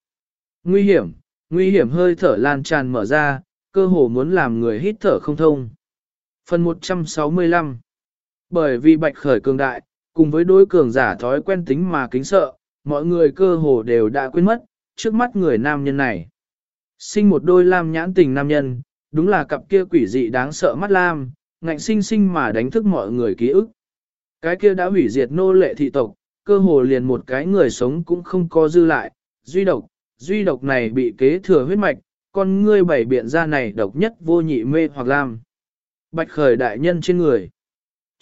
Nguy hiểm, nguy hiểm hơi thở lan tràn mở ra, cơ hồ muốn làm người hít thở không thông. Phần 165 Bởi vì bạch khởi cường đại, cùng với đối cường giả thói quen tính mà kính sợ, mọi người cơ hồ đều đã quên mất, trước mắt người nam nhân này. Sinh một đôi lam nhãn tình nam nhân, đúng là cặp kia quỷ dị đáng sợ mắt lam, ngạnh sinh sinh mà đánh thức mọi người ký ức. Cái kia đã hủy diệt nô lệ thị tộc, cơ hồ liền một cái người sống cũng không có dư lại, duy độc, duy độc này bị kế thừa huyết mạch, con ngươi bảy biện ra này độc nhất vô nhị mê hoặc lam. Bạch khởi đại nhân trên người.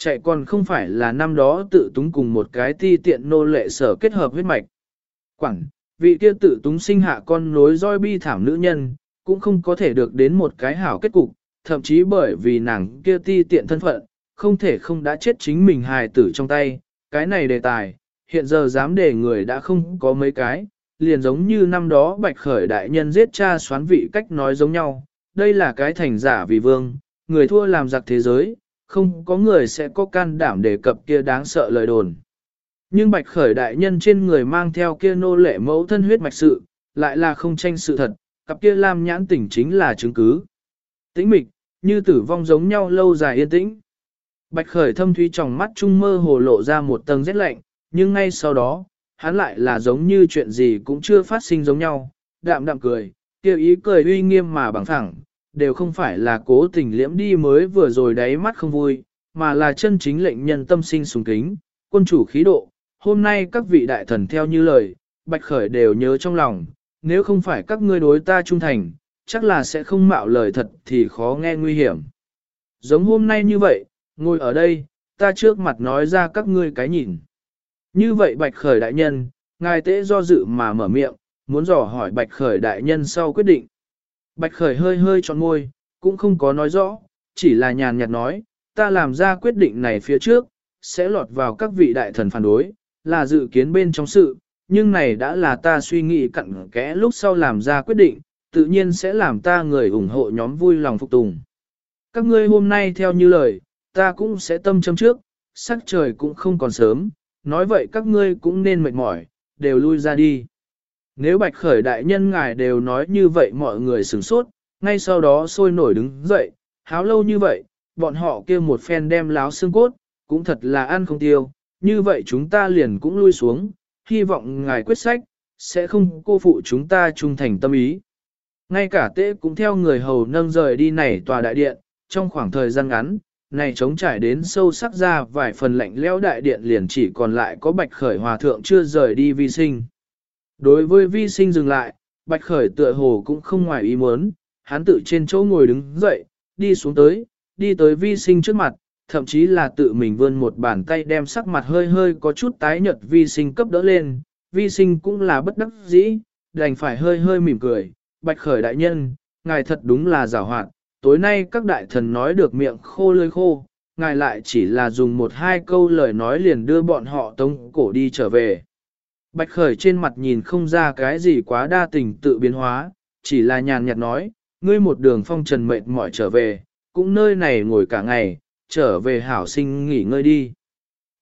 Chạy còn không phải là năm đó tự túng cùng một cái ti tiện nô lệ sở kết hợp huyết mạch. Quảng, vị kia tự túng sinh hạ con nối roi bi thảm nữ nhân, cũng không có thể được đến một cái hảo kết cục, thậm chí bởi vì nàng kia ti tiện thân phận, không thể không đã chết chính mình hài tử trong tay. Cái này đề tài, hiện giờ dám để người đã không có mấy cái, liền giống như năm đó bạch khởi đại nhân giết cha xoán vị cách nói giống nhau, đây là cái thành giả vì vương, người thua làm giặc thế giới, không có người sẽ có can đảm đề cập kia đáng sợ lời đồn. Nhưng bạch khởi đại nhân trên người mang theo kia nô lệ mẫu thân huyết mạch sự, lại là không tranh sự thật, cặp kia lam nhãn tỉnh chính là chứng cứ. Tĩnh mịch, như tử vong giống nhau lâu dài yên tĩnh. Bạch khởi thâm thúy trong mắt trung mơ hồ lộ ra một tầng rét lạnh, nhưng ngay sau đó, hắn lại là giống như chuyện gì cũng chưa phát sinh giống nhau, đạm đạm cười, kêu ý cười uy nghiêm mà bằng thẳng, đều không phải là cố tình liễm đi mới vừa rồi đáy mắt không vui, mà là chân chính lệnh nhân tâm sinh sùng kính, quân chủ khí độ. Hôm nay các vị đại thần theo như lời, Bạch Khởi đều nhớ trong lòng, nếu không phải các ngươi đối ta trung thành, chắc là sẽ không mạo lời thật thì khó nghe nguy hiểm. Giống hôm nay như vậy, ngồi ở đây, ta trước mặt nói ra các ngươi cái nhìn. Như vậy Bạch Khởi đại nhân, ngài tế do dự mà mở miệng, muốn dò hỏi Bạch Khởi đại nhân sau quyết định. Bạch Khởi hơi hơi tròn môi, cũng không có nói rõ, chỉ là nhàn nhạt nói, ta làm ra quyết định này phía trước, sẽ lọt vào các vị đại thần phản đối, là dự kiến bên trong sự, nhưng này đã là ta suy nghĩ cặn kẽ lúc sau làm ra quyết định, tự nhiên sẽ làm ta người ủng hộ nhóm vui lòng phục tùng. Các ngươi hôm nay theo như lời, ta cũng sẽ tâm châm trước, sắc trời cũng không còn sớm, nói vậy các ngươi cũng nên mệt mỏi, đều lui ra đi. Nếu bạch khởi đại nhân ngài đều nói như vậy mọi người sửng sốt, ngay sau đó sôi nổi đứng dậy, háo lâu như vậy, bọn họ kia một phen đem láo xương cốt, cũng thật là ăn không tiêu, như vậy chúng ta liền cũng lui xuống, hy vọng ngài quyết sách, sẽ không cô phụ chúng ta trung thành tâm ý. Ngay cả tế cũng theo người hầu nâng rời đi này tòa đại điện, trong khoảng thời gian ngắn, này trống trải đến sâu sắc ra vài phần lạnh lẽo đại điện liền chỉ còn lại có bạch khởi hòa thượng chưa rời đi vi sinh. Đối với vi sinh dừng lại, bạch khởi tựa hồ cũng không ngoài ý muốn, hắn tự trên chỗ ngồi đứng dậy, đi xuống tới, đi tới vi sinh trước mặt, thậm chí là tự mình vươn một bàn tay đem sắc mặt hơi hơi có chút tái nhợt vi sinh cấp đỡ lên, vi sinh cũng là bất đắc dĩ, đành phải hơi hơi mỉm cười, bạch khởi đại nhân, ngài thật đúng là giảo hoạt, tối nay các đại thần nói được miệng khô lơi khô, ngài lại chỉ là dùng một hai câu lời nói liền đưa bọn họ tống cổ đi trở về. Bạch khởi trên mặt nhìn không ra cái gì quá đa tình tự biến hóa, chỉ là nhàn nhạt nói, ngươi một đường phong trần mệt mỏi trở về, cũng nơi này ngồi cả ngày, trở về hảo sinh nghỉ ngơi đi.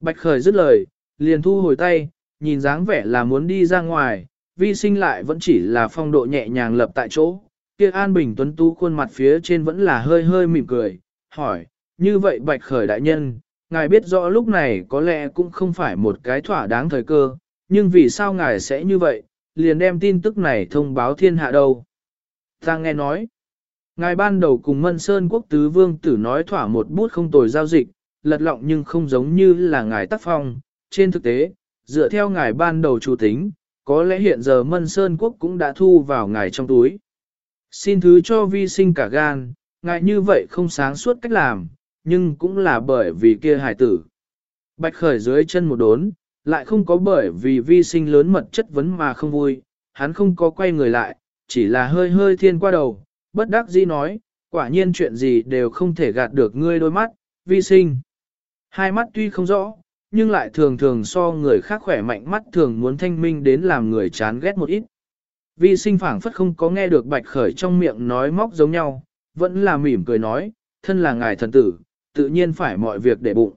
Bạch khởi dứt lời, liền thu hồi tay, nhìn dáng vẻ là muốn đi ra ngoài, vi sinh lại vẫn chỉ là phong độ nhẹ nhàng lập tại chỗ, kia An Bình Tuấn Tú khuôn mặt phía trên vẫn là hơi hơi mỉm cười, hỏi, như vậy bạch khởi đại nhân, ngài biết rõ lúc này có lẽ cũng không phải một cái thỏa đáng thời cơ, nhưng vì sao ngài sẽ như vậy, liền đem tin tức này thông báo thiên hạ đâu. Ta nghe nói, ngài ban đầu cùng Mân Sơn quốc tứ vương tử nói thỏa một bút không tồi giao dịch, lật lọng nhưng không giống như là ngài tác phong, trên thực tế, dựa theo ngài ban đầu chủ tính, có lẽ hiện giờ Mân Sơn quốc cũng đã thu vào ngài trong túi. Xin thứ cho vi sinh cả gan, ngài như vậy không sáng suốt cách làm, nhưng cũng là bởi vì kia hải tử. Bạch khởi dưới chân một đốn, lại không có bởi vì vi sinh lớn mật chất vấn mà không vui, hắn không có quay người lại, chỉ là hơi hơi thiên qua đầu, bất đắc dĩ nói, quả nhiên chuyện gì đều không thể gạt được ngươi đôi mắt, vi sinh. Hai mắt tuy không rõ, nhưng lại thường thường so người khác khỏe mạnh mắt thường muốn thanh minh đến làm người chán ghét một ít. Vi sinh phảng phất không có nghe được bạch khởi trong miệng nói móc giống nhau, vẫn là mỉm cười nói, thân là ngài thần tử, tự nhiên phải mọi việc để bụng.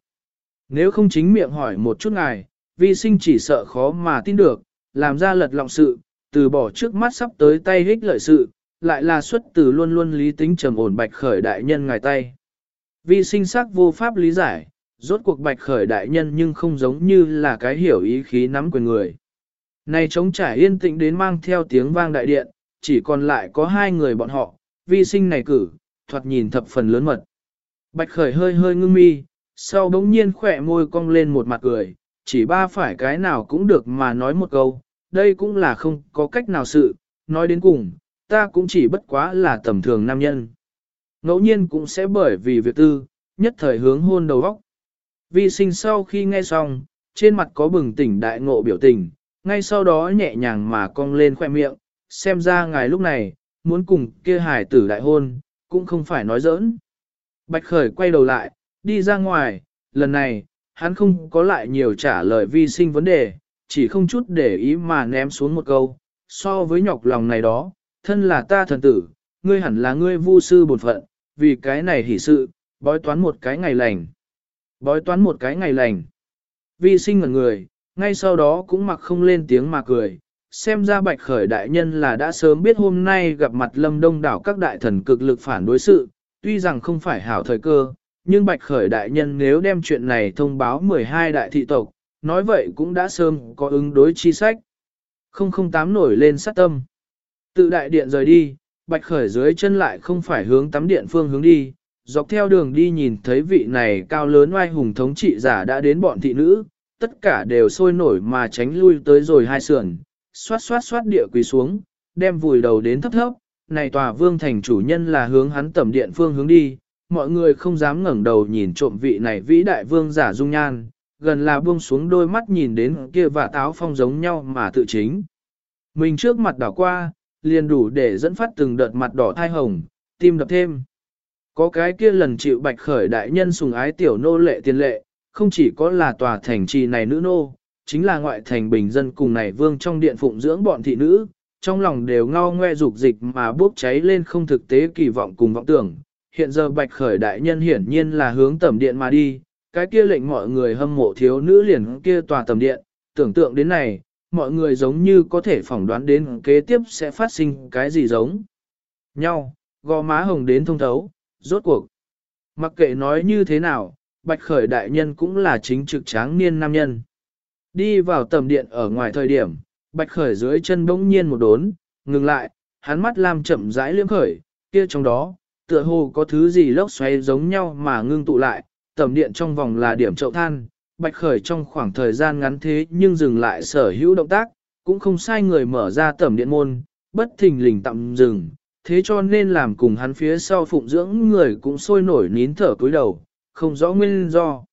Nếu không chính miệng hỏi một chút ngài, vi sinh chỉ sợ khó mà tin được, làm ra lật lọng sự, từ bỏ trước mắt sắp tới tay hích lợi sự, lại là xuất từ luôn luôn lý tính trầm ổn bạch khởi đại nhân ngài tay. Vi sinh sắc vô pháp lý giải, rốt cuộc bạch khởi đại nhân nhưng không giống như là cái hiểu ý khí nắm quyền người. Này trống trải yên tĩnh đến mang theo tiếng vang đại điện, chỉ còn lại có hai người bọn họ, vi sinh này cử, thoạt nhìn thập phần lớn mật. Bạch khởi hơi hơi ngưng mi, sau bỗng nhiên khỏe môi cong lên một mặt cười, chỉ ba phải cái nào cũng được mà nói một câu, đây cũng là không có cách nào sự, nói đến cùng, ta cũng chỉ bất quá là tầm thường nam nhân. Ngẫu nhiên cũng sẽ bởi vì việc tư, nhất thời hướng hôn đầu vóc. Vi sinh sau khi nghe xong, trên mặt có bừng tỉnh đại ngộ biểu tình, ngay sau đó nhẹ nhàng mà cong lên khoe miệng, xem ra ngài lúc này, muốn cùng kia hải tử đại hôn, cũng không phải nói giỡn. Bạch Khởi quay đầu lại, đi ra ngoài, lần này, hắn không có lại nhiều trả lời vi sinh vấn đề, chỉ không chút để ý mà ném xuống một câu, so với nhọc lòng này đó, thân là ta thần tử, ngươi hẳn là ngươi vu sư bột phận, vì cái này hỉ sự, bói toán một cái ngày lành. Bói toán một cái ngày lành. Vi sinh ngẩn người, ngay sau đó cũng mặc không lên tiếng mà cười. Xem ra bạch khởi đại nhân là đã sớm biết hôm nay gặp mặt lâm đông đảo các đại thần cực lực phản đối sự, tuy rằng không phải hảo thời cơ, nhưng bạch khởi đại nhân nếu đem chuyện này thông báo 12 đại thị tộc, nói vậy cũng đã sớm có ứng đối chi sách. 008 nổi lên sát tâm. Tự đại điện rời đi, bạch khởi dưới chân lại không phải hướng tắm điện phương hướng đi, Dọc theo đường đi nhìn thấy vị này cao lớn oai hùng thống trị giả đã đến bọn thị nữ, tất cả đều sôi nổi mà tránh lui tới rồi hai sườn, xoát xoát xoát địa quỳ xuống, đem vùi đầu đến thấp thấp, này tòa vương thành chủ nhân là hướng hắn tẩm điện phương hướng đi, mọi người không dám ngẩng đầu nhìn trộm vị này vĩ đại vương giả dung nhan, gần là buông xuống đôi mắt nhìn đến kia và táo phong giống nhau mà tự chính. Mình trước mặt đảo qua, liền đủ để dẫn phát từng đợt mặt đỏ thai hồng, tim đập thêm. Có cái kia lần chịu bạch khởi đại nhân sùng ái tiểu nô lệ tiền lệ, không chỉ có là tòa thành trì này nữ nô, chính là ngoại thành bình dân cùng này vương trong điện phụng dưỡng bọn thị nữ, trong lòng đều ngao ngoe dục dịch mà bốc cháy lên không thực tế kỳ vọng cùng vọng tưởng. Hiện giờ bạch khởi đại nhân hiển nhiên là hướng tầm điện mà đi, cái kia lệnh mọi người hâm mộ thiếu nữ liền kia tòa tầm điện, tưởng tượng đến này, mọi người giống như có thể phỏng đoán đến kế tiếp sẽ phát sinh cái gì giống nhau, gò má hồng đến thông thấu, rốt cuộc. Mặc kệ nói như thế nào, bạch khởi đại nhân cũng là chính trực tráng niên nam nhân. Đi vào tầm điện ở ngoài thời điểm, bạch khởi dưới chân bỗng nhiên một đốn, ngừng lại, hắn mắt lam chậm rãi liếm khởi, kia trong đó, tựa hồ có thứ gì lốc xoáy giống nhau mà ngưng tụ lại, tầm điện trong vòng là điểm chậu than, bạch khởi trong khoảng thời gian ngắn thế nhưng dừng lại sở hữu động tác, cũng không sai người mở ra tầm điện môn, bất thình lình tạm dừng, thế cho nên làm cùng hắn phía sau phụng dưỡng người cũng sôi nổi nín thở cúi đầu, không rõ nguyên do.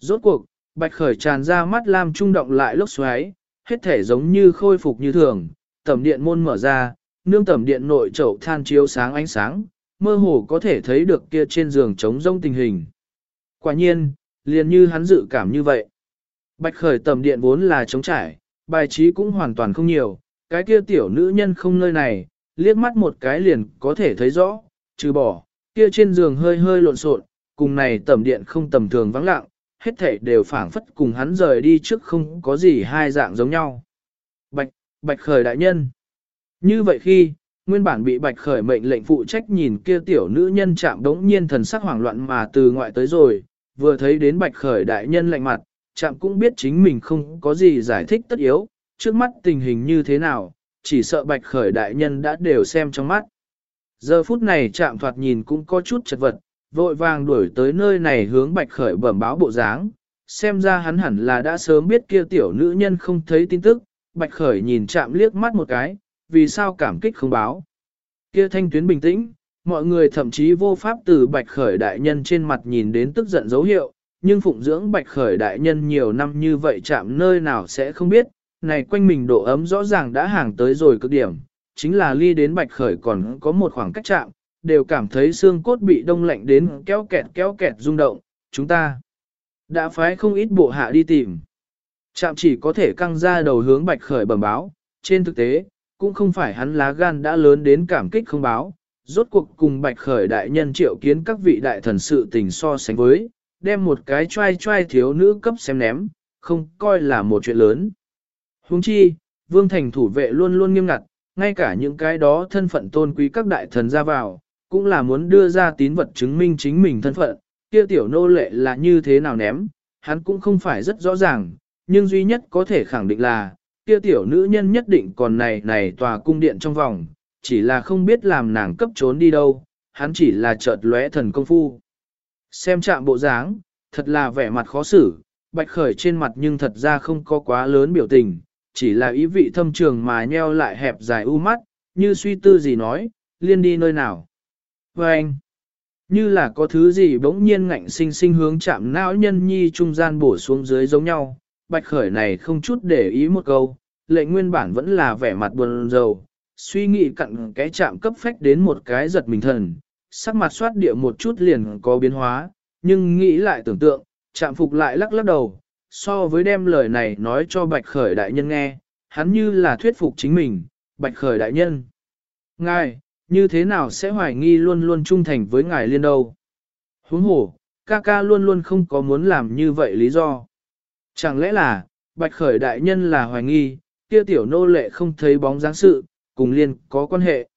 Rốt cuộc, bạch khởi tràn ra mắt làm trung động lại lốc xoáy, hết thể giống như khôi phục như thường, tầm điện môn mở ra, nương tầm điện nội chậu than chiếu sáng ánh sáng, mơ hồ có thể thấy được kia trên giường trống rông tình hình. Quả nhiên, liền như hắn dự cảm như vậy. Bạch khởi tầm điện vốn là trống trải, bài trí cũng hoàn toàn không nhiều, cái kia tiểu nữ nhân không nơi này, liếc mắt một cái liền có thể thấy rõ, trừ bỏ, kia trên giường hơi hơi lộn xộn, cùng này tầm điện không tầm thường vắng lặng, hết thảy đều phảng phất cùng hắn rời đi trước không có gì hai dạng giống nhau. Bạch, bạch khởi đại nhân. Như vậy khi, nguyên bản bị bạch khởi mệnh lệnh phụ trách nhìn kia tiểu nữ nhân chạm đống nhiên thần sắc hoảng loạn mà từ ngoại tới rồi, vừa thấy đến bạch khởi đại nhân lạnh mặt, chạm cũng biết chính mình không có gì giải thích tất yếu, trước mắt tình hình như thế nào, chỉ sợ bạch khởi đại nhân đã đều xem trong mắt. Giờ phút này chạm thoạt nhìn cũng có chút chật vật, vội vàng đuổi tới nơi này hướng bạch khởi bẩm báo bộ dáng, xem ra hắn hẳn là đã sớm biết kia tiểu nữ nhân không thấy tin tức, bạch khởi nhìn chạm liếc mắt một cái, vì sao cảm kích không báo. Kia thanh tuyến bình tĩnh, mọi người thậm chí vô pháp từ bạch khởi đại nhân trên mặt nhìn đến tức giận dấu hiệu, nhưng phụng dưỡng bạch khởi đại nhân nhiều năm như vậy chạm nơi nào sẽ không biết, này quanh mình độ ấm rõ ràng đã hàng tới rồi cực điểm, chính là ly đến bạch khởi còn có một khoảng cách chạm, đều cảm thấy xương cốt bị đông lạnh đến kéo kẹt kéo kẹt rung động, chúng ta đã phái không ít bộ hạ đi tìm. Chạm chỉ có thể căng ra đầu hướng bạch khởi bẩm báo, trên thực tế, cũng không phải hắn lá gan đã lớn đến cảm kích không báo, rốt cuộc cùng bạch khởi đại nhân triệu kiến các vị đại thần sự tình so sánh với, đem một cái trai trai thiếu nữ cấp xem ném, không coi là một chuyện lớn. Huống chi, vương thành thủ vệ luôn luôn nghiêm ngặt, ngay cả những cái đó thân phận tôn quý các đại thần ra vào, cũng là muốn đưa ra tín vật chứng minh chính mình thân phận, kia tiểu nô lệ là như thế nào ném, hắn cũng không phải rất rõ ràng, nhưng duy nhất có thể khẳng định là, kia tiểu nữ nhân nhất định còn này này tòa cung điện trong vòng, chỉ là không biết làm nàng cấp trốn đi đâu, hắn chỉ là chợt lóe thần công phu. Xem chạm bộ dáng, thật là vẻ mặt khó xử, bạch khởi trên mặt nhưng thật ra không có quá lớn biểu tình, chỉ là ý vị thâm trường mà nheo lại hẹp dài u mắt, như suy tư gì nói, liên đi nơi nào. Và anh, như là có thứ gì bỗng nhiên ngạnh sinh sinh hướng chạm não nhân nhi trung gian bổ xuống dưới giống nhau, bạch khởi này không chút để ý một câu, lệ nguyên bản vẫn là vẻ mặt buồn rầu, suy nghĩ cặn cái chạm cấp phách đến một cái giật mình thần, sắc mặt soát địa một chút liền có biến hóa, nhưng nghĩ lại tưởng tượng, chạm phục lại lắc lắc đầu, so với đem lời này nói cho bạch khởi đại nhân nghe, hắn như là thuyết phục chính mình, bạch khởi đại nhân. Ngài, như thế nào sẽ hoài nghi luôn luôn trung thành với ngài liên đâu? Huống hổ, ca ca luôn luôn không có muốn làm như vậy lý do. Chẳng lẽ là, bạch khởi đại nhân là hoài nghi, kia tiểu nô lệ không thấy bóng dáng sự, cùng liên có quan hệ.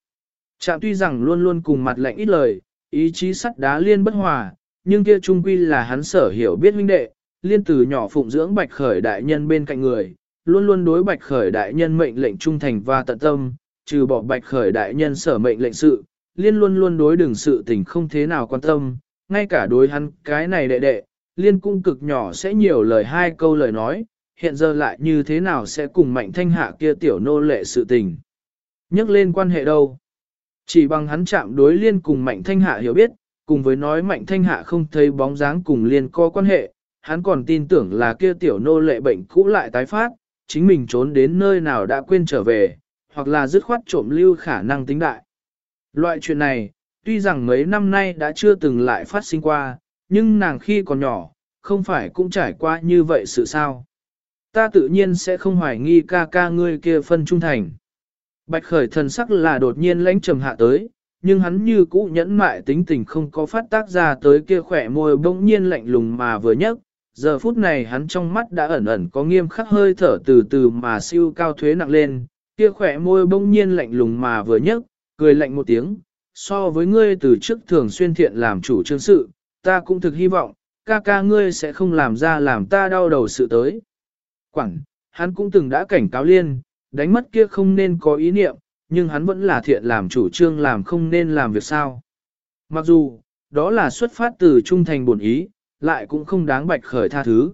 Trạm tuy rằng luôn luôn cùng mặt lạnh ít lời, ý chí sắt đá liên bất hòa, nhưng kia trung quy là hắn sở hiểu biết huynh đệ, liên từ nhỏ phụng dưỡng bạch khởi đại nhân bên cạnh người, luôn luôn đối bạch khởi đại nhân mệnh lệnh trung thành và tận tâm, trừ bỏ bạch khởi đại nhân sở mệnh lệnh sự, liên luôn luôn đối đường sự tình không thế nào quan tâm, ngay cả đối hắn cái này đệ đệ, liên cung cực nhỏ sẽ nhiều lời hai câu lời nói, hiện giờ lại như thế nào sẽ cùng mạnh thanh hạ kia tiểu nô lệ sự tình. Nhắc lên quan hệ đâu? Chỉ bằng hắn chạm đối liên cùng mạnh thanh hạ hiểu biết, cùng với nói mạnh thanh hạ không thấy bóng dáng cùng liên có quan hệ, hắn còn tin tưởng là kia tiểu nô lệ bệnh cũ lại tái phát, chính mình trốn đến nơi nào đã quên trở về, hoặc là dứt khoát trộm lưu khả năng tính đại. Loại chuyện này, tuy rằng mấy năm nay đã chưa từng lại phát sinh qua, nhưng nàng khi còn nhỏ, không phải cũng trải qua như vậy sự sao. Ta tự nhiên sẽ không hoài nghi ca ca ngươi kia phân trung thành. Bạch khởi thần sắc là đột nhiên lãnh trầm hạ tới, nhưng hắn như cũ nhẫn mại tính tình không có phát tác ra tới kia khỏe môi bỗng nhiên lạnh lùng mà vừa nhấc. Giờ phút này hắn trong mắt đã ẩn ẩn có nghiêm khắc hơi thở từ từ mà siêu cao thuế nặng lên, kia khỏe môi bỗng nhiên lạnh lùng mà vừa nhấc, cười lạnh một tiếng, so với ngươi từ trước thường xuyên thiện làm chủ trương sự, ta cũng thực hy vọng, ca ca ngươi sẽ không làm ra làm ta đau đầu sự tới. Quảng, hắn cũng từng đã cảnh cáo liên, đánh mất kia không nên có ý niệm, nhưng hắn vẫn là thiện làm chủ trương làm không nên làm việc sao. Mặc dù, đó là xuất phát từ trung thành bổn ý, lại cũng không đáng bạch khởi tha thứ.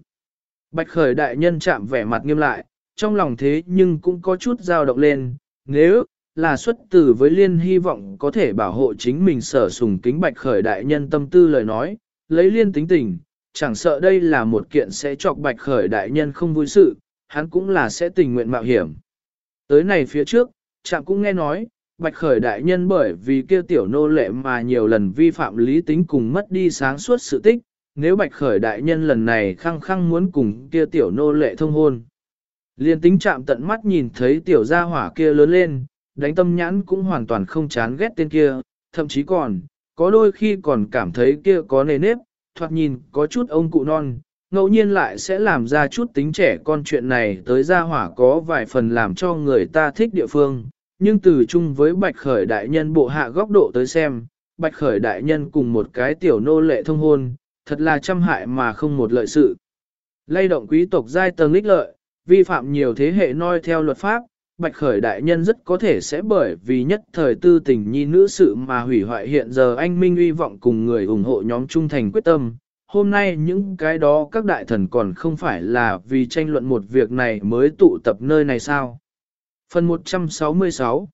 Bạch khởi đại nhân chạm vẻ mặt nghiêm lại, trong lòng thế nhưng cũng có chút dao động lên, nếu là xuất từ với liên hy vọng có thể bảo hộ chính mình sở sùng kính bạch khởi đại nhân tâm tư lời nói, lấy liên tính tình, chẳng sợ đây là một kiện sẽ chọc bạch khởi đại nhân không vui sự, hắn cũng là sẽ tình nguyện mạo hiểm. Tới này phía trước, chạm cũng nghe nói, bạch khởi đại nhân bởi vì kia tiểu nô lệ mà nhiều lần vi phạm lý tính cùng mất đi sáng suốt sự tích, nếu bạch khởi đại nhân lần này khăng khăng muốn cùng kia tiểu nô lệ thông hôn. Liên tính chạm tận mắt nhìn thấy tiểu gia hỏa kia lớn lên, đánh tâm nhãn cũng hoàn toàn không chán ghét tên kia, thậm chí còn, có đôi khi còn cảm thấy kia có nề nếp, thoạt nhìn có chút ông cụ non, ngẫu nhiên lại sẽ làm ra chút tính trẻ con chuyện này tới ra hỏa có vài phần làm cho người ta thích địa phương, nhưng từ chung với bạch khởi đại nhân bộ hạ góc độ tới xem, bạch khởi đại nhân cùng một cái tiểu nô lệ thông hôn, thật là trăm hại mà không một lợi sự. Lay động quý tộc giai tầng lích lợi, vi phạm nhiều thế hệ noi theo luật pháp, Bạch Khởi đại nhân rất có thể sẽ bởi vì nhất thời tư tình nhi nữ sự mà hủy hoại hiện giờ anh Minh uy vọng cùng người ủng hộ nhóm trung thành quyết tâm. Hôm nay những cái đó các đại thần còn không phải là vì tranh luận một việc này mới tụ tập nơi này sao. Phần 166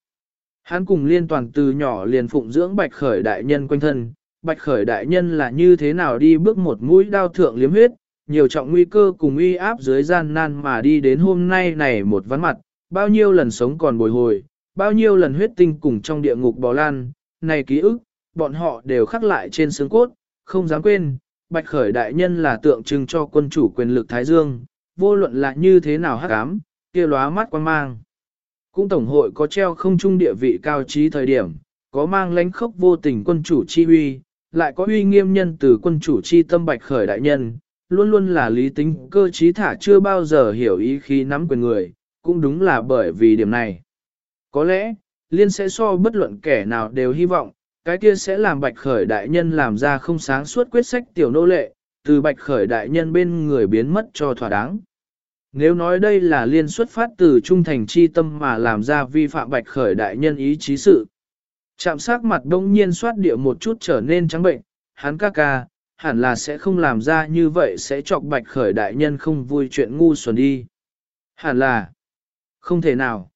Hắn cùng liên toàn từ nhỏ liền phụng dưỡng Bạch Khởi đại nhân quanh thân. Bạch Khởi đại nhân là như thế nào đi bước một mũi đao thượng liếm huyết, nhiều trọng nguy cơ cùng uy áp dưới gian nan mà đi đến hôm nay này một ván mặt, bao nhiêu lần sống còn bồi hồi, bao nhiêu lần huyết tinh cùng trong địa ngục bò lan, này ký ức, bọn họ đều khắc lại trên xương cốt, không dám quên, Bạch Khởi đại nhân là tượng trưng cho quân chủ quyền lực Thái Dương, vô luận là như thế nào hắc ám, kia lóa mắt quan mang. Cũng Tổng hội có treo không trung địa vị cao trí thời điểm, có mang lánh khốc vô tình quân chủ chi huy, lại có uy nghiêm nhân từ quân chủ chi tâm Bạch Khởi đại nhân, luôn luôn là lý tính cơ trí thả chưa bao giờ hiểu ý khi nắm quyền người, cũng đúng là bởi vì điểm này. Có lẽ, Liên sẽ so bất luận kẻ nào đều hy vọng, cái kia sẽ làm bạch khởi đại nhân làm ra không sáng suốt quyết sách tiểu nô lệ, từ bạch khởi đại nhân bên người biến mất cho thỏa đáng. Nếu nói đây là liên xuất phát từ trung thành chi tâm mà làm ra vi phạm bạch khởi đại nhân ý chí sự. Chạm sát mặt đông nhiên soát địa một chút trở nên trắng bệnh, hắn ca ca, hẳn là sẽ không làm ra như vậy sẽ chọc bạch khởi đại nhân không vui chuyện ngu xuẩn đi. Hẳn là, không thể nào.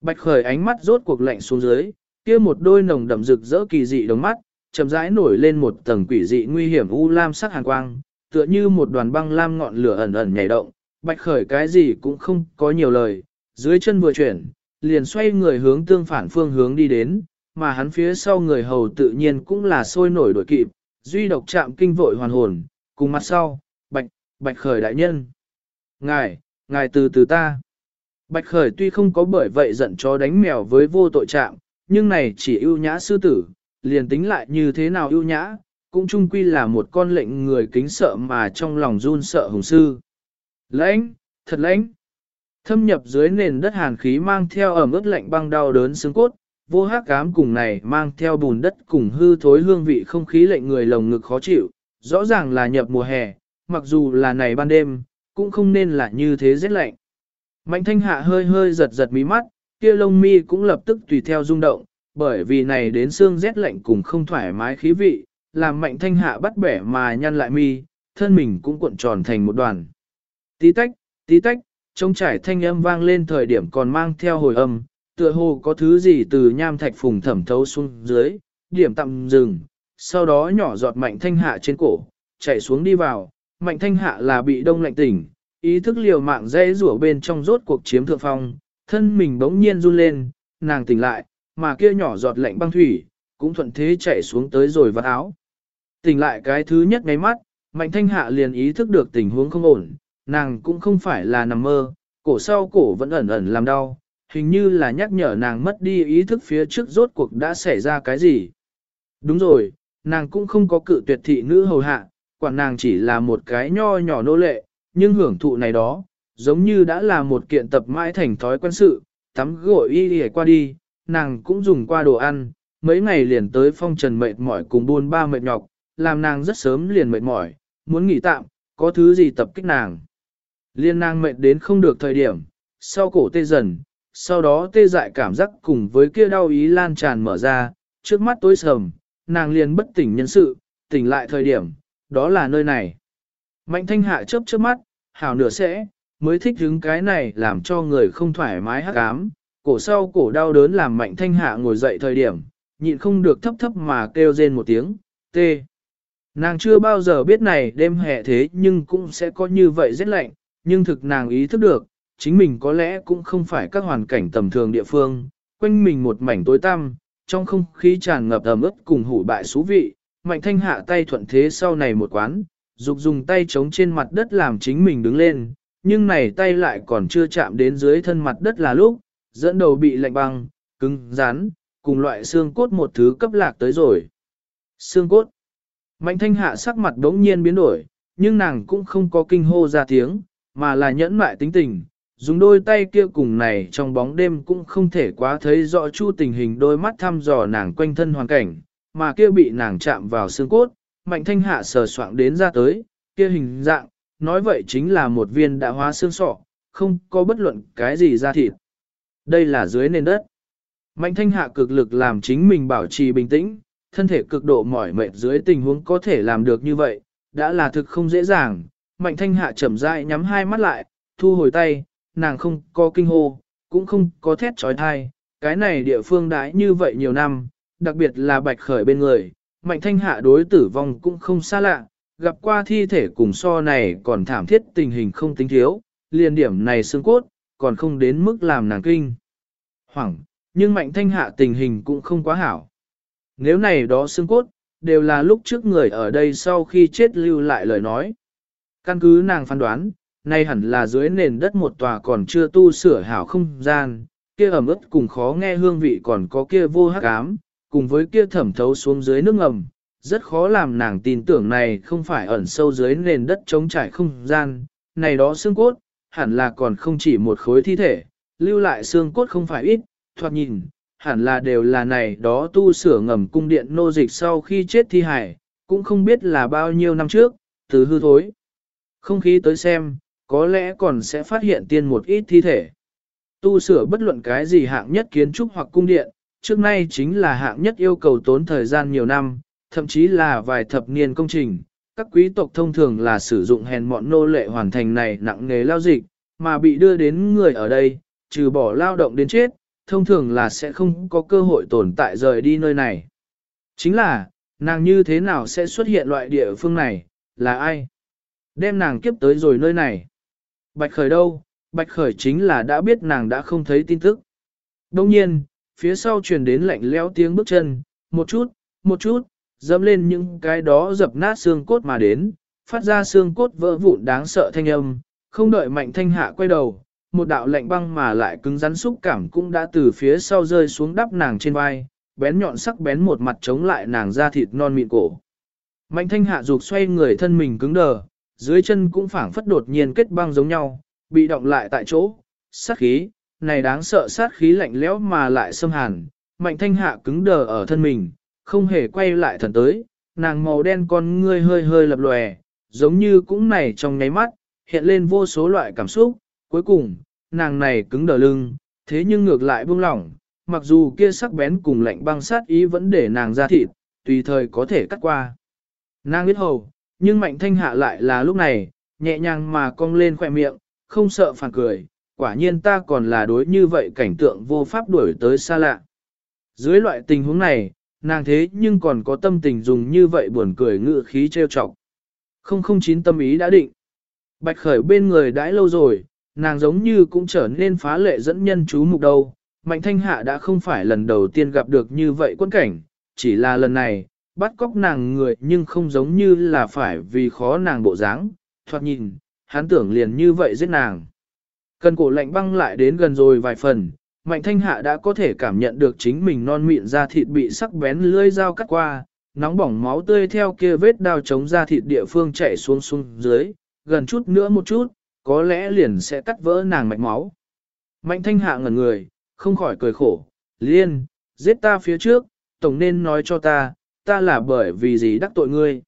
Bạch khởi ánh mắt rốt cuộc lạnh xuống dưới, kia một đôi nồng đậm rực rỡ kỳ dị đồng mắt, chậm rãi nổi lên một tầng quỷ dị nguy hiểm u lam sắc hàn quang, tựa như một đoàn băng lam ngọn lửa ẩn ẩn nhảy động. Bạch khởi cái gì cũng không có nhiều lời, dưới chân vừa chuyển, liền xoay người hướng tương phản phương hướng đi đến, mà hắn phía sau người hầu tự nhiên cũng là sôi nổi đổi kịp, duy độc chạm kinh vội hoàn hồn, cùng mặt sau, bạch, bạch khởi đại nhân. Ngài, ngài từ từ ta. Bạch Khởi tuy không có bởi vậy giận chó đánh mèo với vô tội trạng, nhưng này chỉ ưu nhã sư tử, liền tính lại như thế nào ưu nhã, cũng chung quy là một con lệnh người kính sợ mà trong lòng run sợ hùng sư. Lãnh, thật lãnh. Thâm nhập dưới nền đất hàn khí mang theo ẩm ướt lạnh băng đau đớn xương cốt, vô hắc cám cùng này mang theo bùn đất cùng hư thối hương vị không khí lệnh người lồng ngực khó chịu, rõ ràng là nhập mùa hè, mặc dù là này ban đêm, cũng không nên là như thế rét lạnh. Mạnh thanh hạ hơi hơi giật giật mí mắt, kia lông mi cũng lập tức tùy theo rung động, bởi vì này đến xương rét lạnh cùng không thoải mái khí vị, làm mạnh thanh hạ bắt bẻ mà nhăn lại mi, thân mình cũng cuộn tròn thành một đoàn. Tí tách, tí tách, trông trải thanh âm vang lên thời điểm còn mang theo hồi âm, tựa hồ có thứ gì từ nham thạch phùng thẩm thấu xuống dưới, điểm tạm dừng, sau đó nhỏ giọt mạnh thanh hạ trên cổ, chạy xuống đi vào, mạnh thanh hạ là bị đông lạnh tỉnh, ý thức liều mạng dây rủa bên trong rốt cuộc chiếm thượng phong, thân mình bỗng nhiên run lên, nàng tỉnh lại, mà kia nhỏ giọt lạnh băng thủy, cũng thuận thế chạy xuống tới rồi vắt áo. Tỉnh lại cái thứ nhất ngay mắt, mạnh thanh hạ liền ý thức được tình huống không ổn, nàng cũng không phải là nằm mơ, cổ sau cổ vẫn ẩn ẩn làm đau, hình như là nhắc nhở nàng mất đi ý thức phía trước rốt cuộc đã xảy ra cái gì. Đúng rồi, nàng cũng không có cự tuyệt thị nữ hầu hạ, quản nàng chỉ là một cái nho nhỏ nô lệ, nhưng hưởng thụ này đó, giống như đã là một kiện tập mãi thành thói quen sự, tắm gội y đi qua đi, nàng cũng dùng qua đồ ăn, mấy ngày liền tới phong trần mệt mỏi cùng buôn ba mệt nhọc, làm nàng rất sớm liền mệt mỏi, muốn nghỉ tạm, có thứ gì tập kích nàng. Liên nàng mệt đến không được thời điểm, sau cổ tê dần, sau đó tê dại cảm giác cùng với kia đau ý lan tràn mở ra, trước mắt tối sầm, nàng liền bất tỉnh nhân sự, tỉnh lại thời điểm, đó là nơi này. Mạnh thanh hạ chớp chớp mắt, hào nửa sẽ, mới thích hứng cái này làm cho người không thoải mái hắc ám, cổ sau cổ đau đớn làm mạnh thanh hạ ngồi dậy thời điểm, nhịn không được thấp thấp mà kêu rên một tiếng, tê. Nàng chưa bao giờ biết này đêm hè thế nhưng cũng sẽ có như vậy rất lạnh, nhưng thực nàng ý thức được, chính mình có lẽ cũng không phải các hoàn cảnh tầm thường địa phương, quanh mình một mảnh tối tăm, trong không khí tràn ngập ẩm ướt cùng hủ bại xú vị, mạnh thanh hạ tay thuận thế sau này một quán, dục dùng tay chống trên mặt đất làm chính mình đứng lên, nhưng này tay lại còn chưa chạm đến dưới thân mặt đất là lúc, dẫn đầu bị lạnh băng, cứng, rán, cùng loại xương cốt một thứ cấp lạc tới rồi. Xương cốt. Mạnh thanh hạ sắc mặt đống nhiên biến đổi, nhưng nàng cũng không có kinh hô ra tiếng, mà là nhẫn mại tính tình, dùng đôi tay kia cùng này trong bóng đêm cũng không thể quá thấy rõ chu tình hình đôi mắt thăm dò nàng quanh thân hoàn cảnh, mà kia bị nàng chạm vào xương cốt, mạnh thanh hạ sờ soạng đến ra tới, kia hình dạng, nói vậy chính là một viên đã hóa xương sọ, không có bất luận cái gì ra thịt. Đây là dưới nền đất. Mạnh thanh hạ cực lực làm chính mình bảo trì bình tĩnh, thân thể cực độ mỏi mệt dưới tình huống có thể làm được như vậy, đã là thực không dễ dàng. Mạnh thanh hạ chậm rãi nhắm hai mắt lại, thu hồi tay, nàng không có kinh hô, cũng không có thét trói thai. Cái này địa phương đãi như vậy nhiều năm, đặc biệt là bạch khởi bên người, mạnh thanh hạ đối tử vong cũng không xa lạ, gặp qua thi thể cùng so này còn thảm thiết tình hình không tính thiếu, liền điểm này xương cốt, còn không đến mức làm nàng kinh. Hoảng, nhưng mạnh thanh hạ tình hình cũng không quá hảo. Nếu này đó xương cốt, đều là lúc trước người ở đây sau khi chết lưu lại lời nói. Căn cứ nàng phán đoán, nay hẳn là dưới nền đất một tòa còn chưa tu sửa hảo không gian, kia ẩm ướt cùng khó nghe hương vị còn có kia vô hắc ám, cùng với kia thẩm thấu xuống dưới nước ngầm, rất khó làm nàng tin tưởng này không phải ẩn sâu dưới nền đất trống trải không gian, này đó xương cốt, hẳn là còn không chỉ một khối thi thể, lưu lại xương cốt không phải ít, thoạt nhìn, hẳn là đều là này đó tu sửa ngầm cung điện nô dịch sau khi chết thi hải, cũng không biết là bao nhiêu năm trước, từ hư thối. Không khí tới xem, có lẽ còn sẽ phát hiện tiên một ít thi thể. Tu sửa bất luận cái gì hạng nhất kiến trúc hoặc cung điện, trước nay chính là hạng nhất yêu cầu tốn thời gian nhiều năm, thậm chí là vài thập niên công trình. Các quý tộc thông thường là sử dụng hèn mọn nô lệ hoàn thành này nặng nghề lao dịch, mà bị đưa đến người ở đây, trừ bỏ lao động đến chết, thông thường là sẽ không có cơ hội tồn tại rời đi nơi này. Chính là, nàng như thế nào sẽ xuất hiện loại địa phương này, là ai? Đem nàng kiếp tới rồi nơi này. Bạch Khởi đâu? Bạch Khởi chính là đã biết nàng đã không thấy tin tức. Đông nhiên, phía sau truyền đến lạnh lẽo tiếng bước chân, một chút, một chút, dẫm lên những cái đó dập nát xương cốt mà đến, phát ra xương cốt vỡ vụn đáng sợ thanh âm, không đợi mạnh thanh hạ quay đầu, một đạo lạnh băng mà lại cứng rắn xúc cảm cũng đã từ phía sau rơi xuống đắp nàng trên vai, bén nhọn sắc bén một mặt chống lại nàng da thịt non mịn cổ. Mạnh thanh hạ dục xoay người thân mình cứng đờ, dưới chân cũng phảng phất đột nhiên kết băng giống nhau, bị động lại tại chỗ, sát khí, này đáng sợ sát khí lạnh lẽo mà lại xâm hàn, mạnh thanh hạ cứng đờ ở thân mình, không hề quay lại thần tới, nàng màu đen con ngươi hơi hơi lập lòe, giống như cũng này trong nháy mắt, hiện lên vô số loại cảm xúc, cuối cùng, nàng này cứng đờ lưng, thế nhưng ngược lại buông lỏng, mặc dù kia sắc bén cùng lạnh băng sát ý vẫn để nàng ra thịt, tùy thời có thể cắt qua. Nàng biết hầu, nhưng mạnh thanh hạ lại là lúc này, nhẹ nhàng mà cong lên khỏe miệng, không sợ phản cười, quả nhiên ta còn là đối như vậy cảnh tượng vô pháp đuổi tới xa lạ. Dưới loại tình huống này, nàng thế nhưng còn có tâm tình dùng như vậy buồn cười ngự khí trêu chọc. Không không chín tâm ý đã định. Bạch khởi bên người đãi lâu rồi, nàng giống như cũng trở nên phá lệ dẫn nhân chú mục đâu. Mạnh thanh hạ đã không phải lần đầu tiên gặp được như vậy quân cảnh, chỉ là lần này, bắt cóc nàng người nhưng không giống như là phải vì khó nàng bộ dáng, thoạt nhìn, hắn tưởng liền như vậy giết nàng. Cần cổ lạnh băng lại đến gần rồi vài phần, mạnh thanh hạ đã có thể cảm nhận được chính mình non mịn da thịt bị sắc bén lưỡi dao cắt qua, nóng bỏng máu tươi theo kia vết đao chống da thịt địa phương chảy xuống xuống dưới, gần chút nữa một chút, có lẽ liền sẽ cắt vỡ nàng mạch máu. Mạnh thanh hạ ngẩn người, không khỏi cười khổ, liên, giết ta phía trước, tổng nên nói cho ta, ta là bởi vì gì đắc tội ngươi.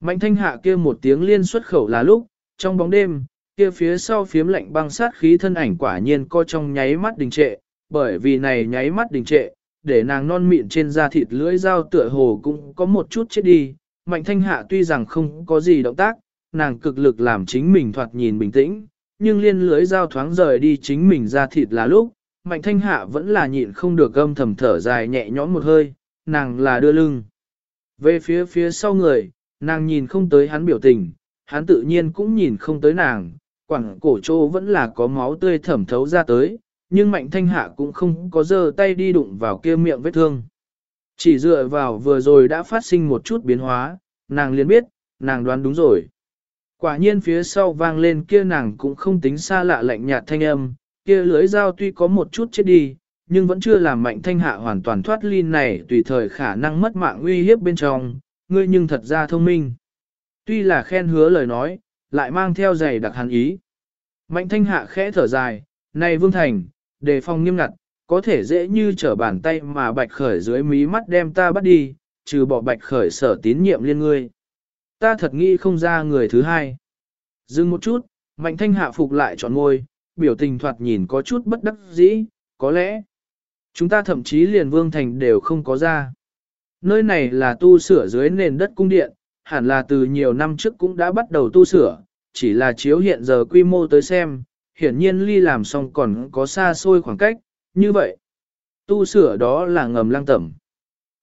Mạnh thanh hạ kia một tiếng liên xuất khẩu là lúc, trong bóng đêm, kia phía sau phiếm lạnh băng sát khí thân ảnh quả nhiên co trong nháy mắt đình trệ, bởi vì này nháy mắt đình trệ, để nàng non mịn trên da thịt lưỡi dao tựa hồ cũng có một chút chết đi. Mạnh thanh hạ tuy rằng không có gì động tác, nàng cực lực làm chính mình thoạt nhìn bình tĩnh, nhưng liên lưỡi dao thoáng rời đi chính mình da thịt là lúc, mạnh thanh hạ vẫn là nhịn không được gâm thầm thở dài nhẹ nhõm một hơi, nàng là đưa lưng. Về phía phía sau người, nàng nhìn không tới hắn biểu tình, hắn tự nhiên cũng nhìn không tới nàng, quảng cổ trô vẫn là có máu tươi thẩm thấu ra tới, nhưng mạnh thanh hạ cũng không có dơ tay đi đụng vào kia miệng vết thương. Chỉ dựa vào vừa rồi đã phát sinh một chút biến hóa, nàng liền biết, nàng đoán đúng rồi. Quả nhiên phía sau vang lên kia nàng cũng không tính xa lạ lạnh nhạt thanh âm, kia lưới dao tuy có một chút chết đi, nhưng vẫn chưa làm mạnh thanh hạ hoàn toàn thoát ly này tùy thời khả năng mất mạng uy hiếp bên trong, ngươi nhưng thật ra thông minh. Tuy là khen hứa lời nói, lại mang theo giày đặc hàn ý. Mạnh thanh hạ khẽ thở dài, này Vương Thành, đề phòng nghiêm ngặt, có thể dễ như trở bàn tay mà bạch khởi dưới mí mắt đem ta bắt đi, trừ bỏ bạch khởi sở tín nhiệm liên ngươi. Ta thật nghĩ không ra người thứ hai. Dừng một chút, mạnh thanh hạ phục lại trọn ngôi, biểu tình thoạt nhìn có chút bất đắc dĩ, có lẽ chúng ta thậm chí liền Vương Thành đều không có ra. Nơi này là tu sửa dưới nền đất cung điện, hẳn là từ nhiều năm trước cũng đã bắt đầu tu sửa, chỉ là chiếu hiện giờ quy mô tới xem, hiển nhiên ly làm xong còn có xa xôi khoảng cách, như vậy. Tu sửa đó là ngầm lăng tẩm.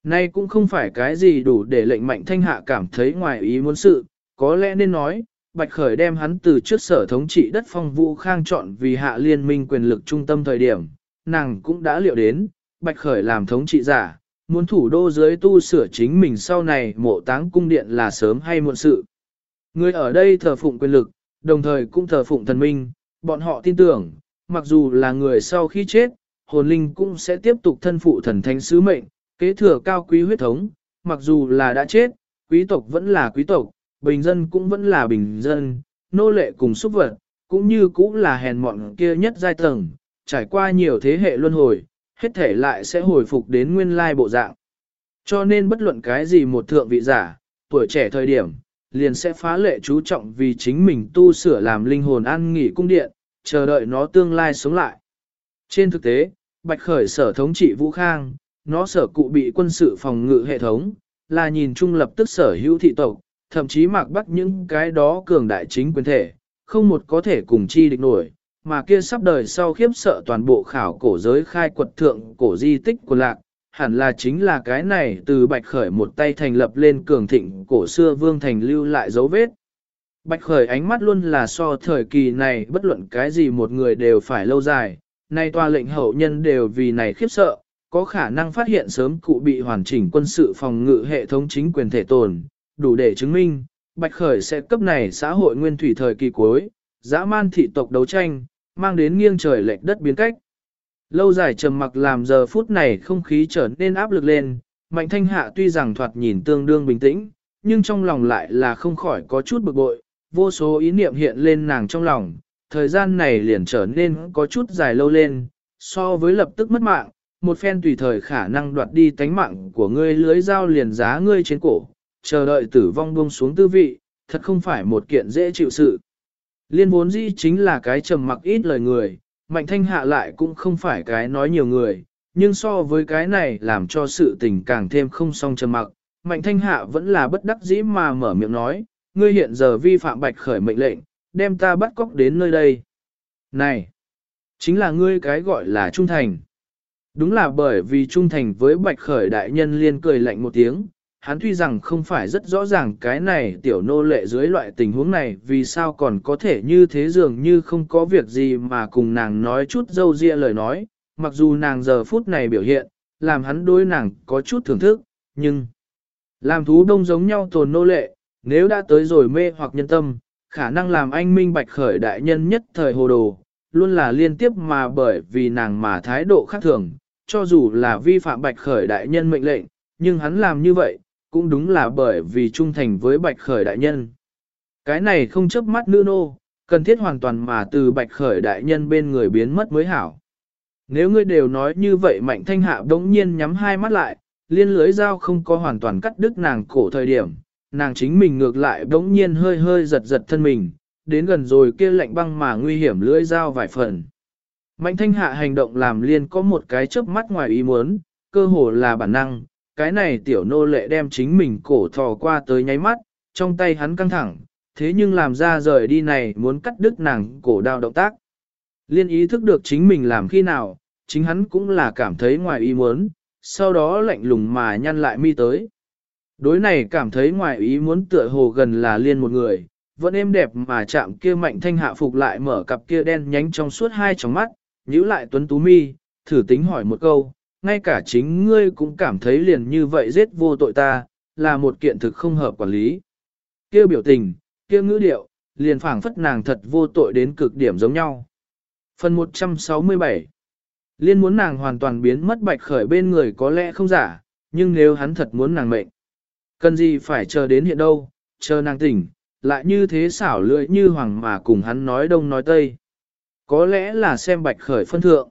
Nay cũng không phải cái gì đủ để lệnh mạnh thanh hạ cảm thấy ngoài ý muốn sự, có lẽ nên nói, Bạch Khởi đem hắn từ trước sở thống trị đất phong vũ khang chọn vì hạ liên minh quyền lực trung tâm thời điểm, nàng cũng đã liệu đến, Bạch Khởi làm thống trị giả, muốn thủ đô dưới tu sửa chính mình sau này mộ táng cung điện là sớm hay muộn sự. Người ở đây thờ phụng quyền lực, đồng thời cũng thờ phụng thần minh, bọn họ tin tưởng, mặc dù là người sau khi chết, hồn linh cũng sẽ tiếp tục thân phụ thần thánh sứ mệnh, kế thừa cao quý huyết thống, mặc dù là đã chết, quý tộc vẫn là quý tộc, bình dân cũng vẫn là bình dân, nô lệ cùng xúc vật, cũng như cũng là hèn mọn kia nhất giai tầng, trải qua nhiều thế hệ luân hồi, hết thể lại sẽ hồi phục đến nguyên lai bộ dạng. Cho nên bất luận cái gì một thượng vị giả, tuổi trẻ thời điểm, liền sẽ phá lệ chú trọng vì chính mình tu sửa làm linh hồn an nghỉ cung điện, chờ đợi nó tương lai sống lại. Trên thực tế, Bạch Khởi sở thống trị Vũ Khang, nó sở cụ bị quân sự phòng ngự hệ thống, là nhìn chung lập tức sở hữu thị tộc, thậm chí mạc bắt những cái đó cường đại chính quyền thể, không một có thể cùng chi địch nổi, mà kia sắp đời sau khiếp sợ toàn bộ khảo cổ giới khai quật thượng cổ di tích của lạc, hẳn là chính là cái này từ Bạch Khởi một tay thành lập lên cường thịnh cổ xưa vương thành lưu lại dấu vết. Bạch Khởi ánh mắt luôn là so thời kỳ này bất luận cái gì một người đều phải lâu dài, nay tòa lệnh hậu nhân đều vì này khiếp sợ, có khả năng phát hiện sớm cụ bị hoàn chỉnh quân sự phòng ngự hệ thống chính quyền thể tồn, đủ để chứng minh, Bạch Khởi sẽ cấp này xã hội nguyên thủy thời kỳ cuối, dã man thị tộc đấu tranh, mang đến nghiêng trời lệch đất biến cách. Lâu dài trầm mặc làm giờ phút này không khí trở nên áp lực lên, mạnh thanh hạ tuy rằng thoạt nhìn tương đương bình tĩnh, nhưng trong lòng lại là không khỏi có chút bực bội, vô số ý niệm hiện lên nàng trong lòng, thời gian này liền trở nên có chút dài lâu lên, so với lập tức mất mạng, một phen tùy thời khả năng đoạt đi tánh mạng của ngươi lưới dao liền giá ngươi trên cổ, chờ đợi tử vong buông xuống tư vị, thật không phải một kiện dễ chịu sự. Liên vốn dĩ chính là cái trầm mặc ít lời người, mạnh thanh hạ lại cũng không phải cái nói nhiều người, nhưng so với cái này làm cho sự tình càng thêm không song trầm mặc, Mạnh Thanh Hạ vẫn là bất đắc dĩ mà mở miệng nói, ngươi hiện giờ vi phạm bạch khởi mệnh lệnh, đem ta bắt cóc đến nơi đây. Này, chính là ngươi cái gọi là trung thành. Đúng là bởi vì trung thành với bạch khởi đại nhân liên cười lạnh một tiếng, hắn tuy rằng không phải rất rõ ràng cái này tiểu nô lệ dưới loại tình huống này vì sao còn có thể như thế dường như không có việc gì mà cùng nàng nói chút dâu ria lời nói, mặc dù nàng giờ phút này biểu hiện, làm hắn đối nàng có chút thưởng thức, nhưng làm thú đông giống nhau tồn nô lệ, nếu đã tới rồi mê hoặc nhân tâm, khả năng làm anh minh bạch khởi đại nhân nhất thời hồ đồ, luôn là liên tiếp mà bởi vì nàng mà thái độ khác thường, cho dù là vi phạm bạch khởi đại nhân mệnh lệnh, nhưng hắn làm như vậy, cũng đúng là bởi vì trung thành với bạch khởi đại nhân. Cái này không chấp mắt nữ nô, cần thiết hoàn toàn mà từ bạch khởi đại nhân bên người biến mất mới hảo. Nếu ngươi đều nói như vậy mạnh thanh hạ đống nhiên nhắm hai mắt lại, liên lưới dao không có hoàn toàn cắt đứt nàng cổ thời điểm, nàng chính mình ngược lại đống nhiên hơi hơi giật giật thân mình, đến gần rồi kia lạnh băng mà nguy hiểm lưỡi dao vài phần. Mạnh thanh hạ hành động làm liên có một cái chớp mắt ngoài ý muốn, cơ hồ là bản năng, cái này tiểu nô lệ đem chính mình cổ thò qua tới nháy mắt, trong tay hắn căng thẳng, thế nhưng làm ra rời đi này muốn cắt đứt nàng cổ đao động tác. Liên ý thức được chính mình làm khi nào, chính hắn cũng là cảm thấy ngoài ý muốn, sau đó lạnh lùng mà nhăn lại mi tới. Đối này cảm thấy ngoài ý muốn tựa hồ gần là liên một người, vẫn êm đẹp mà chạm kia mạnh thanh hạ phục lại mở cặp kia đen nhánh trong suốt hai tròng mắt, nhíu lại tuấn tú mi, thử tính hỏi một câu, ngay cả chính ngươi cũng cảm thấy liền như vậy giết vô tội ta, là một kiện thực không hợp quản lý. Kia biểu tình, kia ngữ điệu, liền phảng phất nàng thật vô tội đến cực điểm giống nhau. Phần 167 Liên muốn nàng hoàn toàn biến mất bạch khởi bên người có lẽ không giả, nhưng nếu hắn thật muốn nàng mệnh, cần gì phải chờ đến hiện đâu, chờ nàng tỉnh, lại như thế xảo lưỡi như hoàng mà cùng hắn nói đông nói tây. Có lẽ là xem bạch khởi phân thượng.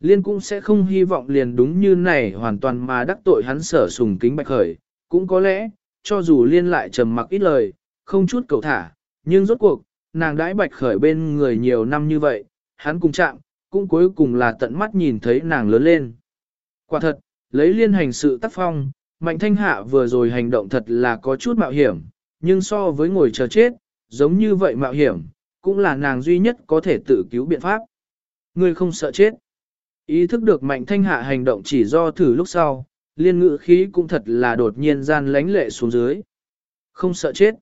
Liên cũng sẽ không hy vọng liền đúng như này hoàn toàn mà đắc tội hắn sở sùng kính bạch khởi, cũng có lẽ, cho dù liên lại trầm mặc ít lời, không chút cầu thả, nhưng rốt cuộc, nàng đãi bạch khởi bên người nhiều năm như vậy, hắn cùng chạm, cũng cuối cùng là tận mắt nhìn thấy nàng lớn lên. Quả thật, lấy liên hành sự tác phong, mạnh thanh hạ vừa rồi hành động thật là có chút mạo hiểm, nhưng so với ngồi chờ chết, giống như vậy mạo hiểm, cũng là nàng duy nhất có thể tự cứu biện pháp. Ngươi không sợ chết. Ý thức được mạnh thanh hạ hành động chỉ do thử lúc sau, liên ngự khí cũng thật là đột nhiên gian lánh lệ xuống dưới. Không sợ chết.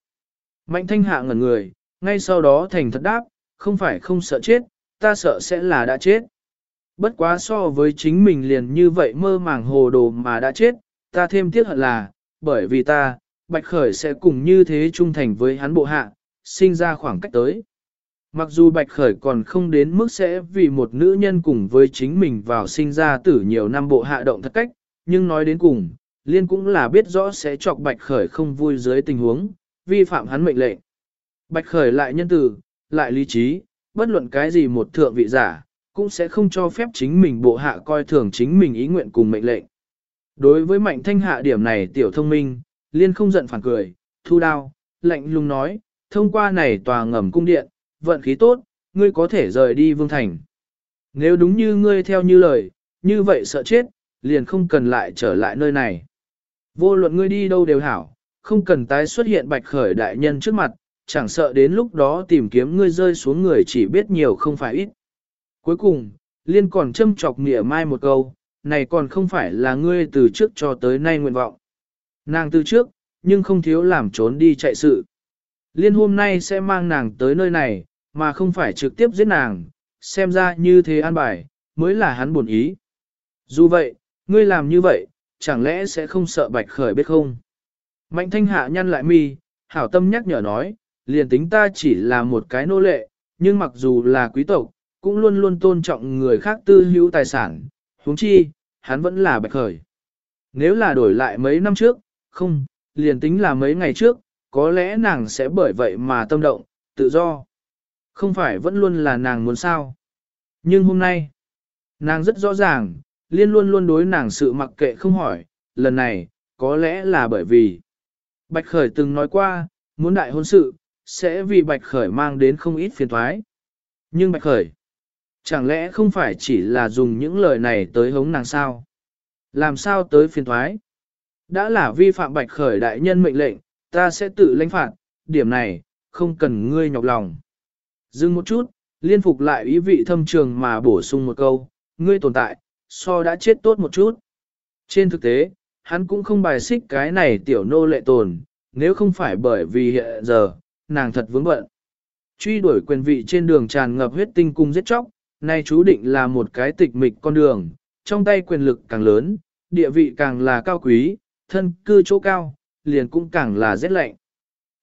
Mạnh thanh hạ ngẩn người, ngay sau đó thành thật đáp, không phải không sợ chết, ta sợ sẽ là đã chết. Bất quá so với chính mình liền như vậy mơ màng hồ đồ mà đã chết, ta thêm tiếc hận là, bởi vì ta, Bạch Khởi sẽ cùng như thế trung thành với hắn bộ hạ, sinh ra khoảng cách tới. Mặc dù Bạch Khởi còn không đến mức sẽ vì một nữ nhân cùng với chính mình vào sinh ra tử nhiều năm bộ hạ động thật cách, nhưng nói đến cùng, Liên cũng là biết rõ sẽ chọc Bạch Khởi không vui dưới tình huống, vi phạm hắn mệnh lệnh. Bạch Khởi lại nhân từ, lại lý trí, bất luận cái gì một thượng vị giả, cũng sẽ không cho phép chính mình bộ hạ coi thường chính mình ý nguyện cùng mệnh lệnh. Đối với mạnh thanh hạ điểm này tiểu thông minh, Liên không giận phản cười, thu đao, lạnh lùng nói, thông qua này tòa ngầm cung điện, vận khí tốt, ngươi có thể rời đi vương thành. Nếu đúng như ngươi theo như lời, như vậy sợ chết, liền không cần lại trở lại nơi này. Vô luận ngươi đi đâu đều hảo, không cần tái xuất hiện bạch khởi đại nhân trước mặt, chẳng sợ đến lúc đó tìm kiếm ngươi rơi xuống người chỉ biết nhiều không phải ít. Cuối cùng, Liên còn châm chọc nghĩa mai một câu, này còn không phải là ngươi từ trước cho tới nay nguyện vọng. Nàng từ trước, nhưng không thiếu làm trốn đi chạy sự. Liên hôm nay sẽ mang nàng tới nơi này, mà không phải trực tiếp giết nàng, xem ra như thế an bài, mới là hắn buồn ý. Dù vậy, ngươi làm như vậy, chẳng lẽ sẽ không sợ bạch khởi biết không? Mạnh thanh hạ nhăn lại mi, hảo tâm nhắc nhở nói, liền tính ta chỉ là một cái nô lệ, nhưng mặc dù là quý tộc, cũng luôn luôn tôn trọng người khác tư hữu tài sản, huống chi, hắn vẫn là bạch khởi. Nếu là đổi lại mấy năm trước, không, liền tính là mấy ngày trước, có lẽ nàng sẽ bởi vậy mà tâm động, tự do. Không phải vẫn luôn là nàng muốn sao. Nhưng hôm nay, nàng rất rõ ràng, liên luôn luôn đối nàng sự mặc kệ không hỏi, lần này, có lẽ là bởi vì Bạch Khởi từng nói qua, muốn đại hôn sự, sẽ vì Bạch Khởi mang đến không ít phiền thoái. Nhưng Bạch Khởi, chẳng lẽ không phải chỉ là dùng những lời này tới hống nàng sao? Làm sao tới phiền thoái? Đã là vi phạm bạch khởi đại nhân mệnh lệnh, ta sẽ tự lãnh phạt, điểm này, không cần ngươi nhọc lòng. Dừng một chút, liên phục lại ý vị thâm trường mà bổ sung một câu, ngươi tồn tại, so đã chết tốt một chút. Trên thực tế, hắn cũng không bài xích cái này tiểu nô lệ tồn, nếu không phải bởi vì hiện giờ, nàng thật vướng bận. Truy đuổi quyền vị trên đường tràn ngập huyết tinh cung giết chóc, nay chú định là một cái tịch mịch con đường, trong tay quyền lực càng lớn, địa vị càng là cao quý, thân cư chỗ cao, liền cũng càng là rét lạnh.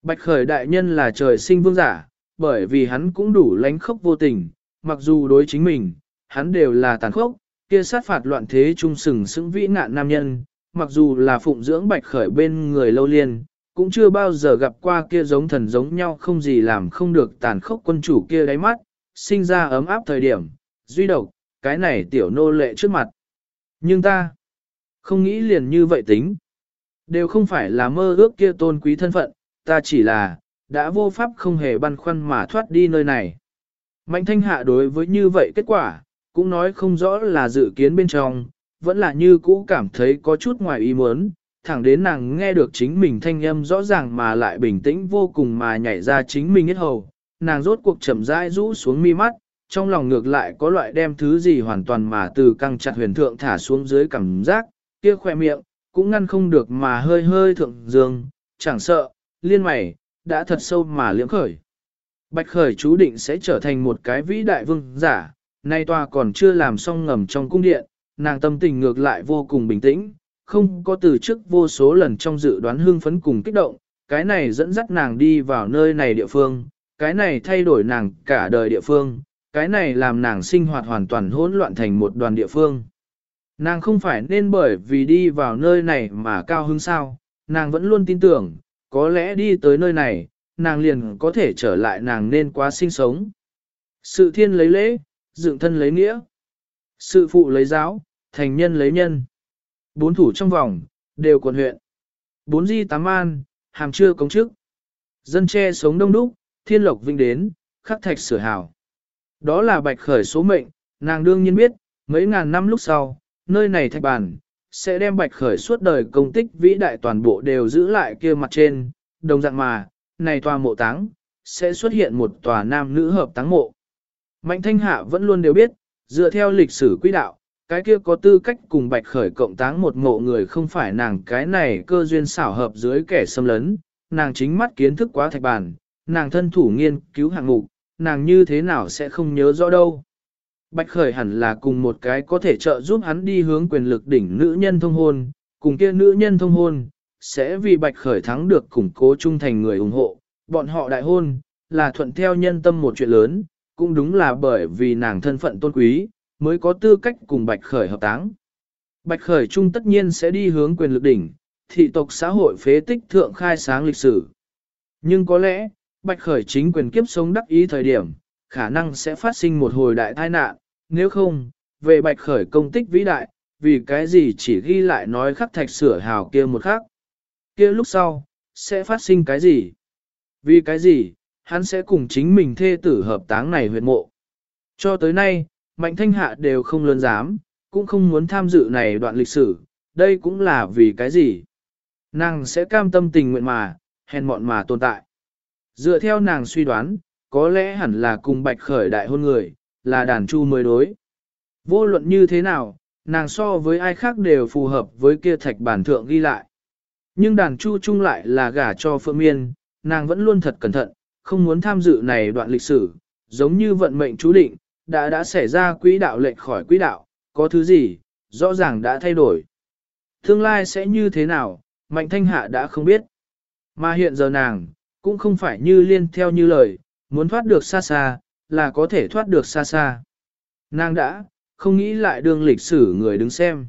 Bạch khởi đại nhân là trời sinh vương giả, bởi vì hắn cũng đủ lánh khốc vô tình, mặc dù đối chính mình, hắn đều là tàn khốc, kia sát phạt loạn thế trung sừng sững vĩ nạn nam nhân, mặc dù là phụng dưỡng bạch khởi bên người lâu liên, cũng chưa bao giờ gặp qua kia giống thần giống nhau không gì làm không được tàn khốc quân chủ kia đáy mắt, sinh ra ấm áp thời điểm, duy độc, cái này tiểu nô lệ trước mặt. Nhưng ta, không nghĩ liền như vậy tính. Đều không phải là mơ ước kia tôn quý thân phận, ta chỉ là, đã vô pháp không hề băn khoăn mà thoát đi nơi này. Mạnh thanh hạ đối với như vậy kết quả, cũng nói không rõ là dự kiến bên trong, vẫn là như cũ cảm thấy có chút ngoài ý muốn, thẳng đến nàng nghe được chính mình thanh âm rõ ràng mà lại bình tĩnh vô cùng mà nhảy ra chính mình hết hầu, nàng rốt cuộc chậm rãi rũ xuống mi mắt, trong lòng ngược lại có loại đem thứ gì hoàn toàn mà từ căng chặt huyền thượng thả xuống dưới cảm giác, kia khoe miệng, cũng ngăn không được mà hơi hơi thượng dương, chẳng sợ, liên mày, đã thật sâu mà liễm khởi. Bạch khởi chú định sẽ trở thành một cái vĩ đại vương giả, nay tòa còn chưa làm xong ngầm trong cung điện, nàng tâm tình ngược lại vô cùng bình tĩnh, không có từ trước vô số lần trong dự đoán hương phấn cùng kích động, cái này dẫn dắt nàng đi vào nơi này địa phương, cái này thay đổi nàng cả đời địa phương, cái này làm nàng sinh hoạt hoàn toàn hỗn loạn thành một đoàn địa phương. Nàng không phải nên bởi vì đi vào nơi này mà cao hứng sao, nàng vẫn luôn tin tưởng, có lẽ đi tới nơi này, nàng liền có thể trở lại nàng nên quá sinh sống. Sự thiên lấy lễ, dựng thân lấy nghĩa. Sự phụ lấy giáo, thành nhân lấy nhân. Bốn thủ trong vòng, đều quận huyện. Bốn di tám an, hàm chưa công chức. Dân che sống đông đúc, thiên lộc vinh đến, khắc thạch sửa hào. Đó là bạch khởi số mệnh, nàng đương nhiên biết, mấy ngàn năm lúc sau, nơi này thạch bàn, sẽ đem bạch khởi suốt đời công tích vĩ đại toàn bộ đều giữ lại kia mặt trên, đồng dạng mà, này tòa mộ táng, sẽ xuất hiện một tòa nam nữ hợp táng mộ. Mạnh thanh hạ vẫn luôn đều biết, dựa theo lịch sử quỹ đạo, cái kia có tư cách cùng bạch khởi cộng táng một mộ người không phải nàng cái này cơ duyên xảo hợp dưới kẻ xâm lấn, nàng chính mắt kiến thức quá thạch bàn, nàng thân thủ nghiên cứu hạng mục, nàng như thế nào sẽ không nhớ rõ đâu. Bạch khởi hẳn là cùng một cái có thể trợ giúp hắn đi hướng quyền lực đỉnh nữ nhân thông hôn, cùng kia nữ nhân thông hôn, sẽ vì bạch khởi thắng được củng cố trung thành người ủng hộ, bọn họ đại hôn, là thuận theo nhân tâm một chuyện lớn, cũng đúng là bởi vì nàng thân phận tôn quý, mới có tư cách cùng Bạch Khởi hợp táng. Bạch Khởi Trung tất nhiên sẽ đi hướng quyền lực đỉnh, thị tộc xã hội phế tích thượng khai sáng lịch sử. Nhưng có lẽ, Bạch Khởi chính quyền kiếp sống đắc ý thời điểm, khả năng sẽ phát sinh một hồi đại tai nạn, nếu không, về Bạch Khởi công tích vĩ đại, vì cái gì chỉ ghi lại nói khắc thạch sửa hào kia một khắc. Kia lúc sau, sẽ phát sinh cái gì? Vì cái gì, hắn sẽ cùng chính mình thê tử hợp táng này huyệt mộ. Cho tới nay, Mạnh Thanh Hạ đều không lớn dám, cũng không muốn tham dự này đoạn lịch sử, đây cũng là vì cái gì. Nàng sẽ cam tâm tình nguyện mà, hèn mọn mà tồn tại. Dựa theo nàng suy đoán, có lẽ hẳn là cùng bạch khởi đại hôn người, là đàn chu mới đối. Vô luận như thế nào, nàng so với ai khác đều phù hợp với kia thạch bản thượng ghi lại. Nhưng đàn chu chung lại là gả cho phượng miên, nàng vẫn luôn thật cẩn thận, không muốn tham dự này đoạn lịch sử, giống như vận mệnh chú định, đã đã xảy ra quỹ đạo lệch khỏi quỹ đạo, có thứ gì, rõ ràng đã thay đổi. Tương lai sẽ như thế nào, Mạnh Thanh Hạ đã không biết. Mà hiện giờ nàng, cũng không phải như liên theo như lời, muốn thoát được xa xa, là có thể thoát được xa xa. Nàng đã, không nghĩ lại đương lịch sử người đứng xem.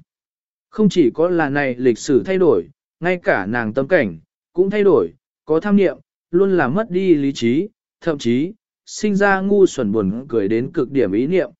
Không chỉ có là này lịch sử thay đổi, ngay cả nàng tâm cảnh, cũng thay đổi, có tham niệm, luôn là mất đi lý trí, thậm chí, sinh ra ngu xuẩn buồn cười đến cực điểm ý niệm.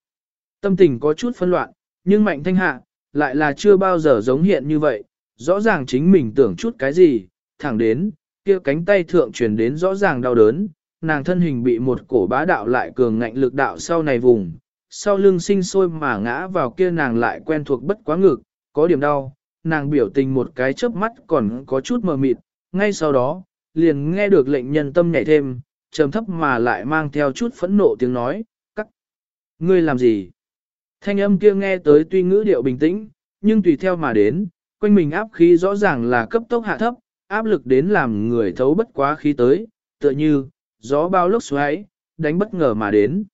Tâm tình có chút phân loạn, nhưng mạnh thanh hạ, lại là chưa bao giờ giống hiện như vậy, rõ ràng chính mình tưởng chút cái gì, thẳng đến, kia cánh tay thượng truyền đến rõ ràng đau đớn, nàng thân hình bị một cổ bá đạo lại cường ngạnh lực đạo sau này vùng, sau lưng sinh sôi mà ngã vào kia nàng lại quen thuộc bất quá ngực, có điểm đau, nàng biểu tình một cái chớp mắt còn có chút mờ mịt, ngay sau đó, liền nghe được lệnh nhân tâm nhảy thêm, trầm thấp mà lại mang theo chút phẫn nộ tiếng nói, cắt. Ngươi làm gì? Thanh âm kia nghe tới tuy ngữ điệu bình tĩnh, nhưng tùy theo mà đến, quanh mình áp khí rõ ràng là cấp tốc hạ thấp, áp lực đến làm người thấu bất quá khí tới, tựa như, gió bao lốc xoáy, đánh bất ngờ mà đến.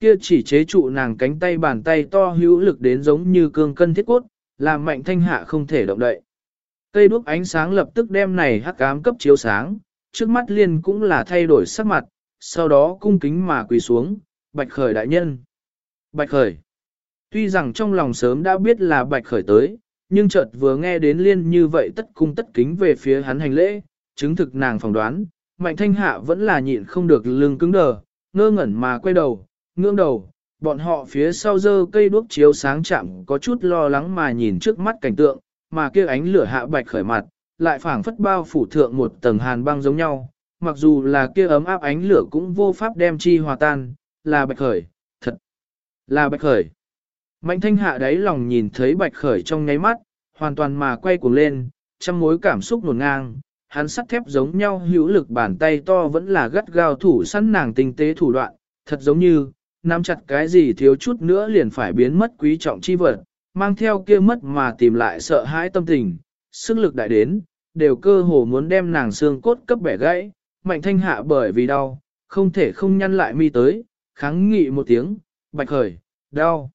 Kia chỉ chế trụ nàng cánh tay bàn tay to hữu lực đến giống như cương cân thiết cốt, làm mạnh thanh hạ không thể động đậy. Cây đuốc ánh sáng lập tức đem này hắc ám cấp chiếu sáng, trước mắt liền cũng là thay đổi sắc mặt, sau đó cung kính mà quỳ xuống, bạch khởi đại nhân. Bạch khởi. Tuy rằng trong lòng sớm đã biết là bạch khởi tới, nhưng chợt vừa nghe đến liên như vậy tất cung tất kính về phía hắn hành lễ, chứng thực nàng phỏng đoán, mạnh thanh hạ vẫn là nhịn không được lưng cứng đờ, ngơ ngẩn mà quay đầu, ngưỡng đầu, bọn họ phía sau dơ cây đuốc chiếu sáng chạm có chút lo lắng mà nhìn trước mắt cảnh tượng, mà kia ánh lửa hạ bạch khởi mặt, lại phảng phất bao phủ thượng một tầng hàn băng giống nhau, mặc dù là kia ấm áp ánh lửa cũng vô pháp đem chi hòa tan, là bạch khởi, thật, là bạch khởi. Mạnh thanh hạ đáy lòng nhìn thấy bạch khởi trong nháy mắt, hoàn toàn mà quay cuồng lên, trăm mối cảm xúc nổn ngang, hắn sắt thép giống nhau hữu lực bàn tay to vẫn là gắt gao thủ săn nàng tinh tế thủ đoạn, thật giống như, nắm chặt cái gì thiếu chút nữa liền phải biến mất quý trọng chi vật, mang theo kia mất mà tìm lại sợ hãi tâm tình, sức lực đại đến, đều cơ hồ muốn đem nàng xương cốt cấp bẻ gãy, mạnh thanh hạ bởi vì đau, không thể không nhăn lại mi tới, kháng nghị một tiếng, bạch khởi, đau.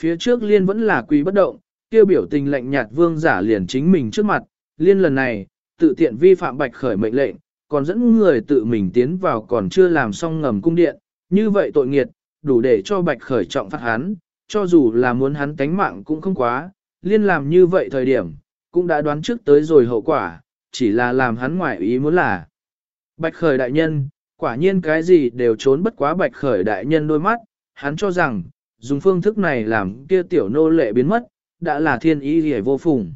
Phía trước liên vẫn là quý bất động, kia biểu tình lạnh nhạt vương giả liền chính mình trước mặt, liên lần này, tự tiện vi phạm bạch khởi mệnh lệnh, còn dẫn người tự mình tiến vào còn chưa làm xong ngầm cung điện, như vậy tội nghiệt, đủ để cho bạch khởi trọng phạt hắn, cho dù là muốn hắn tánh mạng cũng không quá, liên làm như vậy thời điểm, cũng đã đoán trước tới rồi hậu quả, chỉ là làm hắn ngoại ý muốn là. Bạch khởi đại nhân, quả nhiên cái gì đều trốn bất quá bạch khởi đại nhân đôi mắt, hắn cho rằng, dùng phương thức này làm kia tiểu nô lệ biến mất, đã là thiên ý hề vô phùng.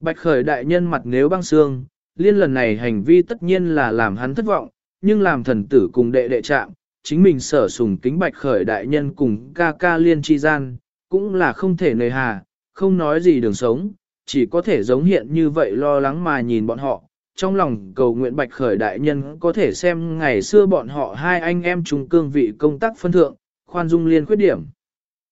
Bạch khởi đại nhân mặt nếu băng xương, liên lần này hành vi tất nhiên là làm hắn thất vọng, nhưng làm thần tử cùng đệ đệ chạm, chính mình sở sùng kính bạch khởi đại nhân cùng ca ca liên chi gian, cũng là không thể nề hà, không nói gì đường sống, chỉ có thể giống hiện như vậy lo lắng mà nhìn bọn họ, trong lòng cầu nguyện bạch khởi đại nhân có thể xem ngày xưa bọn họ hai anh em chung cương vị công tác phân thượng, khoan dung liên khuyết điểm.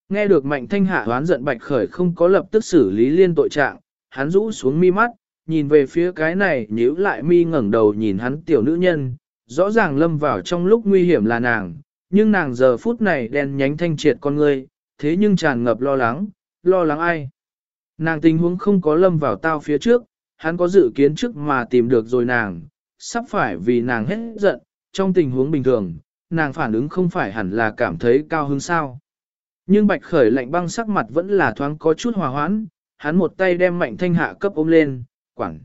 Nghe được mạnh thanh hạ đoán giận bạch khởi không có lập tức xử lý liên tội trạng, hắn rũ xuống mi mắt, nhìn về phía cái này nhíu lại mi ngẩng đầu nhìn hắn tiểu nữ nhân, rõ ràng lâm vào trong lúc nguy hiểm là nàng, nhưng nàng giờ phút này đen nhánh thanh triệt con ngươi, thế nhưng tràn ngập lo lắng, lo lắng ai. Nàng tình huống không có lâm vào tao phía trước, hắn có dự kiến trước mà tìm được rồi nàng, sắp phải vì nàng hết giận, trong tình huống bình thường, nàng phản ứng không phải hẳn là cảm thấy cao hứng sao. Nhưng bạch khởi lạnh băng sắc mặt vẫn là thoáng có chút hòa hoãn, hắn một tay đem mạnh thanh hạ cấp ôm lên, quảng.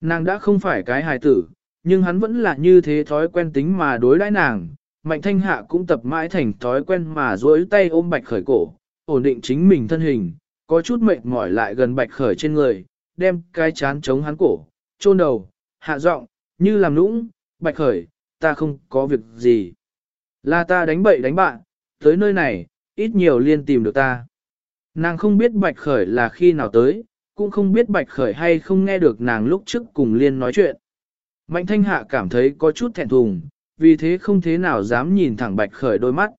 Nàng đã không phải cái hài tử, nhưng hắn vẫn là như thế thói quen tính mà đối đãi nàng. Mạnh thanh hạ cũng tập mãi thành thói quen mà duỗi tay ôm bạch khởi cổ, ổn định chính mình thân hình, có chút mệt mỏi lại gần bạch khởi trên người, đem cái chán chống hắn cổ, chôn đầu, hạ giọng, như làm nũng, bạch khởi, ta không có việc gì. Là ta đánh bậy đánh bạn, tới nơi này, ít nhiều liên tìm được ta. Nàng không biết bạch khởi là khi nào tới, cũng không biết bạch khởi hay không nghe được nàng lúc trước cùng liên nói chuyện. Mạnh thanh hạ cảm thấy có chút thẹn thùng, vì thế không thế nào dám nhìn thẳng bạch khởi đôi mắt.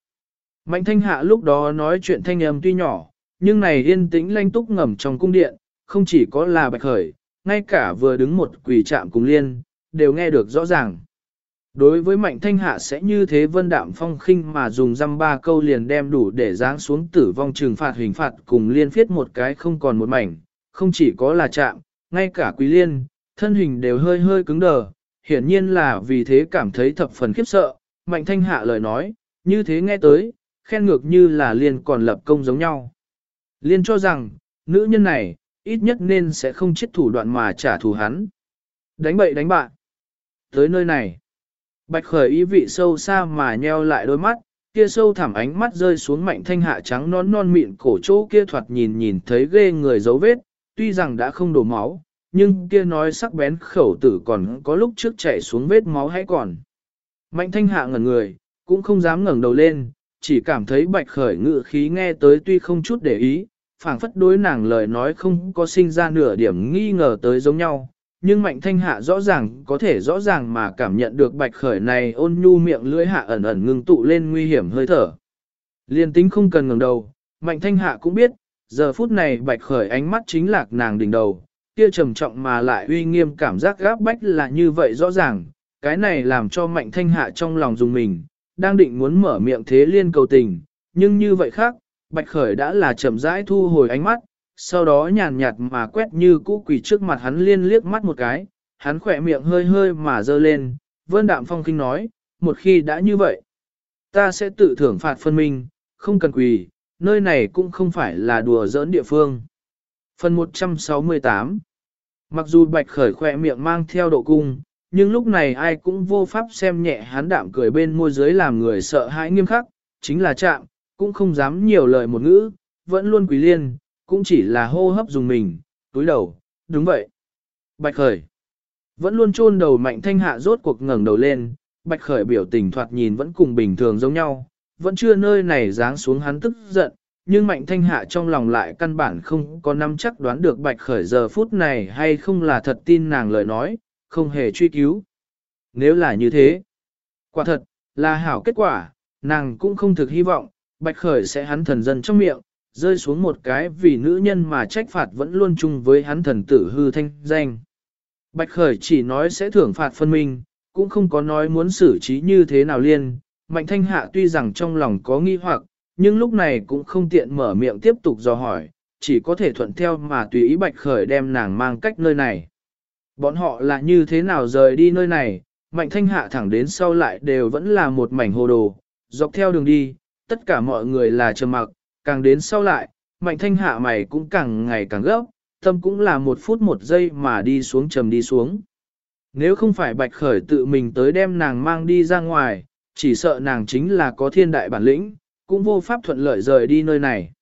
Mạnh thanh hạ lúc đó nói chuyện thanh âm tuy nhỏ, nhưng này yên tĩnh lanh túc ngầm trong cung điện, không chỉ có là bạch khởi, ngay cả vừa đứng một quỷ trạm cùng liên, đều nghe được rõ ràng. Đối với mạnh thanh hạ sẽ như thế vân đạm phong khinh mà dùng dăm ba câu liền đem đủ để giáng xuống tử vong trừng phạt hình phạt cùng liên phiết một cái không còn một mảnh, không chỉ có là chạm, ngay cả quý liên, thân hình đều hơi hơi cứng đờ, hiển nhiên là vì thế cảm thấy thập phần khiếp sợ, mạnh thanh hạ lời nói, như thế nghe tới, khen ngược như là liên còn lập công giống nhau. Liên cho rằng, nữ nhân này, ít nhất nên sẽ không chết thủ đoạn mà trả thù hắn. Đánh bậy đánh bạn. Tới nơi này, bạch khởi ý vị sâu xa mà nheo lại đôi mắt, kia sâu thẳm ánh mắt rơi xuống mạnh thanh hạ trắng non non mịn cổ chỗ kia thoạt nhìn nhìn thấy ghê người dấu vết, tuy rằng đã không đổ máu, nhưng kia nói sắc bén khẩu tử còn có lúc trước chảy xuống vết máu hay còn. Mạnh thanh hạ ngẩn người, cũng không dám ngẩng đầu lên, chỉ cảm thấy bạch khởi ngự khí nghe tới tuy không chút để ý, phảng phất đối nàng lời nói không có sinh ra nửa điểm nghi ngờ tới giống nhau. Nhưng mạnh thanh hạ rõ ràng có thể rõ ràng mà cảm nhận được bạch khởi này ôn nhu miệng lưỡi hạ ẩn ẩn ngưng tụ lên nguy hiểm hơi thở. Liên tính không cần ngẩng đầu, mạnh thanh hạ cũng biết, giờ phút này bạch khởi ánh mắt chính lạc nàng đỉnh đầu, kia trầm trọng mà lại uy nghiêm cảm giác gáp bách là như vậy rõ ràng, cái này làm cho mạnh thanh hạ trong lòng dùng mình, đang định muốn mở miệng thế liên cầu tình, nhưng như vậy khác, bạch khởi đã là chậm rãi thu hồi ánh mắt, sau đó nhàn nhạt mà quét như cũ quỷ trước mặt hắn liên liếc mắt một cái, hắn khỏe miệng hơi hơi mà dơ lên, vân đạm phong kinh nói, một khi đã như vậy, ta sẽ tự thưởng phạt phân minh, không cần quỳ, nơi này cũng không phải là đùa giỡn địa phương. Phần 168 Mặc dù bạch khởi khỏe miệng mang theo độ cung, nhưng lúc này ai cũng vô pháp xem nhẹ hắn đạm cười bên môi dưới làm người sợ hãi nghiêm khắc, chính là chạm, cũng không dám nhiều lời một ngữ, vẫn luôn quỳ liên, cũng chỉ là hô hấp dùng mình, túi đầu, đúng vậy. Bạch khởi, vẫn luôn chôn đầu mạnh thanh hạ rốt cuộc ngẩng đầu lên, bạch khởi biểu tình thoạt nhìn vẫn cùng bình thường giống nhau, vẫn chưa nơi này dáng xuống hắn tức giận, nhưng mạnh thanh hạ trong lòng lại căn bản không có nắm chắc đoán được bạch khởi giờ phút này hay không là thật tin nàng lời nói, không hề truy cứu. Nếu là như thế, quả thật, là hảo kết quả, nàng cũng không thực hy vọng, bạch khởi sẽ hắn thần dân trong miệng, rơi xuống một cái vì nữ nhân mà trách phạt vẫn luôn chung với hắn thần tử hư thanh danh. Bạch khởi chỉ nói sẽ thưởng phạt phân minh, cũng không có nói muốn xử trí như thế nào liên, mạnh thanh hạ tuy rằng trong lòng có nghi hoặc, nhưng lúc này cũng không tiện mở miệng tiếp tục dò hỏi, chỉ có thể thuận theo mà tùy ý bạch khởi đem nàng mang cách nơi này. Bọn họ là như thế nào rời đi nơi này, mạnh thanh hạ thẳng đến sau lại đều vẫn là một mảnh hồ đồ, dọc theo đường đi, tất cả mọi người là trầm mặc, càng đến sau lại, mạnh thanh hạ mày cũng càng ngày càng gấp, tâm cũng là một phút một giây mà đi xuống trầm đi xuống. Nếu không phải bạch khởi tự mình tới đem nàng mang đi ra ngoài, chỉ sợ nàng chính là có thiên đại bản lĩnh, cũng vô pháp thuận lợi rời đi nơi này.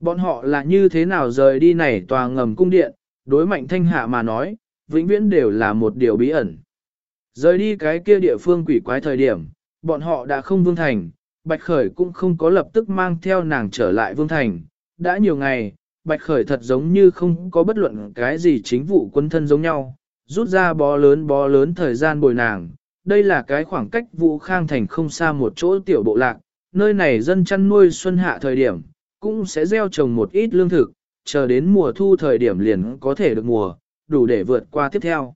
Bọn họ là như thế nào rời đi này tòa ngầm cung điện, đối mạnh thanh hạ mà nói, vĩnh viễn đều là một điều bí ẩn. Rời đi cái kia địa phương quỷ quái thời điểm, bọn họ đã không vương thành, Bạch Khởi cũng không có lập tức mang theo nàng trở lại vương thành. Đã nhiều ngày, Bạch Khởi thật giống như không có bất luận cái gì chính vụ quân thân giống nhau, rút ra bó lớn bó lớn thời gian bồi nàng. Đây là cái khoảng cách Vũ Khang Thành không xa một chỗ tiểu bộ lạc, nơi này dân chăn nuôi xuân hạ thời điểm, cũng sẽ gieo trồng một ít lương thực, chờ đến mùa thu thời điểm liền có thể được mùa, đủ để vượt qua tiếp theo.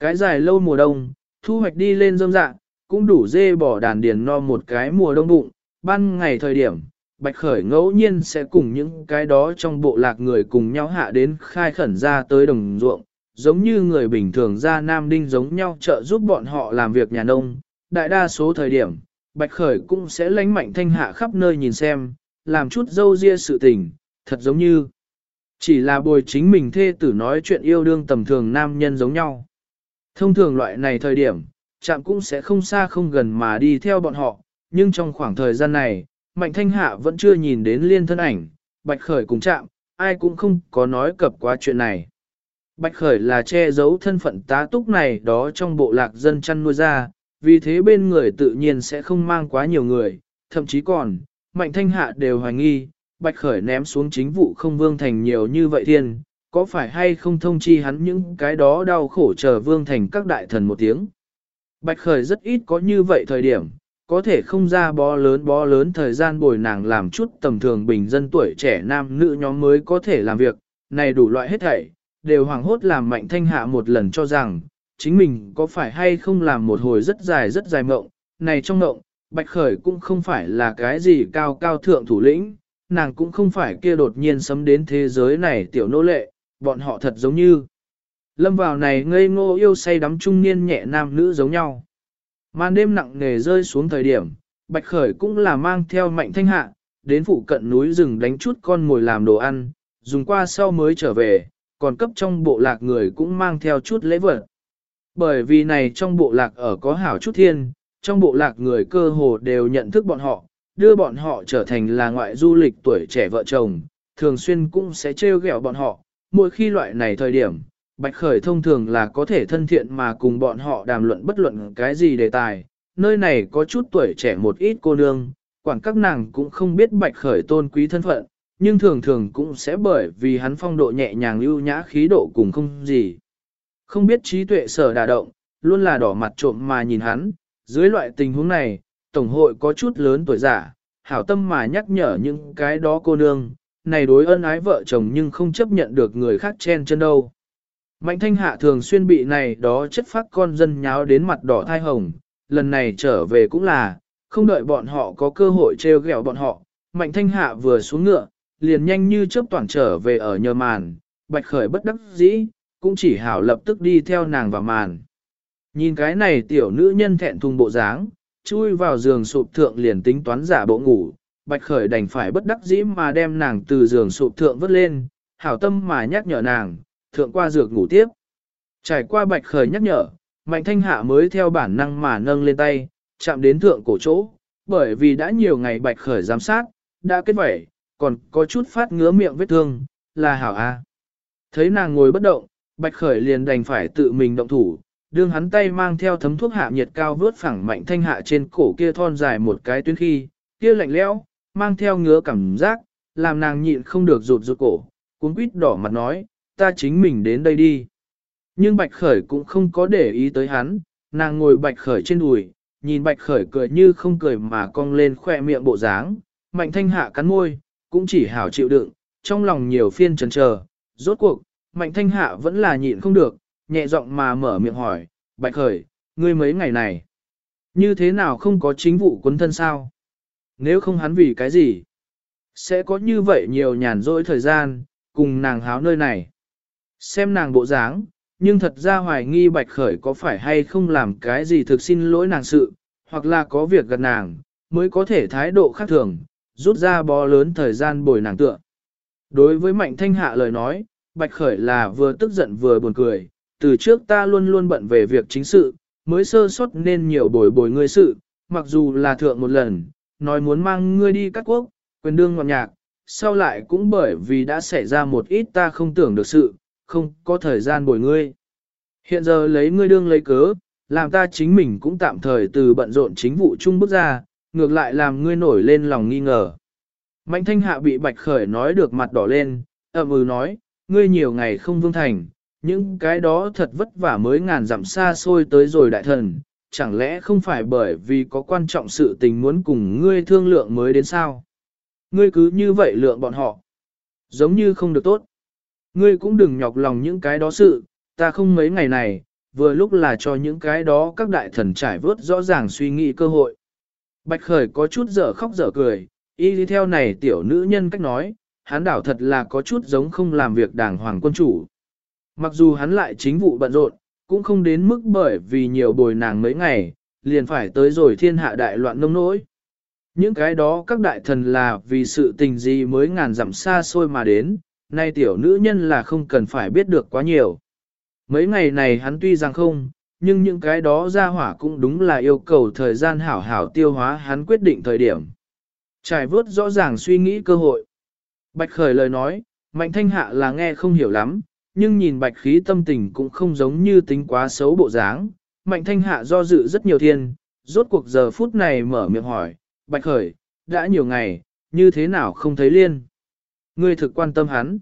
Cái dài lâu mùa đông, thu hoạch đi lên rơm dạ, cũng đủ dê bỏ đàn điền no một cái mùa đông bụng, ban ngày thời điểm, Bạch Khởi ngẫu nhiên sẽ cùng những cái đó trong bộ lạc người cùng nhau hạ đến khai khẩn ra tới đồng ruộng, giống như người bình thường ra Nam Đinh giống nhau trợ giúp bọn họ làm việc nhà nông. Đại đa số thời điểm, Bạch Khởi cũng sẽ lánh mạnh thanh hạ khắp nơi nhìn xem, làm chút dâu ria sự tình, thật giống như chỉ là bồi chính mình thê tử nói chuyện yêu đương tầm thường nam nhân giống nhau. Thông thường loại này thời điểm, chạm cũng sẽ không xa không gần mà đi theo bọn họ, nhưng trong khoảng thời gian này, Mạnh Thanh Hạ vẫn chưa nhìn đến liên thân ảnh, Bạch Khởi cùng chạm, ai cũng không có nói cập qua chuyện này. Bạch Khởi là che giấu thân phận tá túc này đó trong bộ lạc dân chăn nuôi ra, vì thế bên người tự nhiên sẽ không mang quá nhiều người, thậm chí còn, Mạnh Thanh Hạ đều hoài nghi, Bạch Khởi ném xuống chính vụ không vương thành nhiều như vậy thiên, có phải hay không thông chi hắn những cái đó đau khổ chờ vương thành các đại thần một tiếng. Bạch Khởi rất ít có như vậy thời điểm, có thể không ra bó lớn bó lớn thời gian bồi nàng làm chút tầm thường bình dân tuổi trẻ nam nữ nhóm mới có thể làm việc, này đủ loại hết thảy, đều hoàng hốt làm mạnh thanh hạ một lần cho rằng, chính mình có phải hay không làm một hồi rất dài rất dài mộng, này trong mộng, Bạch Khởi cũng không phải là cái gì cao cao thượng thủ lĩnh, nàng cũng không phải kia đột nhiên sấm đến thế giới này tiểu nô lệ, bọn họ thật giống như. Lâm vào này ngây ngô yêu say đắm trung niên nhẹ nam nữ giống nhau. Màn đêm nặng nề rơi xuống thời điểm, Bạch Khởi cũng là mang theo mạnh thanh hạ, đến phụ cận núi rừng đánh chút con mồi làm đồ ăn, dùng qua sau mới trở về, còn cấp trong bộ lạc người cũng mang theo chút lễ vật. Bởi vì này trong bộ lạc ở có hảo chút thiên, trong bộ lạc người cơ hồ đều nhận thức bọn họ, đưa bọn họ trở thành là ngoại du lịch tuổi trẻ vợ chồng, thường xuyên cũng sẽ trêu ghẹo bọn họ. Mỗi khi loại này thời điểm, Bạch Khởi thông thường là có thể thân thiện mà cùng bọn họ đàm luận bất luận cái gì đề tài. Nơi này có chút tuổi trẻ một ít cô nương, quảng các nàng cũng không biết Bạch Khởi tôn quý thân phận, nhưng thường thường cũng sẽ bởi vì hắn phong độ nhẹ nhàng lưu nhã khí độ cùng không gì. Không biết trí tuệ sở đả động, luôn là đỏ mặt trộm mà nhìn hắn, dưới loại tình huống này, Tổng hội có chút lớn tuổi giả, hảo tâm mà nhắc nhở những cái đó cô nương, này đối ân ái vợ chồng nhưng không chấp nhận được người khác chen chân đâu. Mạnh thanh hạ thường xuyên bị này đó chất phát con dân nháo đến mặt đỏ thai hồng, lần này trở về cũng là, không đợi bọn họ có cơ hội trêu ghẹo bọn họ, mạnh thanh hạ vừa xuống ngựa, liền nhanh như chớp toàn trở về ở nhờ màn, bạch khởi bất đắc dĩ, cũng chỉ hảo lập tức đi theo nàng vào màn. Nhìn cái này tiểu nữ nhân thẹn thùng bộ dáng, chui vào giường sụp thượng liền tính toán giả bộ ngủ, bạch khởi đành phải bất đắc dĩ mà đem nàng từ giường sụp thượng vớt lên, hảo tâm mà nhắc nhở nàng, thượng qua dược ngủ tiếp. Trải qua bạch khởi nhắc nhở, mạnh thanh hạ mới theo bản năng mà nâng lên tay, chạm đến thượng cổ chỗ, bởi vì đã nhiều ngày bạch khởi giám sát, đã kết vẩy, còn có chút phát ngứa miệng vết thương, là hảo a. Thấy nàng ngồi bất động, bạch khởi liền đành phải tự mình động thủ, đương hắn tay mang theo thấm thuốc hạ nhiệt cao vớt phẳng mạnh thanh hạ trên cổ kia thon dài một cái tuyến khi, kia lạnh lẽo, mang theo ngứa cảm giác, làm nàng nhịn không được rụt rụt cổ, cuốn quýt đỏ mặt nói, ta chính mình đến đây đi. Nhưng bạch khởi cũng không có để ý tới hắn, nàng ngồi bạch khởi trên đùi, nhìn bạch khởi cười như không cười mà cong lên khoe miệng bộ dáng, mạnh thanh hạ cắn môi, cũng chỉ hảo chịu đựng, trong lòng nhiều phiên trần chờ, rốt cuộc, mạnh thanh hạ vẫn là nhịn không được, nhẹ giọng mà mở miệng hỏi, bạch khởi, ngươi mấy ngày này, như thế nào không có chính vụ quân thân sao? Nếu không hắn vì cái gì? Sẽ có như vậy nhiều nhàn rỗi thời gian, cùng nàng háo nơi này. Xem nàng bộ dáng, nhưng thật ra hoài nghi bạch khởi có phải hay không làm cái gì thực xin lỗi nàng sự, hoặc là có việc gần nàng, mới có thể thái độ khác thường, rút ra bó lớn thời gian bồi nàng tựa. Đối với mạnh thanh hạ lời nói, bạch khởi là vừa tức giận vừa buồn cười, từ trước ta luôn luôn bận về việc chính sự, mới sơ suất nên nhiều bồi bồi ngươi sự, mặc dù là thượng một lần, nói muốn mang ngươi đi các quốc, quyền đương ngọt nhạc, sau lại cũng bởi vì đã xảy ra một ít ta không tưởng được sự, không có thời gian bồi ngươi. Hiện giờ lấy ngươi đương lấy cớ, làm ta chính mình cũng tạm thời từ bận rộn chính vụ chung bước ra, ngược lại làm ngươi nổi lên lòng nghi ngờ. Mạnh thanh hạ bị bạch khởi nói được mặt đỏ lên, ậm ừ nói, ngươi nhiều ngày không vương thành, những cái đó thật vất vả mới ngàn dặm xa xôi tới rồi đại thần, chẳng lẽ không phải bởi vì có quan trọng sự tình muốn cùng ngươi thương lượng mới đến sao? Ngươi cứ như vậy lượng bọn họ, giống như không được tốt. Ngươi cũng đừng nhọc lòng những cái đó sự, ta không mấy ngày này, vừa lúc là cho những cái đó các đại thần trải vớt rõ ràng suy nghĩ cơ hội. Bạch Khởi có chút dở khóc dở cười, y đi theo này tiểu nữ nhân cách nói, hắn đảo thật là có chút giống không làm việc đàng hoàng quân chủ. Mặc dù hắn lại chính vụ bận rộn, cũng không đến mức bởi vì nhiều bồi nàng mấy ngày, liền phải tới rồi thiên hạ đại loạn nông nỗi. Những cái đó các đại thần là vì sự tình gì mới ngàn dặm xa xôi mà đến, nay tiểu nữ nhân là không cần phải biết được quá nhiều. Mấy ngày này hắn tuy rằng không, nhưng những cái đó ra hỏa cũng đúng là yêu cầu thời gian hảo hảo tiêu hóa hắn quyết định thời điểm. Trải vớt rõ ràng suy nghĩ cơ hội. Bạch khởi lời nói, mạnh thanh hạ là nghe không hiểu lắm, nhưng nhìn bạch khí tâm tình cũng không giống như tính quá xấu bộ dáng. Mạnh thanh hạ do dự rất nhiều thiên, rốt cuộc giờ phút này mở miệng hỏi, bạch khởi, đã nhiều ngày, như thế nào không thấy liên. Ngươi thực quan tâm hắn.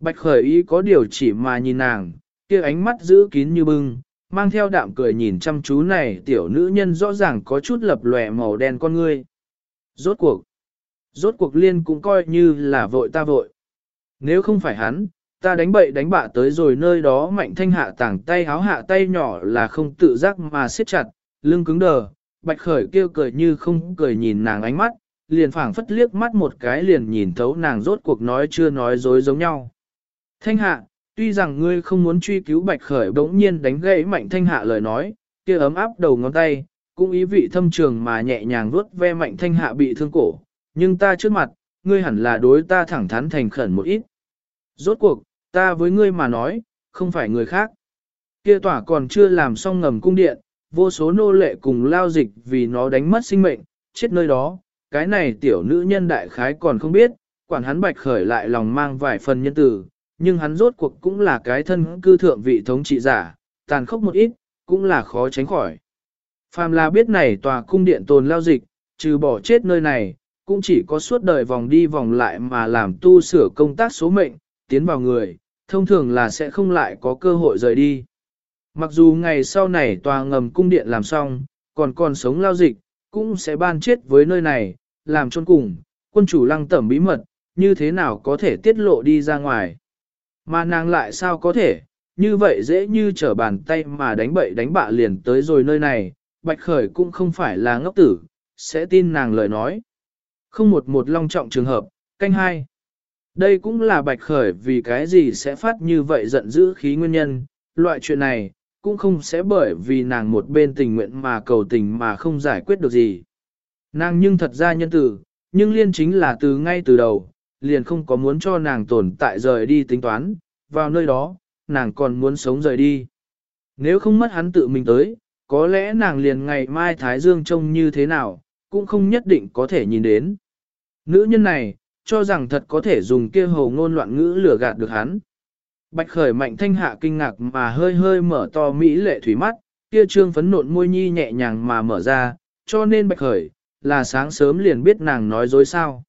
Bạch khởi ý có điều chỉ mà nhìn nàng, kia ánh mắt giữ kín như bưng, mang theo đạm cười nhìn chăm chú này tiểu nữ nhân rõ ràng có chút lập lòe màu đen con ngươi. Rốt cuộc, rốt cuộc liên cũng coi như là vội ta vội. Nếu không phải hắn, ta đánh bậy đánh bạ tới rồi nơi đó mạnh thanh hạ tảng tay háo hạ tay nhỏ là không tự giác mà siết chặt, lưng cứng đờ, bạch khởi kêu cười như không cười nhìn nàng ánh mắt, liền phảng phất liếc mắt một cái liền nhìn thấu nàng rốt cuộc nói chưa nói dối giống nhau. Thanh hạ, tuy rằng ngươi không muốn truy cứu bạch khởi bỗng nhiên đánh gãy mạnh thanh hạ lời nói, kia ấm áp đầu ngón tay, cũng ý vị thâm trường mà nhẹ nhàng vuốt ve mạnh thanh hạ bị thương cổ, nhưng ta trước mặt, ngươi hẳn là đối ta thẳng thắn thành khẩn một ít. Rốt cuộc, ta với ngươi mà nói, không phải người khác. Kia tỏa còn chưa làm xong ngầm cung điện, vô số nô lệ cùng lao dịch vì nó đánh mất sinh mệnh, chết nơi đó, cái này tiểu nữ nhân đại khái còn không biết, quản hắn bạch khởi lại lòng mang vài phần nhân tử, nhưng hắn rốt cuộc cũng là cái thân cư thượng vị thống trị giả, tàn khốc một ít, cũng là khó tránh khỏi. Phàm là biết này tòa cung điện tồn lao dịch, trừ bỏ chết nơi này, cũng chỉ có suốt đời vòng đi vòng lại mà làm tu sửa công tác số mệnh, tiến vào người, thông thường là sẽ không lại có cơ hội rời đi. Mặc dù ngày sau này tòa ngầm cung điện làm xong, còn còn sống lao dịch, cũng sẽ ban chết với nơi này, làm chôn cùng, quân chủ lăng tẩm bí mật, như thế nào có thể tiết lộ đi ra ngoài. Mà nàng lại sao có thể, như vậy dễ như trở bàn tay mà đánh bậy đánh bạ liền tới rồi nơi này, Bạch Khởi cũng không phải là ngốc tử, sẽ tin nàng lời nói. Không một một long trọng trường hợp, canh hai. Đây cũng là Bạch Khởi vì cái gì sẽ phát như vậy giận dữ khí nguyên nhân, loại chuyện này, cũng không sẽ bởi vì nàng một bên tình nguyện mà cầu tình mà không giải quyết được gì. Nàng nhưng thật ra nhân tử, nhưng liên chính là từ ngay từ đầu, liền không có muốn cho nàng tồn tại rời đi tính toán, vào nơi đó, nàng còn muốn sống rời đi. Nếu không mất hắn tự mình tới, có lẽ nàng liền ngày mai Thái Dương trông như thế nào, cũng không nhất định có thể nhìn đến. Nữ nhân này, cho rằng thật có thể dùng kia hồ ngôn loạn ngữ lừa gạt được hắn. Bạch khởi mạnh thanh hạ kinh ngạc mà hơi hơi mở to mỹ lệ thủy mắt, kia trương phấn nộn môi nhi nhẹ nhàng mà mở ra, cho nên bạch khởi, là sáng sớm liền biết nàng nói dối sao.